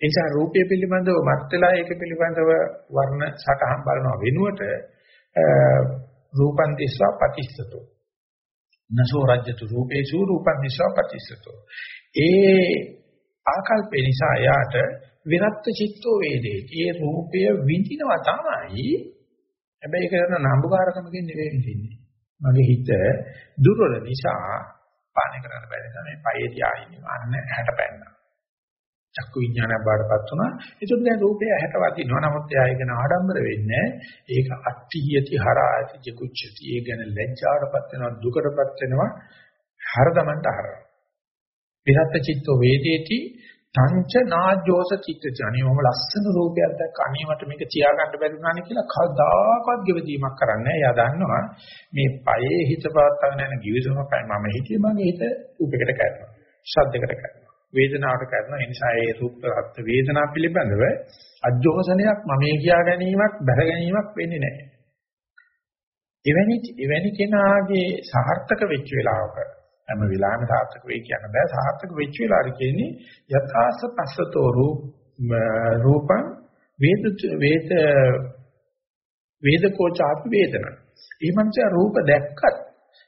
ඒ නිසා රූපය පිළිබඳව මත්ලා ඒක පිළිබඳව වර්ණ සටහන් බලනවා වෙනුවට රූපන් දිස්වා පටිච්චතෝ නසෝ රජ්‍යතු රූපේසු රූපන් දිස්වා පටිච්චතෝ ඒ ආකල්පේ නිසා යාට විරත් චිත්තෝ වේදේ. ඒ රූපය විඳිනවා තමයි. හැබැයි ඒක කරන නම්බුකාරකමකින් නෙවෙයි විඳින්නේ. මගේ හිත දුර්වල නිසා පාලනය කරන්න බැරි තමයි පයේ තියාගෙන අන්න හැට පැන්නා. චක්කු විඥානය බාඩපත් වුණා. ඒකත් දැන් රූපය හැට වදිනවා. නමුත් එයා ඒක ආඩම්බර වෙන්නේ ඒක අට්ඨියති හරාති ජකුච්චති. ඒ ගැන ලැජ්ජාටපත් වෙනවා, දුකටපත් වෙනවා. හරදමන්ට හරනවා. විරත් චිත්තෝ වේදේති තංච නාජ්ජෝස චිත්තච අනිවම ලස්සන රූපයක් දැක්ක අනිවට මේක තියාගන්න බැරි වුණානේ කියලා කවදාකවත් ගෙවදීමක් කරන්නේ නැහැ. එයා දන්නවා මේ පයේ හිත පාත්තගෙන යන givisම පය මම හිතියේ මගේ හිත රූපයකට කරනවා. ශබ්දයකට කරනවා. වේදනාවට කරනවා. ඒ නිසා ඒ රූප රත් වේදනා පිළිබඳව අජෝසනයක් මම කියා ගැනීමක් බැහැ ගැනීමක් වෙන්නේ නැහැ. එවැනි එවැනි කෙනාගේ සාර්ථක වෙච්ච වෙලාවක හැම වෙලාවෙම සාර්ථක වෙයි කියන්න බෑ සාර්ථක වෙච්ච වෙලාවට කියන්නේ යථාස පස්සතෝ රූපං වේද වේද වේදකෝචාපි වේදන. ඒ මනස රූප දැක්කත්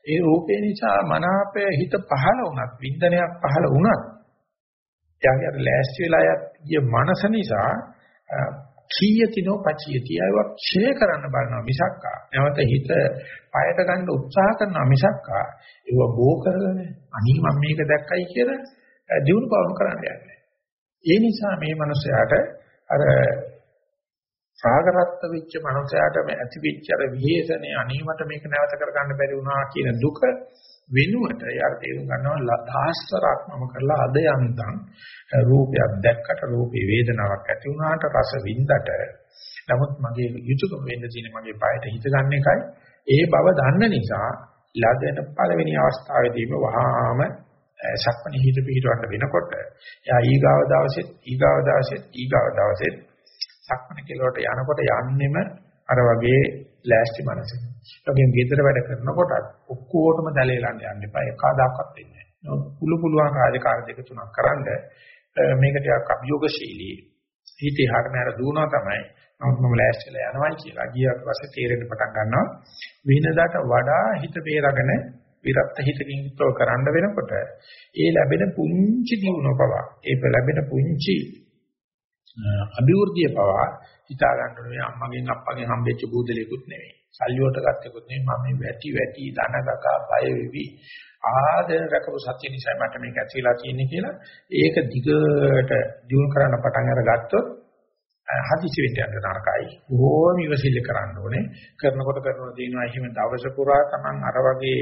ඒ රූපේ නිසා මනාපය හිත පහළ වුණත් වින්දනයක් පහළ වුණත් එයාගේ අර ලෑස්ති වෙලා යත් මනස නිසා කීයතිනෝ පචියති. අයව ක්ෂය කරන්න බලනවා මිසක්කා. නැවත හිත පයට ගන්න උත්සාහ කරනවා මිසක්කා. ඒව බෝ කරගෙන අනී මම මේක දැක්කයි කියලා දිනු පවණු කරන්න යන්නේ ඒ නිසා මේ මනුස්සයාට අර රාගරත්ත වෙච්ච මනුස්සයාට මේ ඇති වෙච්ච අර විහෙසනේ අනීමට මේක නැවත කරගන්න බැරි වුණා කියන දුක වෙනුවට යාර තේරුම් ගන්නවා දහස්තරක් මම කරලා අද යන්තම් රූපයක් දැක්කට රූපේ වේදනාවක් ඇති වුණාට රස වින්දට නමුත් මගේ යුතුයකම වෙන්න තියෙන මගේ පායට හිත ගන්න එකයි. ඒ බව දන්න නිසා ලදෙන පළවෙනි අවස්ථාවේදීම වහාම සක්මණේ හිත පිහිටවන්න වෙනකොට එයා ඊගාව දවසෙත් ඊගාව දවසෙත් ඊගාව දවසෙත් සක්මණ කෙලවට යනකොට යන්නෙම අර වගේ ලෑස්ති මනසෙන්. ඒකෙන් ගෙදර වැඩ කරනකොට ඔක්කොටම දැලේලන්න යන්න එපා. එකදාකවත් වෙන්නේ නැහැ. පුළු පුළුවන් රාජකාරී දෙක තුනක් කරන්ද මේක ටිකක් අභියෝගශීලී. හිතේ හරනර දුවනවා තමයි. නමුත් මම ලෑස්තිලා යනවායි කියලා. ගියාට පස්සේ තේරෙන්න පටන් ගන්නවා. විනදාට වඩා හිත බේරගෙන විරත් හිතකින් යුක්තව කරන්න වෙනකොට ඒ ලැබෙන පුංචි දියුණුව පවා ඒ ලැබෙන පුංචි අභිවෘද්ධිය පවා හිතා ගන්න ඕනේ අම්මගෙන් අප්පගෙන් හම්බෙච්ච බූදලෙකුත් නෙවෙයි. සල්ලි වලට ගත්තෙකුත් නෙවෙයි. මම මේ වැටි වැටි ධනගකා බය වෙවි. ආදෙන රකපු සත්‍ය නිසා මට මේක ඇතිලා තියෙන්නේ කියලා ඒක දිගට දියුණු කරන්න පටන් අරගත්තොත් හදිසි වෙන්න යන නරකයි. ඕම ඉවසිල්ල කරන්න ඕනේ. කරනකොට කරනවා දිනවා එහෙම දවස පුරා Taman අර වගේ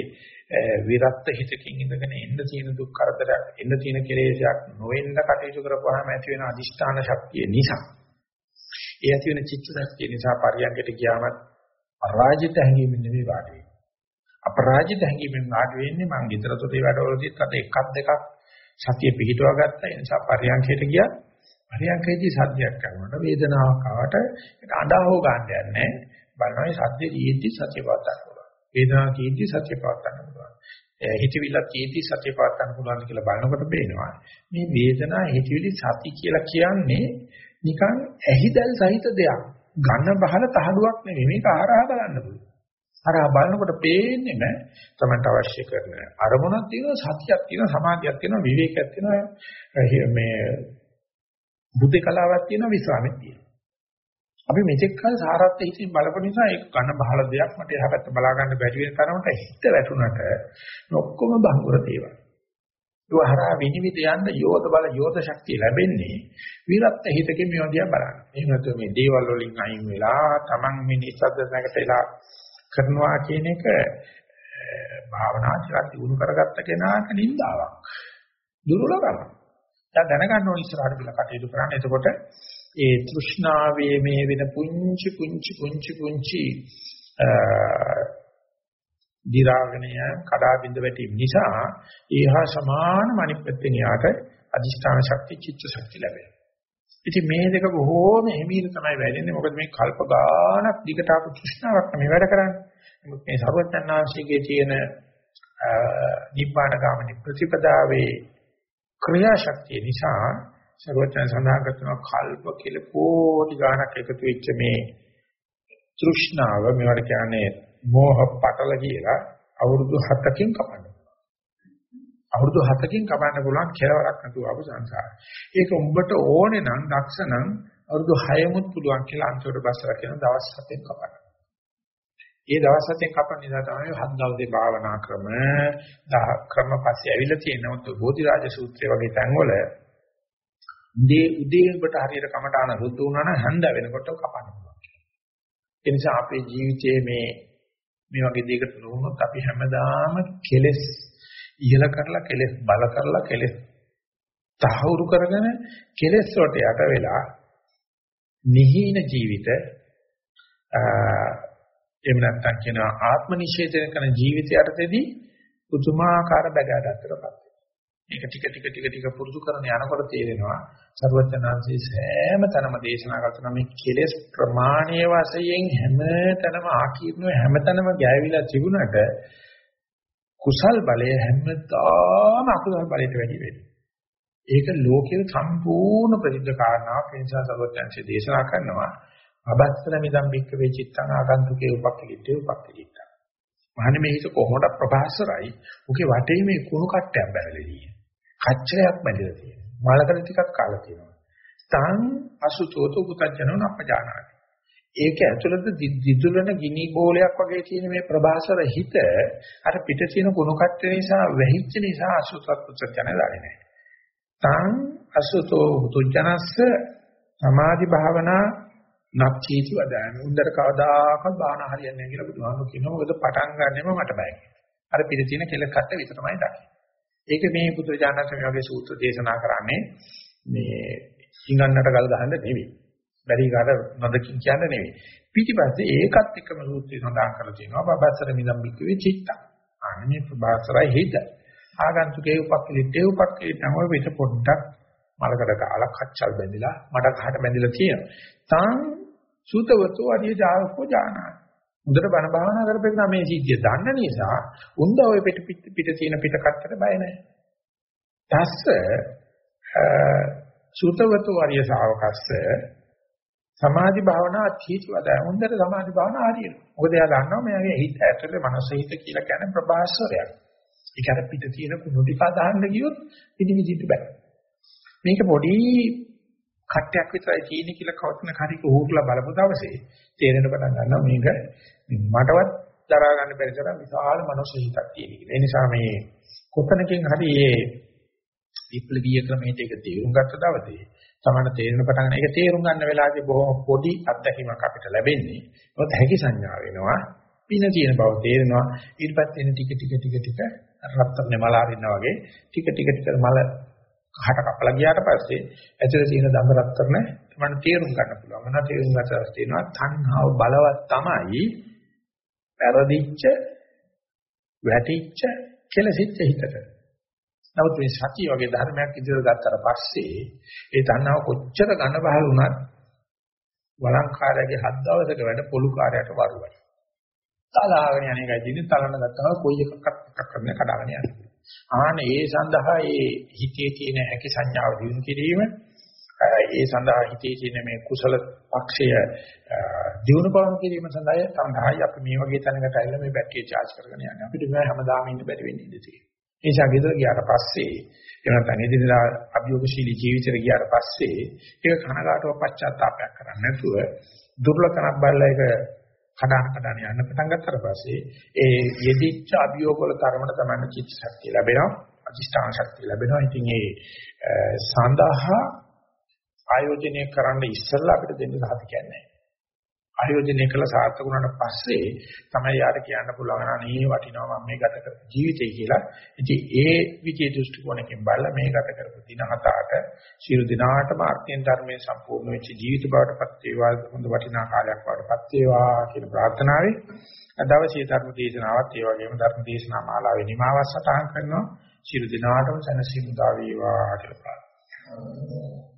විරත් හිතකින් ඉඳගෙන එන්න තියෙන දුක් කරදරයක්, එන්න තියෙන කෙලෙසයක් නොවෙන්න කටයුතු කරපුවාම ඇති වෙන අදිෂ්ඨාන ශක්තිය නිසා ඒ ඇති වෙන චිත්ත ශක්තිය නිසා පරියන්කට ගියාමත් අරාජිත හැඟීමෙන් නෙවෙයි වාඩි වෙන්නේ. අපරාජිත හැඟීමෙන් වාඩි වෙන්නේ මං ඊතරතොටේ වැඩවලදීත් අත එකක් දෙකක් සතිය පිහිටුවා ගත්තා. ඒ නිසා පරියන්කයට ගියා. පරියන්කේදී සද්දයක් කරනකොට වේදනාවක් ආවට ඒක අඬහව ගන්න යන්නේ බලනවා මේ සද්දේ දීද්දි සතිය පවත්වා ගන්න පුළුවන්. වේදනාව දීද්දි සතිය පවත්වා ගන්න පුළුවන්. හිතවිල්ල දීද්දි සතිය පවත්වා ගන්න පුළුවන් කියලා බලනකොට පේනවා මේ වේදනාව හිතවිලි සති කියලා කියන්නේ නිකන් ඇහිදල් සහිත දෙයක්. ඝන බහල තහඩුවක් නෙමෙයි මේක ආරහා බලන්න පුළුවන්. ආරහා බලනකොට පේන්නේ නැහැ තමන්ට අවශ්‍ය කරන අරමුණක් තියෙනවා සතියක් තියෙනවා සමාධියක් තියෙනවා විවේකයක් තියෙනවා මේ බුද්ධ කලාවක් තියෙනවා විශ්වාසයක් තියෙනවා. අපි මෙතෙක් කල සාරත් හිතින් බලපු නිසා ඒක කන බහල දෙයක් මට එහා පැත්ත බලා ගන්න බැරි වෙන තරමට හිත වැටුණට ඔක්කොම බංගුර දේවල්. ඒ හරහා විනිවිද යන්න යෝධ බල යෝධ ශක්තිය ලැබෙන්නේ විරත් හිතකින් මේවා දිහා බලන්න. එහෙම නැත්නම් මේ දේවල් වලින් අයින් වෙලා Taman මේ නිසද්ද නැගටලා කරනවා කියන එක භාවනා ටිකක් දිනු කරගත්ත කෙනාට නින්දාවක්. දුර්වලකමක්. දැන් දැනගන්න ඕන ඉස්සරහට bila කටයුතු කරන්න. එතකොට ඒ තෘෂ්ණාවේ මේ වෙන පුංචි පුංචි පුංචි පුංචි දිරාගණය කඩා බිඳ වැටීම නිසා ඒහා සමාන මනිපෙත්තෙන් යාට අදිෂ්ඨාන ශක්තිය චිත්ත ශක්තිය ලැබෙනවා. ඉතින් මේ දෙක බොහෝම හිමීර තමයි වැඩෙන්නේ. මොකද මේ කල්ප ගානක් දිගට ආපු තෘෂ්ණාවක් තමයි වැඩ කරන්නේ. නමුත් මේ සර්වඥාන්සේගේ තියෙන නිබ්බාන ගාමිනී ප්‍රතිපදාවේ ක්‍රියාශක්තිය නිසා සර්වඥයන් සඳහන් කරනවා කල්ප කියලා කෝටි ගණක් එකතු වෙච්ච මේ තෘෂ්ණාව මේවට කියන්නේ මෝහ පටල කියලා අවුරුදු 7කින් කපන්න. අවුරුදු 7කින් කපන්න පුළුවන් කෙලවරක් නැතුව ආපු සංසාරය. ඒක උඹට ඕනේ නම් දක්ෂ නම් අවුරුදු 6මුත් පුළුවන් කියලා අන්තිමට බස්සලා කියන දවස් 7ෙන් කපන්න. ඒ දවස් 7ෙන් කපන නිසා තමයි හත් දවසේ භාවනා ක්‍රම දහ ක්‍රම පස්සේ ඇවිල්ලා තියෙනවොත් බෝධිරාජ සූත්‍රය වගේ තැන්වල උදේ උදේ ඔබට හරියට කමටාන රුතු වුණා නම් හඳ වෙනකොට කපන්න පුළුවන්. ඒ නිසා අපේ ජීවිතයේ මේ මේ වගේ දෙයකට ලෝනොත් අපි හැමදාම කෙලෙස් ඉහල කරලා කෙලෙස් බල කරලා කෙලෙස් තහවුරු කරගෙන කෙලෙස් වලට යට වෙලා නිහීන ජීවිත එහෙම නැත්නම් කියන ආත්ම නිෂේධන කරන ජීවිතයටදී පුදුමාකාර බගඩතරපත් වෙනවා. මේක ටික ටික ටික ටික පුරුදු කරන යනකොට තේරෙනවා සර්වඥාන්සේ සෑම තැනම දේශනා කරන මේ කෙලෙස් ප්‍රමාණීය වශයෙන් හැම තැනම ආකීර්ණව හැම තැනම ගෑවිලා තිබුණට කුසල් බලය හැමදාම අකුසල් බලයට වැඩි වෙනවා. ඒක ලෝකයේ සම්පූර්ණ ප්‍රසිද්ධ කාරණාවක්. ඒ නිසා සර්වඥාන්සේ දේශනා කරනවා අබස්සර මිදම් බික්ක වේ චිත්තං ආගන්තුකේ උපක්ඛලිතේ උපක්ඛලිතා. මහන්නේ මේක කොහොමද ප්‍රභාසරයි. උගේ වටේ මේ කුණු කට්ටයක් බැලලදී. කච්චරයක් බැඳලා තියෙනවා. මලකල ටිකක් කාලා තියෙනවා. තං අසුචෝතෝ පුතඥනෝ අපජානාති. ඒක ඇතුළත දිදුලන ගිනි බෝලයක් වගේ තියෙන මේ ප්‍රභාසර හිත අර පිට තියෙන කුණු කට්ට නිසා වැහිච්ච නිසා අසුතත් පුතඥන දන්නේ නැහැ. තං අසුතෝ පුතඥස්ස සමාධි භාවනා නක්චීති වදාන උන්දර කවදාකවත් බාහන හරියන්නේ නැහැ කියලා බුදුහාමුදුරු කියනවා මොකද පටන් ගන්නෙම මට බයයි. අර පිළ තියෙන කෙල කට්ට විතරමයි දකින්නේ. ඒක මේ පුදුරජානක වගේ සූත්‍ර දේශනා කරන්නේ මේ ඉංගන්නට ගල් ගහන්න නෙවෙයි. බැරි කාට නොදකින් කියන්න නෙවෙයි. පිටිපස්සේ ඒකත් එක්කම සූත්‍රය සඳහන් කරලා තියෙනවා. බබස්සර මිදම් බික්කවේ චිත්ත. අනේ ප්‍රභාසරයි හිත. ආගන්තුකේ උපක්ලිතේ උපක්ලිතම ඔය පිට පොඩ්ඩක් මලකට කාලා කච්චල් බැඳිලා මඩ කහට බැඳිලා තියෙනවා. තාන් සූතවතු අරිය ජාවකෝ ජානාති. හොඳට බණ භාවනා කරපෙන්න මේ සිද්ධිය දන්න නිසා උන්ද ඔය පිට පිට තියෙන පිට කට්ටට බය නැහැ. තස්ස සූතවතු අරිය ශාවකස්ස සමාධි භාවනා අධීති වදා හොඳට සමාධි භාවනා හරියනවා. මොකද එයා දන්නවා මෙයාගේ හිත ඇතුලේ මනස හිත කියලා කියන්නේ ප්‍රභාස්වරයක්. ඒක අර පිට තියෙන කුණු ටික අදහන්න ගියොත් පිටිවිදිට බෑ. මේක පොඩි කට්ටයක් විතරයි තියෙන්නේ කියලා කවත්න හරික හුරුලා බලපු දවසේ තේරෙන පටන් ගන්නවා මේක මටවත් දරා ගන්න බැරි තරම් විශාල මනස හිතක් තියෙන කියලා. ඒ නිසා මේ කොතනකින් හරි මේ විප්ලවීය ක්‍රමයට ඒක තේරුම් ගත්ත දවසේ තමයි තේරෙන පටන් ගන්න. ඒක තේරුම් ගන්න වෙලාවේ බොහොම පොඩි අත්දැකීමක් අපිට ලැබෙන්නේ. ඒත් හැකි සංඥා වෙනවා. පින තියෙන බව තේරෙනවා. ඊට පස්සේ එන ටික ටික ටික ටික රත්තරනේ මල අරිනා වගේ ටික ටික ටික මල කහට කපලා ගියාට පස්සේ ඇතුලේ තියෙන දඹ රත්තරන මම තේරුම් ගන්න පුළුවන්. මොනවා තේරුම් ගන්නද තියෙනවා තණ්හාව බලවත් තමයි පෙරදිච්ච වැටිච්ච කෙලසිච්ච හිතට. නමුත් මේ සතිය වගේ ධර්මයක් ඉදිරියට ගත්තට පස්සේ ඒ තණ්හාව කොච්චර ඝන බහල් වුණත් වළංකාරයේ හත් දවසක වැඩ පොළු කාර්යයට වරුවයි. තලාගෙන යන එකයි තියෙන්නේ තලන ගත්තාම කොයි එකක්වත් එකක් කරන්න කඩාගෙන යනවා. ආන ඒ සඳහා ඒ හිතේ තියෙන හැකි සංඥාව දිනු කිරීම ඒ සඳහා හිතේ තියෙන මේ කුසල පක්ෂය දිනු පවන කිරීම සඳහා සඳහායි අපි මේ වගේ තැනකට ඇවිල්ලා මේ බැටරිය charge කරගෙන යන්නේ. අපිට මේ හැමදාම ඉන්න බැරි වෙන්නේ ඉඳී තියෙනවා. ඒ නිසා ගෙදර ගියාට පස්සේ එහෙම නැත්නම් එදිනදා අභියෝගශීලී ජීවිතේට ගියාට පස්සේ ඒක කනගාටුව පශ්චාත්තාවයක් කරන්නේ නැතුව දුර්ලභකමක් බලලා ඒක කඩන කඩන යන්න පටන් ගත්තට පස්සේ ඒ යෙදිච්ච අභියෝග වල තරමට තමයි චිත්ත ශක්තිය ලැබෙනවා අධිෂ්ඨාන ශක්තිය ලැබෙනවා. ඉතින් ඒ සඳහා ආයෝජනය කරන්න ඉස්සෙල්ලා අපිට දෙන්න සාධකයක් නැහැ. ආයෝජනය කළ සාර්ථක වුණාට පස්සේ තමයි යාට කියන්න පුළුවන් අනේ වටිනවා මම මේ ගත කරපු ජීවිතය කියලා. ඉතින් ඒ විචේ දෘෂ්ටි කෝණයෙන් බලලා මේ ගත කරපු දින හතට සියලු දිනාටම ආර්ථික ධර්මයේ සම්පූර්ණ වෙච්ච ජීවිත බවටපත් වේවා හොඳ වටිනා කාලයක් බවටපත් වේවා කියන ප්‍රාර්ථනාවයි. අද අවශ්‍ය ධර්ම දේශනාවත් ඒ වගේම ධර්ම දේශනා මාලාවේ නිමාවක් සටහන් කරනවා. සියලු දිනාටම සැනසීම උදා වේවා කියලා ප්‍රාර්ථනා